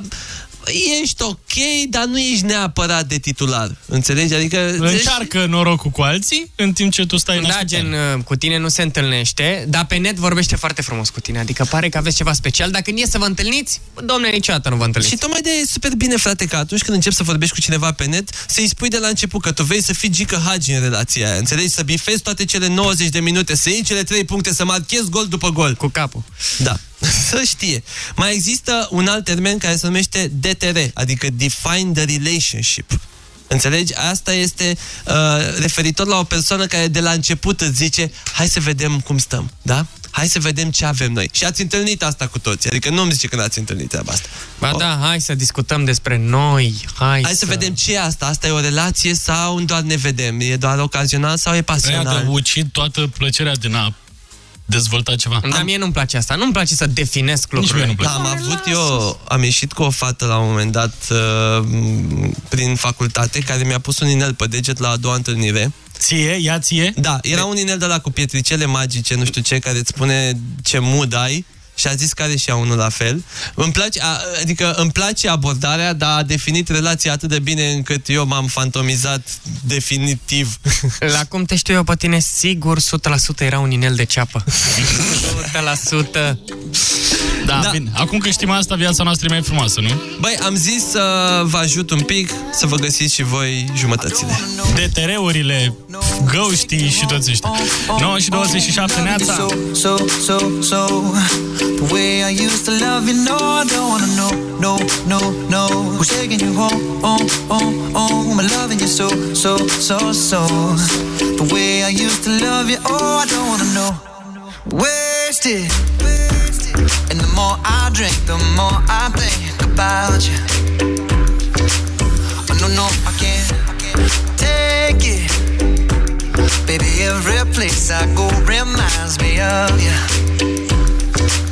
ești ok, dar nu ești neapărat de titular. Înțelegi? Adică... Încearcă norocul cu alții în timp ce tu stai în Da, așteptare. gen, uh, cu tine nu se întâlnește, dar pe net vorbește foarte frumos cu tine. Adică pare că aveți ceva special. Dacă când e să vă întâlniți, domne, niciodată nu vă întâlniți. Și tocmai de e super bine, frate, că atunci când începi să vorbești cu cineva pe net, să-i spui de la început că tu vei să fii gică hagi în relația aia, înțelegi? Să bifezi toate cele 90 de minute, să iei cele 3 puncte, să marchezi gol după gol. Cu capul. Da. Să știe. Mai există un alt termen care se numește DTR, adică Define the Relationship. Înțelegi? Asta este uh, referitor la o persoană care de la început îți zice hai să vedem cum stăm, da? Hai să vedem ce avem noi. Și ați întâlnit asta cu toți. Adică nu îmi zice când ați întâlnit treaba asta. Ba da, hai să discutăm despre noi. Hai, Hai să vedem ce e asta. Asta e o relație sau doar ne vedem? E doar ocazional sau e Aia pasional? de ucid toată plăcerea din a dezvolta ceva. Dar mie nu-mi place asta. Nu-mi place să definesc lucrurile. Da, am avut eu, am ieșit cu o fată la un moment dat uh, prin facultate care mi-a pus un inel pe deget la a doua întâlnire. Ție? Ia ție? Da, era un inel de la cu pietricele magice, nu știu ce, care îți spune ce mood ai și a zis care și ea unul la fel. Îmi place, a, adică îmi place abordarea, dar a definit relația atât de bine încât eu m-am fantomizat definitiv. La cum te știu eu pe tine, sigur 100% era un inel de ceapă. 100%. Da, da, bine. Acum că știm asta, viața noastră e mai frumoasă, nu? Băi, am zis să vă ajut un pic să vă găsiți și voi jumătățile. DTR-urile, găuștii și toți ăștia. 9 și 27, neața! So, so, so, so The way I used to love you, no, I don't wanna know, no, no, no Who's taking you home, home, home, home I'm loving you so, so, so, so The way I used to love you, oh, I don't wanna know Wasted And the more I drink, the more I think about you Oh, no, no, I can't take it Baby, every place I go reminds me of you.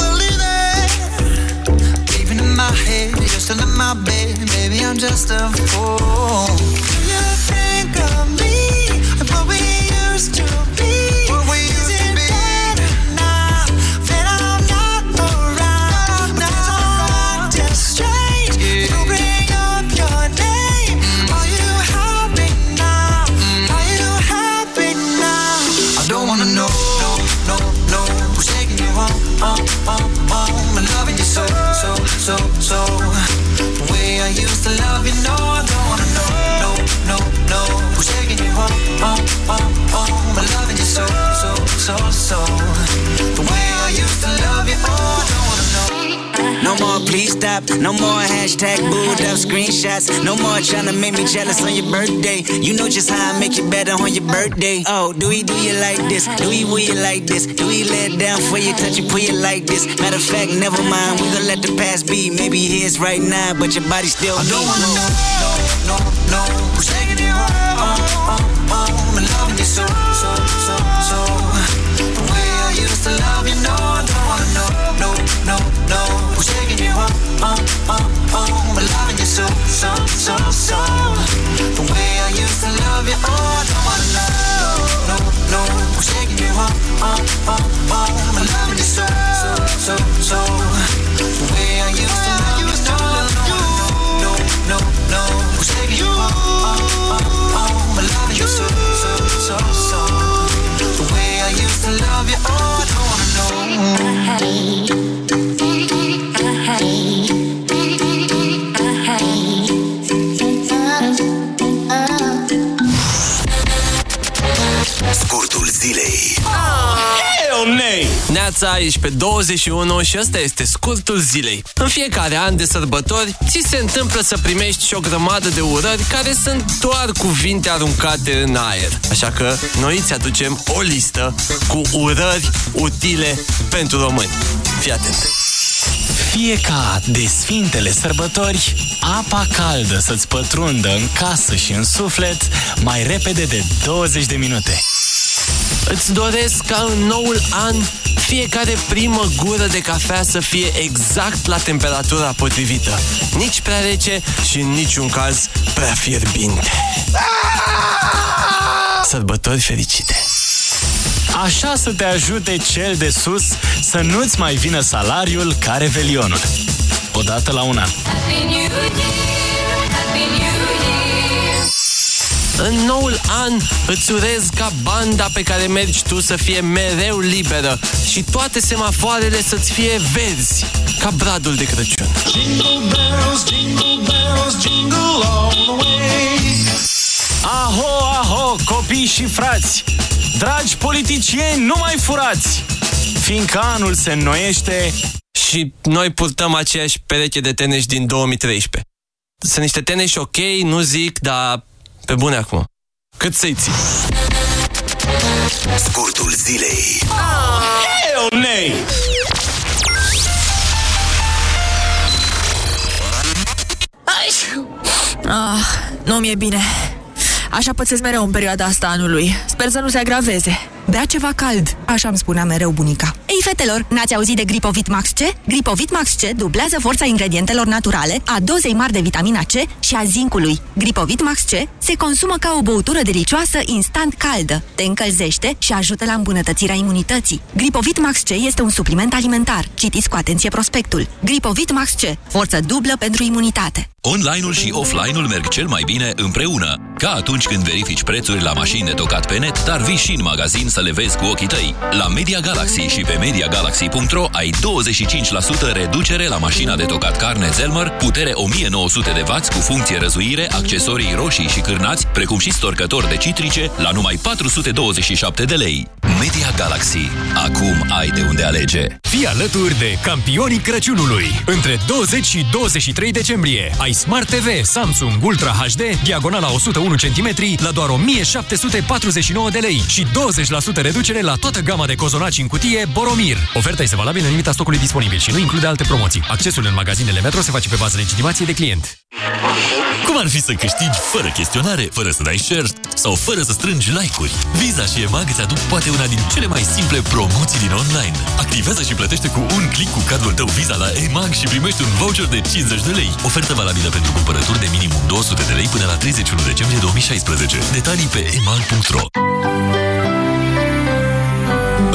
my head, you're still in my bed, maybe I'm just a fool. Do you think of me and what we used to be? Stop. No more hashtag booed up screenshots. No more trying to make me jealous on your birthday. You know just how I make you better on your birthday. Oh, do we do you like this? Do we will you like this? Do we let down for you, touch you, put you like this? Matter of fact, never mind. We gonna let the past be. Maybe here's right now, but your body still I don't wanna know, no, no, no. Who's taking you home, home, home, home? And loving you so, so, so, so. The way I used to love you, no, I don't wanna know, no, no, no. Who's taking you home, home, home, home? And loving you so, so, so, so. The way I used to love you, oh, I don't wanna know, no, no. Who's taking you home, home, home, home? And Neața, ești pe 21 și ăsta este scurtul zilei. În fiecare an de sărbători, ți se întâmplă să primești și o grămadă de urări care sunt doar cuvinte aruncate în aer. Așa că noi îți aducem o listă cu urări utile pentru români. Fii atent! Fie ca de sfintele sărbători, apa caldă să-ți pătrundă în casă și în suflet mai repede de 20 de minute. Îți doresc ca în noul an fiecare primă gură de cafea să fie exact la temperatura potrivită. Nici prea rece și în niciun caz prea fierbinte. Sărbători fericite! Așa să te ajute cel de sus să nu-ți mai vină salariul ca revelionul. Odată la un an. În noul an îți urez ca banda pe care mergi tu să fie mereu liberă și toate semafoarele să-ți fie verzi, ca bradul de Crăciun. Jingle bells, jingle bells, jingle all the way. Aho, aho, copii și frați! Dragi politicieni, nu mai furați! Fiindcă anul se înnoiește Și noi purtăm aceeași pereche de teneși din 2013. Sunt niște teneși ok, nu zic, dar pe bune acum. Cât să-i ții? Scurtul zilei. Hell nay! Ah, nu mi-e bine. Așa pățesc mereu în perioada asta anului. Sper să nu se agraveze. Bea ceva cald, așa îmi spunea mereu bunica. Ei, fetelor, n-ați auzit de Gripovit Max C? Gripovit Max C dublează forța ingredientelor naturale, a dozei mari de vitamina C și a zincului. Gripovit Max C se consumă ca o băutură delicioasă instant caldă, te încălzește și ajută la îmbunătățirea imunității. Gripovit Max C este un supliment alimentar. Citiți cu atenție prospectul. Gripovit Max C, forță dublă pentru imunitate. Online-ul și offline-ul merg cel mai bine împreună. Ca atunci când verifici prețuri la mașini de tocat pe net, dar vii și în magazin să le vezi cu ochii tăi. La Media Galaxy și pe MediaGalaxy.ro ai 25% reducere la mașina de tocat carne Zelmer, putere 1900 de W cu funcție răzuire, accesorii roșii și cârnați, precum și storcători de citrice, la numai 427 de lei. Media Galaxy. Acum ai de unde alege. Fii alături de campionii Crăciunului. Între 20 și 23 decembrie ai Smart TV Samsung Ultra HD, diagonala 101 cm, la doar 1749 de lei și 20% reducere la toată gama de cozonaci în cutie Boromir. Oferta este valabilă în limita stocului disponibil și nu include alte promoții. Accesul în magazinele Metro se face pe bază legitimației de client. Cum ar fi să câștigi fără chestionare, fără să dai share sau fără să strângi like-uri? Visa și EMAG îți aduc poate una din cele mai simple promoții din online. Activează și plătește cu un click cu cardul tău Visa la EMAG și primești un voucher de 50 de lei. Ofertă valabilă pentru cumpărături de minimum 200 de lei până la 31 decembrie 2016. Detalii pe emag.ro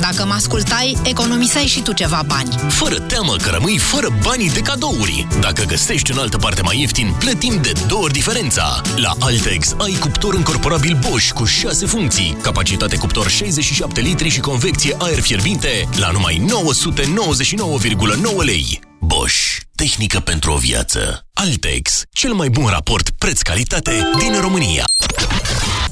Dacă mă ascultai, economiseai și tu ceva bani. Fără teamă că rămâi fără banii de cadouri. Dacă găsești în altă parte mai ieftin, plătim de două ori diferența. La Altex ai cuptor încorporabil Bosch cu 6 funcții, capacitate cuptor 67 litri și convecție aer fierbinte la numai 999,9 lei. Bosch. Tehnică pentru o viață. Altex. Cel mai bun raport preț-calitate din România.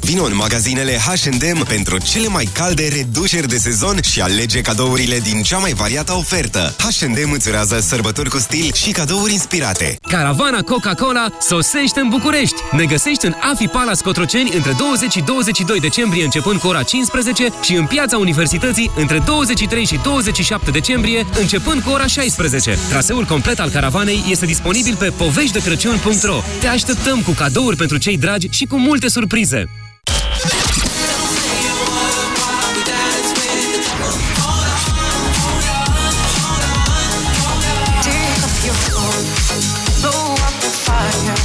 Vino în magazinele H&M pentru cele mai calde reduceri de sezon și alege cadourile din cea mai variată ofertă. H&M îți urează sărbători cu stil și cadouri inspirate. Caravana Coca-Cola sosește în București. Ne găsești în Afi Palace Cotroceni între 20 și 22 decembrie începând cu ora 15 și în Piața Universității între 23 și 27 decembrie începând cu ora 16. Traseul complet al caravanei este disponibil pe poveștidecrăciun.ro. Te așteptăm cu cadouri pentru cei dragi și cu multe surprize. Take up your phone, blow up the fire.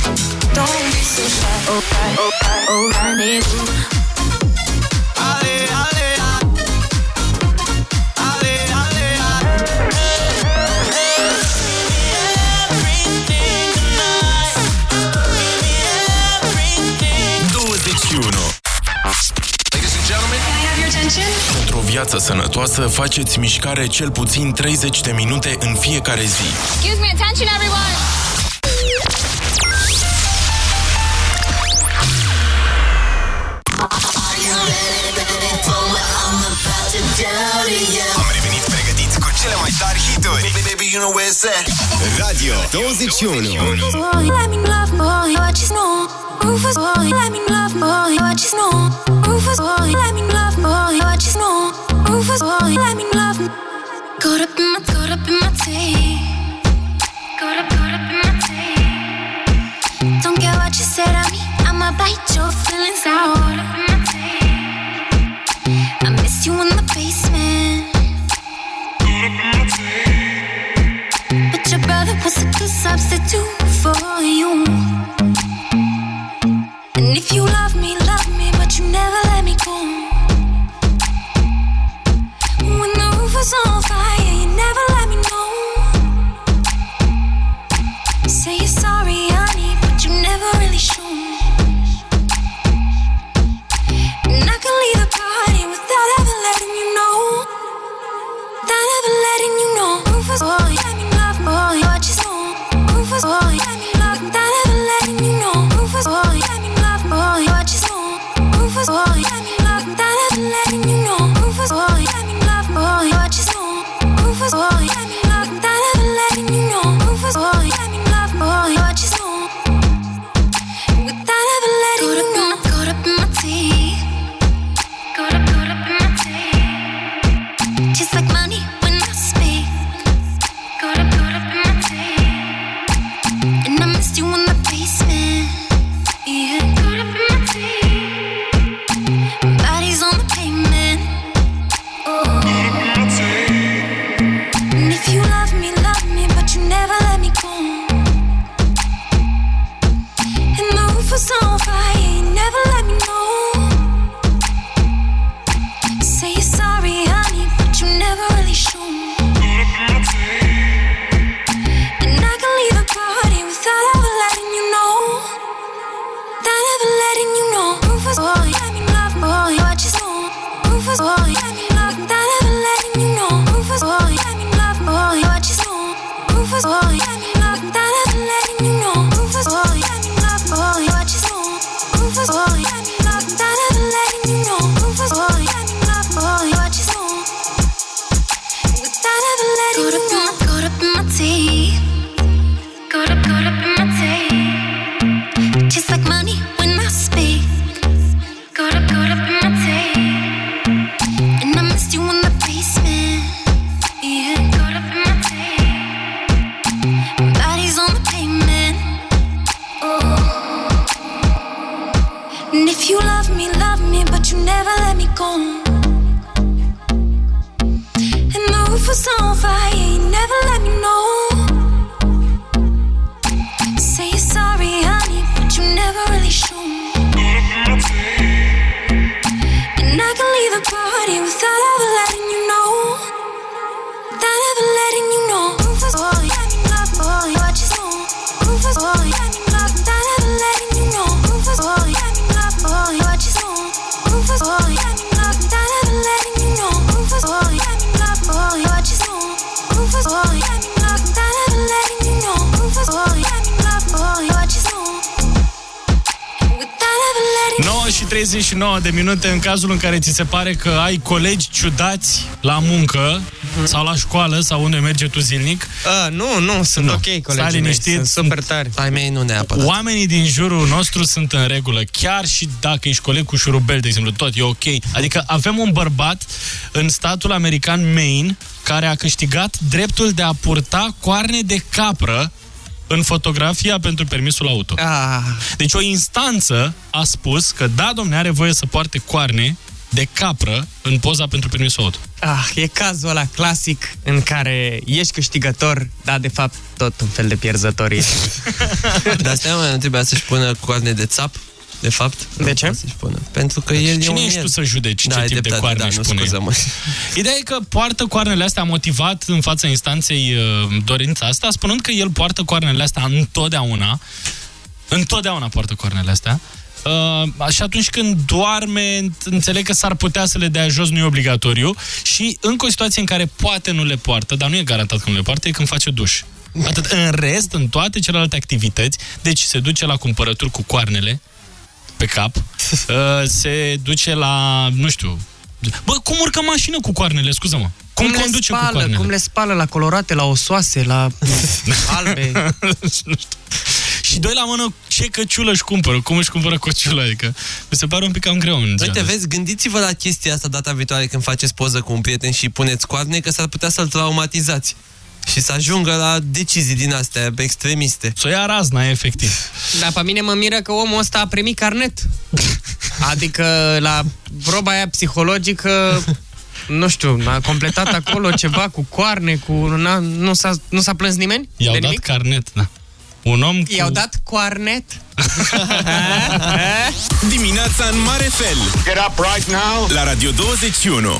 Don't be so shy. Alright, alright, alright, nigga. Viață sănătoasă, faceți mișcare cel puțin 30 de minute în fiecare zi. Excuse me, attention everyone! Am revenit pregătiți cu cele mai tari hituri. Radio 21. Let me love boy, what you know? Rufus boy, let me love boy, what you know? Rufus boy, let me Rufus boy, let me love. Caught up in my, caught up in my tea. Caught up, caught up in my tea. Don't care what you said to me, I'ma bite your feelings out. I miss you in the basement. But your brother was a good substitute for you. And if you love me, love me, but you never 39 de minute în cazul în care ți se pare că ai colegi ciudați la muncă sau la școală sau unde merge tu zilnic. A, nu, nu, sunt Nu. ok Stai colegii mei, liniștit, sunt sunt- super tari. Ai mei nu neapărat. Oamenii din jurul nostru sunt în regulă, chiar și dacă ești coleg cu șurubel, de exemplu, tot e ok. Adică avem un bărbat în statul american Maine care a câștigat dreptul de a purta coarne de capră în fotografia pentru permisul auto. Ah. Deci o instanță a spus că da, domne, are voie să poarte coarne de capră în poza pentru permisul auto. Ah, e cazul ăla clasic în care ești câștigător, dar de fapt tot un fel de pierzător ești. Dar stai, mă, nu trebuia să-și pună coarne de țap, de fapt. De ce? Pună. Pentru că el Cine e ești tu să judeci da, ce tip dreptate, de coarne da, își pune? Nu, Ideea e că poartă coarnele astea, a motivat în fața instanței uh, dorința asta, spunând că el poartă coarnele astea întotdeauna, întotdeauna poartă coarnele astea, Uh, și atunci când doarme, înțeleg că s-ar putea să le dea jos, nu e obligatoriu. Și încă o situație în care poate nu le poartă, dar nu e garantat că nu le poartă, e când face duș. Atât. În rest, în toate celelalte activități, deci se duce la cumpărături cu coarnele, pe cap, uh, se duce la, nu știu, Bă, cum urcă mașină cu coarnele, scuză-mă? Cum, cum conduce spală, cu coarnele? Cum le spală la colorate, la osoase, la albe? nu știu. Și doi la mână, ce căciulă își cumpără? Cum își cumpără căciula? Adică mi se pare un pic cam greu. În Uite, vezi, gândiți-vă la chestia asta data viitoare când faceți poză cu un prieten și puneți coarne, că s-ar putea să-l traumatizați și să ajungă la decizii din astea extremiste. Să ia razna, efectiv. Dar pe mine mă miră că omul ăsta a primit carnet. Adică la proba aia psihologică nu știu, a completat acolo ceva cu coarne, cu... Nu s-a, nu s-a plâns nimeni? I-au dat nimic? carnet, da. Un om cu... I-au dat coarnet? Dimineața în mare fel. Get up right now. La Radio 21.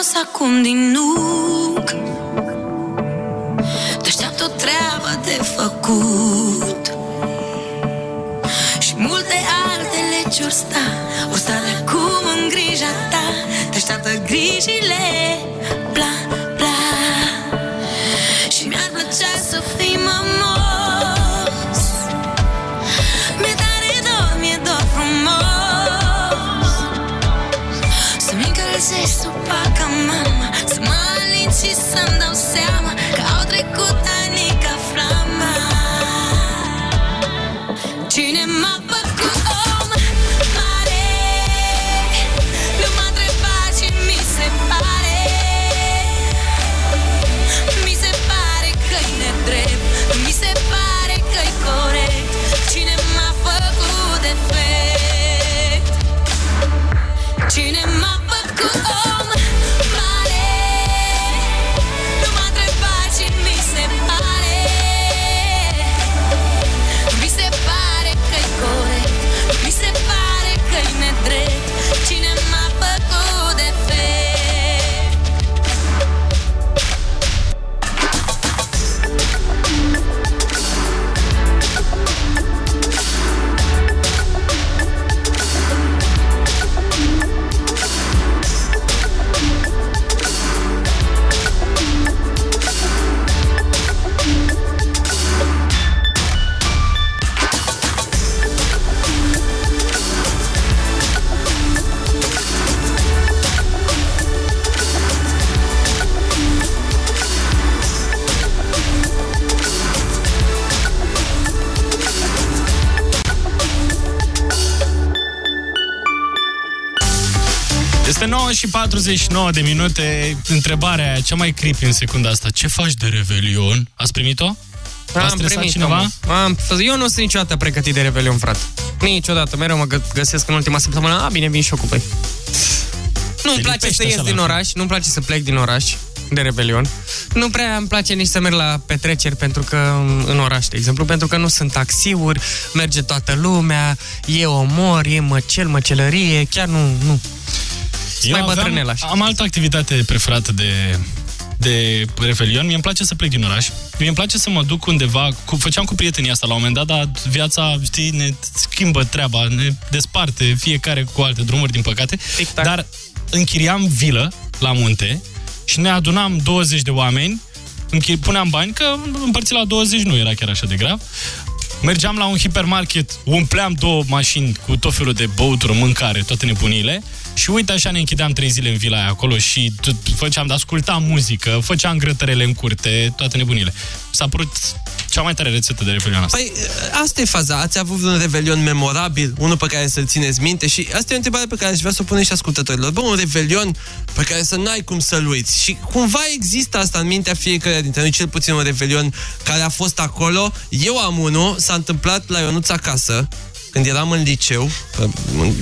Jos acum din nuc 49 de minute. Întrebarea aia, cea mai creepy în secunda asta. Ce faci de Revelion? Ați primit-o? V-a stresat cineva? mă. Am, eu nu sunt niciodată pregătit de Revelion, frate. Niciodată. Mereu mă gă- găsesc în ultima săptămână. A, bine, vin și eu cu voi. Nu-mi place lipește să ies așa din la oraș, nu-mi place să plec din oraș de Revelion. Nu prea îmi place nici să merg la petreceri pentru că în oraș, de exemplu, pentru că nu sunt taxiuri, merge toată lumea, e omor, e măcel, măcelărie, chiar nu, nu. Sunt mai bătrânel așa. am altă activitate preferată de, de Revelion. Mie îmi place să plec din oraș. Mie îmi place să mă duc undeva, cu, făceam cu prietenii asta la un moment dat, dar viața, știi, ne schimbă treaba, ne desparte fiecare cu alte drumuri, din păcate. Dar închiriam vilă la munte și ne adunam 20 de oameni, închir, puneam bani, că împărțit la 20 nu era chiar așa de grav. Mergeam la un hipermarket, umpleam două mașini cu tot felul de băutură, mâncare, toate nebunile și uite așa ne închideam trei zile în vila aia acolo și tot făceam, ascultam muzică, făceam grătărele în curte, toate nebunile. S-a părut cea mai tare rețetă de Revelion asta. Păi, asta e faza. Ați avut un revelion memorabil, unul pe care să-l țineți minte și asta e o întrebare pe care aș vrea să o punem și ascultătorilor. Bă, un revelion pe care să n-ai cum să-l uiți. Și cumva există asta în mintea fiecare dintre noi, cel puțin un revelion care a fost acolo. Eu am unul, s-a întâmplat la Ionuț acasă, când eram în liceu.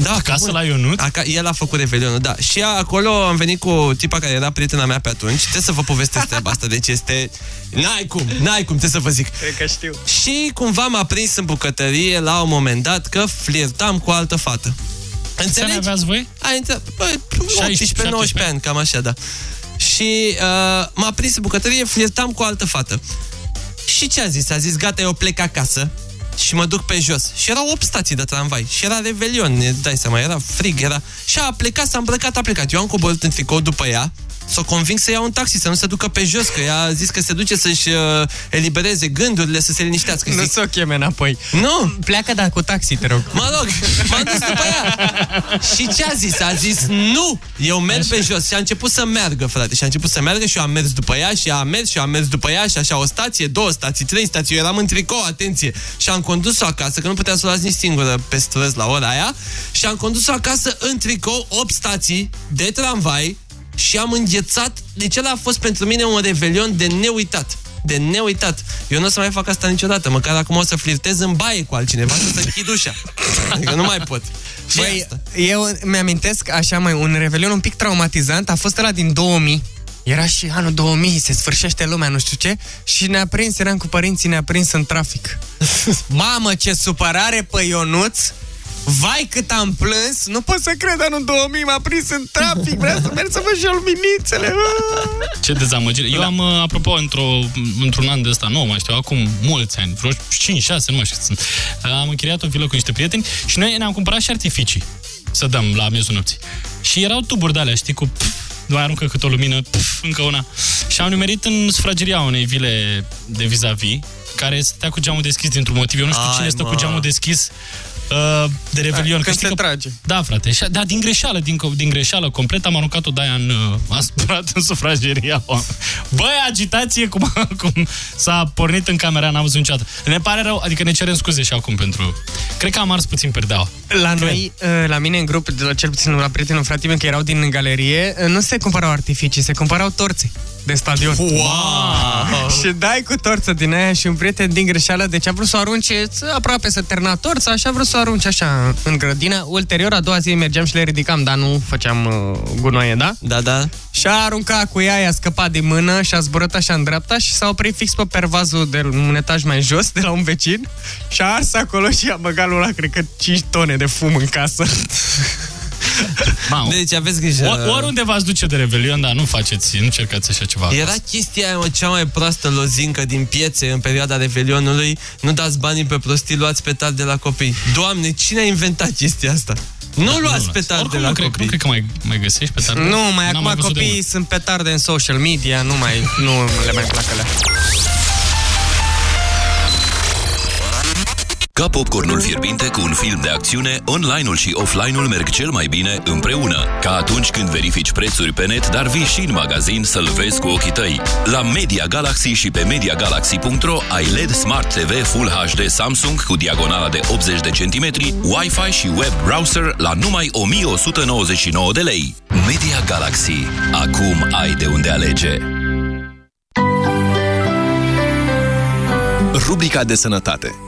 Da, Acasă bun. la Ionut? Aca- el a făcut revelionul, da. Și acolo am venit cu o tipa care era prietena mea pe atunci. Trebuie să vă povestesc treaba asta, deci este... N-ai cum, n-ai cum, trebuie să vă zic. Cred că știu. Și cumva m-a prins în bucătărie la un moment dat că flirtam cu o altă fată. Înțelegi? ani aveați voi? Ai înțeles? Băi, 18-19 ani, cam așa, da. Și uh, m-a prins în bucătărie, flirtam cu o altă fată. Și ce a zis? A zis, gata, eu plec acasă. și mă duc pe jos. Și erau 8 stații de tramvai. Și era revelion, ne dai seama, era frig, era... Și a plecat, s-a îmbrăcat, a plecat. Eu am coborât în tricou după ea, să o conving să ia un taxi, să nu se ducă pe jos, că ea a zis că se duce să-și uh, elibereze gândurile, să se liniștească. Nu Zic, să o cheme înapoi. Nu! Pleacă, dar cu taxi, te rog. Mă rog, m-am dus după ea. Și ce a zis? A zis nu! Eu merg pe jos și a început să meargă, frate. Și a început să meargă și eu am mers după ea și ea a mers și eu am mers după ea și așa o stație, două stații, trei stații. Eu eram în tricou, atenție. Și am condus-o acasă, că nu puteam să o las nici singură pe străzi la ora aia. Și am condus-o acasă în tricou, 8 stații de tramvai și am înghețat. Deci ăla a fost pentru mine un revelion de neuitat. De neuitat. Eu nu o să mai fac asta niciodată. Măcar acum o să flirtez în baie cu altcineva și să închid ușa. Adică nu mai pot. Și Băi, eu mi-amintesc așa mai un revelion un pic traumatizant. A fost ăla din 2000. Era și anul 2000, se sfârșește lumea, nu știu ce, și ne-a prins, eram cu părinții, ne-a prins în trafic. Mamă, ce supărare pe Ionuț! Vai cât am plâns, nu pot să cred, anul 2000 m-a prins în trafic, vreau să merg să văd și eu luminițele. Ce dezamăgire. Eu am, uh, apropo, într-o, într-un an de ăsta, nu mai știu, acum mulți ani, vreo 5-6, nu mai știu cât sunt, uh, am închiriat o vilă cu niște prieteni și noi ne-am cumpărat și artificii să dăm la miezul nopții. Și erau tuburi de alea, știi, cu pf, mai aruncă cât o lumină, pf, încă una. Și am nimerit în sufrageria unei vile de vis-a-vis, care stătea cu geamul deschis dintr-un motiv. Eu nu știu Ai, cine stă mă. cu geamul deschis uh, de revelion. Când Că știi se că- trage. Da, frate. Și, da, din greșeală, din, din greșeală complet am aruncat-o de aia în... Uh, am spălat în sufrageria. Băi, agitație cum, cum s-a pornit în camera, n-am văzut niciodată. Ne pare rău, adică ne cerem scuze și acum pentru... Cred că am ars puțin perdeaua. La noi, uh, la mine în grup, de la cel puțin la prietenul fratele meu, că erau din galerie, uh, nu se cumpărau artificii, se cumpărau torțe de stadion. Wow! și dai cu torță din aia și un prieten din greșeală, deci a vrut să o arunce să- aproape să termina torța, așa a vrut să o arunce așa în grădină. Ulterior, a doua zi mergeam și le ridicam, dar nu făceam uh, gunoaie, da? Da, da. Și a aruncat cu ea, i-a scăpat din mână și a zburat așa în dreapta și s-a oprit fix pe pervazul de un etaj mai jos, de la un vecin și a ars acolo și a băgat lui ăla, cred că 5 tone de fum în casă. Mamă. Deci aveți grijă. O, oriunde v-ați duce de revelion, dar nu faceți, nu încercați așa ceva. Era chestia aia, mă, cea mai proastă lozincă din piețe în perioada Revelionului. Nu dați banii pe prostii, luați petarde de la copii. Doamne, cine a inventat chestia asta? Nu luați petarde de Oricum, la nu cred, copii. nu cred că mai, mai găsești pe tare. Nu, mai N-am acum văzut de copiii mult. sunt petarde în social media, nu mai nu le mai plac alea. Ca popcornul fierbinte cu un film de acțiune, online-ul și offline-ul merg cel mai bine împreună. Ca atunci când verifici prețuri pe net, dar vii și în magazin să-l vezi cu ochii tăi. La Media Galaxy și pe MediaGalaxy.ro ai LED Smart TV Full HD Samsung cu diagonala de 80 de centimetri, Wi-Fi și web browser la numai 1199 de lei. Media Galaxy. Acum ai de unde alege. Rubrica de sănătate.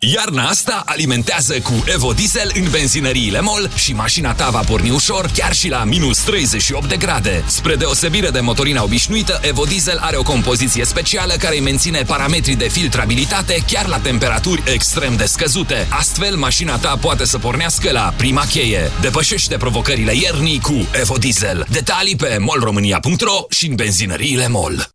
Iarna asta alimentează cu Evo Diesel în benzinăriile MOL și mașina ta va porni ușor chiar și la minus 38 de grade. Spre deosebire de motorina obișnuită, Evo Diesel are o compoziție specială care îi menține parametrii de filtrabilitate chiar la temperaturi extrem de scăzute. Astfel, mașina ta poate să pornească la prima cheie. Depășește provocările iernii cu Evo Diesel. Detalii pe molromânia.ro și în benzinăriile MOL.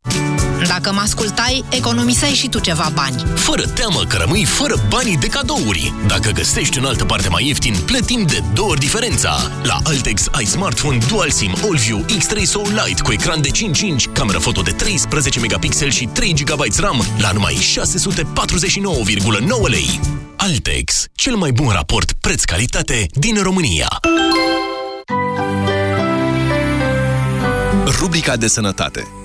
Dacă mă ascultai, economiseai și tu ceva bani. Fără teamă că rămâi fără banii de cadouri. Dacă găsești în altă parte mai ieftin, plătim de două ori diferența. La Altex ai smartphone Dual SIM AllView X3 Soul Lite cu ecran de 5 inch, cameră foto de 13 megapixel și 3 GB RAM la numai 649,9 lei. Altex, cel mai bun raport preț-calitate din România. Rubrica de sănătate.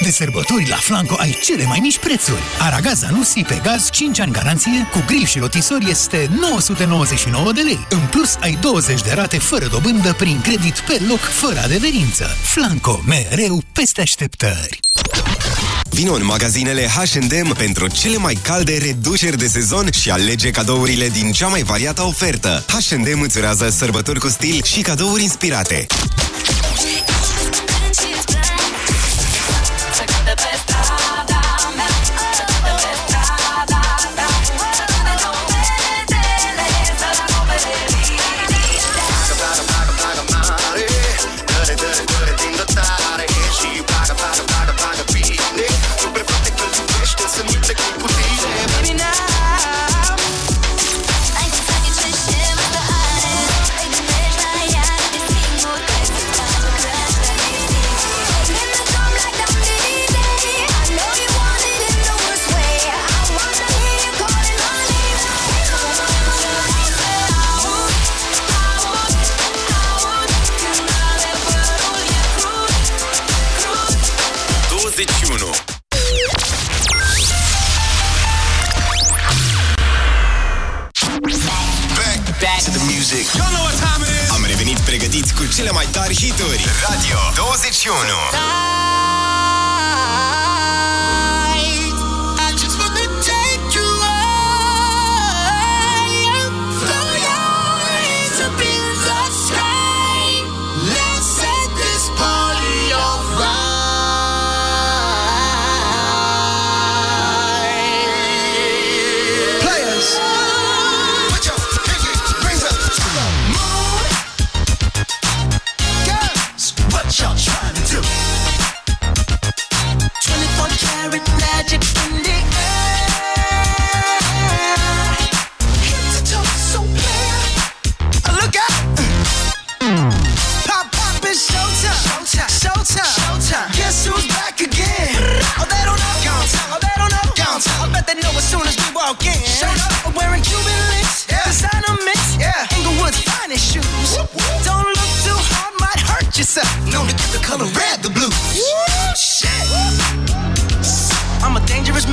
De sărbători la Flanco ai cele mai mici prețuri. Aragaz Anusi pe gaz 5 ani garanție, cu grill și rotisori este 999 de lei. În plus, ai 20 de rate fără dobândă prin credit pe loc, fără adeverință. Flanco, mereu peste așteptări. Vino în magazinele H&M pentru cele mai calde reduceri de sezon și alege cadourile din cea mai variată ofertă. H&M îți urează sărbători cu stil și cadouri inspirate. Hituri. Radio 21.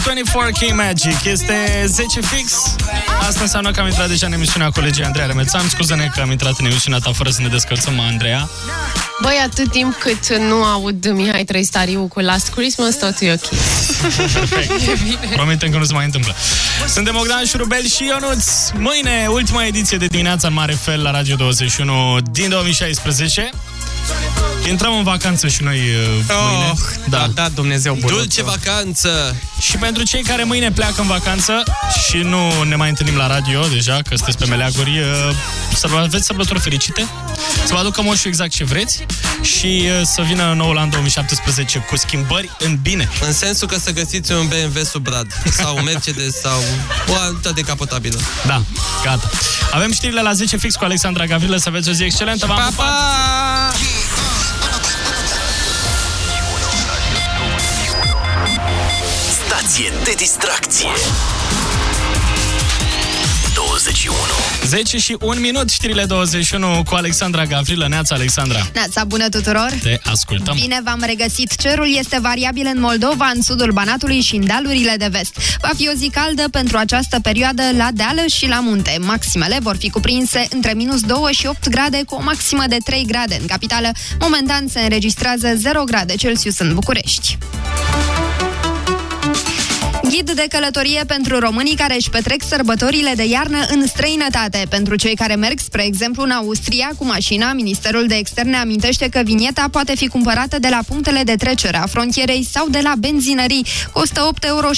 Bruno Mars, 24K Magic. Este 10 fix. Asta înseamnă că am intrat deja în emisiunea colegii Andreea Remețan. Scuză-ne că am intrat în emisiunea ta fără să ne descălțăm, Andreea. Băi, atât timp cât nu aud Mihai Trăistariu cu Last Christmas, totul e ok. Promitem că nu se mai întâmplă. Suntem Bogdan Șurubel și Ionuț. Mâine, ultima ediție de dimineața în mare fel la Radio 21 din 2016. Intrăm în vacanță și noi uh, mâine. Oh, da, da, Dumnezeu bun. Dulce vacanță! Și pentru cei care mâine pleacă în vacanță și nu ne mai întâlnim la radio deja, că sunteți pe meleaguri, uh, să vă aveți sărbători fericite, să vă aducă moșul exact ce vreți și uh, să vină noul an 2017 cu schimbări în bine. În sensul că să găsiți un BMW sub brad sau un Mercedes sau o altă decapotabilă. Da, gata. Avem știrile la 10 fix cu Alexandra Gavrilă, să aveți o zi excelentă. V-am Pa, pupat! pa! Distracție 21 10 și 1 minut, știrile 21 cu Alexandra Gavrilă. Neața, Alexandra. Neața, bună tuturor! Te ascultăm. Bine v-am regăsit. Cerul este variabil în Moldova, în sudul Banatului și în dealurile de vest. Va fi o zi caldă pentru această perioadă la deală și la munte. Maximele vor fi cuprinse între minus 2 și 8 grade, cu o maximă de 3 grade în capitală. Momentan se înregistrează 0 grade Celsius în București. Ghid de călătorie pentru românii care își petrec sărbătorile de iarnă în străinătate. Pentru cei care merg, spre exemplu, în Austria cu mașina, Ministerul de Externe amintește că vinieta poate fi cumpărată de la punctele de trecere a frontierei sau de la benzinării. Costă 8,70 euro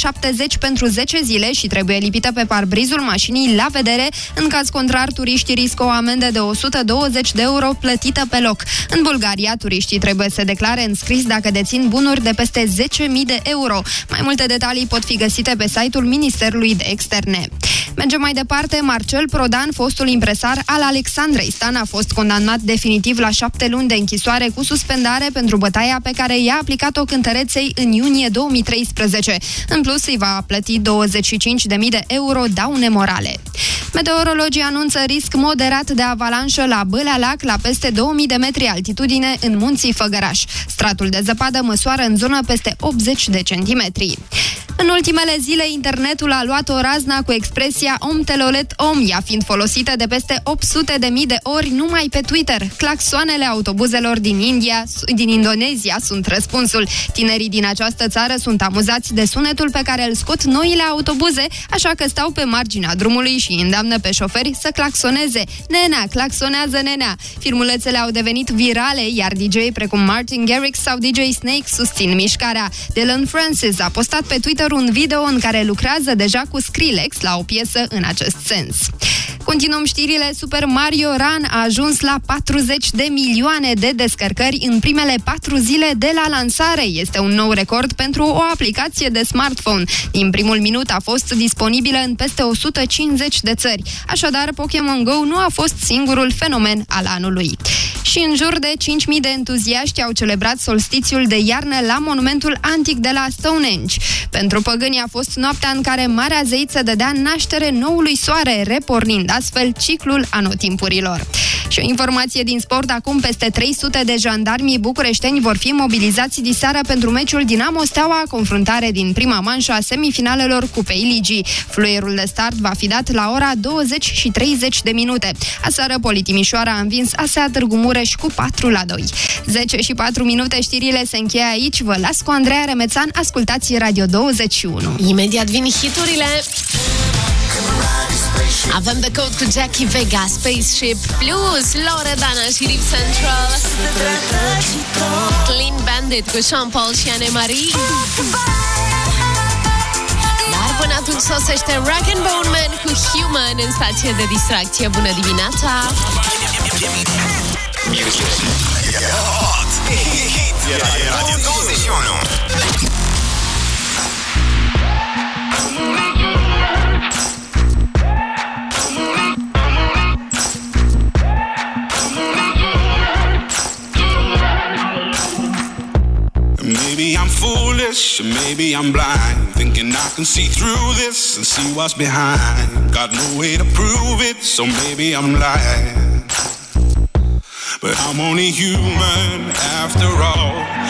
pentru 10 zile și trebuie lipită pe parbrizul mașinii la vedere. În caz contrar, turiștii riscă o amendă de 120 de euro plătită pe loc. În Bulgaria, turiștii trebuie să declare în scris dacă dețin bunuri de peste 10.000 de euro. Mai multe detalii pot fi găsite pe site-ul Ministerului de Externe. Mergem mai departe, Marcel Prodan, fostul impresar al Alexandrei Stan, a fost condamnat definitiv la șapte luni de închisoare cu suspendare pentru bătaia pe care i-a aplicat-o cântăreței în iunie 2013. În plus, îi va plăti 25.000 de euro daune morale. Meteorologii anunță risc moderat de avalanșă la Bâlea Lac, la peste 2000 de metri altitudine în munții Făgăraș. Stratul de zăpadă măsoară în zonă peste 80 de centimetri. În ultimele zile, internetul a luat o razna cu expresia om telolet om, ea fiind folosită de peste 800 de mii de ori numai pe Twitter. Claxoanele autobuzelor din India, din Indonezia sunt răspunsul. Tinerii din această țară sunt amuzați de sunetul pe care îl scot noile autobuze, așa că stau pe marginea drumului și îndeamnă pe șoferi să claxoneze. Nenea, claxonează nenea. Filmulețele au devenit virale, iar DJ precum Martin Garrix sau DJ Snake susțin mișcarea. Dylan Francis a postat pe Twitter un video în care lucrează deja cu Skrillex la o piesă în acest sens. Continuăm știrile. Super Mario Run a ajuns la 40 de milioane de descărcări în primele 4 zile de la lansare. Este un nou record pentru o aplicație de smartphone. Din primul minut a fost disponibilă în peste 150 de țări. Așadar, Pokémon Go nu a fost singurul fenomen al anului. Și în jur de 5.000 de entuziaști au celebrat solstițiul de iarnă la monumentul antic de la Stonehenge. Pentru păgâni a fost noaptea în care Marea Zeiță dădea naștere noului soare, repornind astfel ciclul anotimpurilor. Și o informație din sport, acum peste 300 de jandarmi bucureșteni vor fi mobilizați diseară pentru meciul Dinamo Steaua, confruntare din prima manșă a semifinalelor Cupei Ligii. Fluierul de start va fi dat la ora 20 și 30 de minute. Aseară, Politimișoara a învins ASEA Târgu Mureș cu 4 la 2. 10 și 4 minute, știrile se încheie aici. Vă las cu Andreea Remețan, ascultați Radio 21. Imediat vin hiturile. Avem The Code cu Jackie Vega, Spaceship Plus, Loredana și Rip Central. Clean Bandit cu Sean Paul și Anne-Marie. Dar până atunci sosește Rock and Bone Man cu Human în stație de distracție. Bună dimineața! Radio 21 Maybe I'm foolish, or maybe I'm foolish, maybe I'm blind, thinking I can see through this and see what's behind. Got no way to prove it, so maybe I'm lying. But I'm only human after all.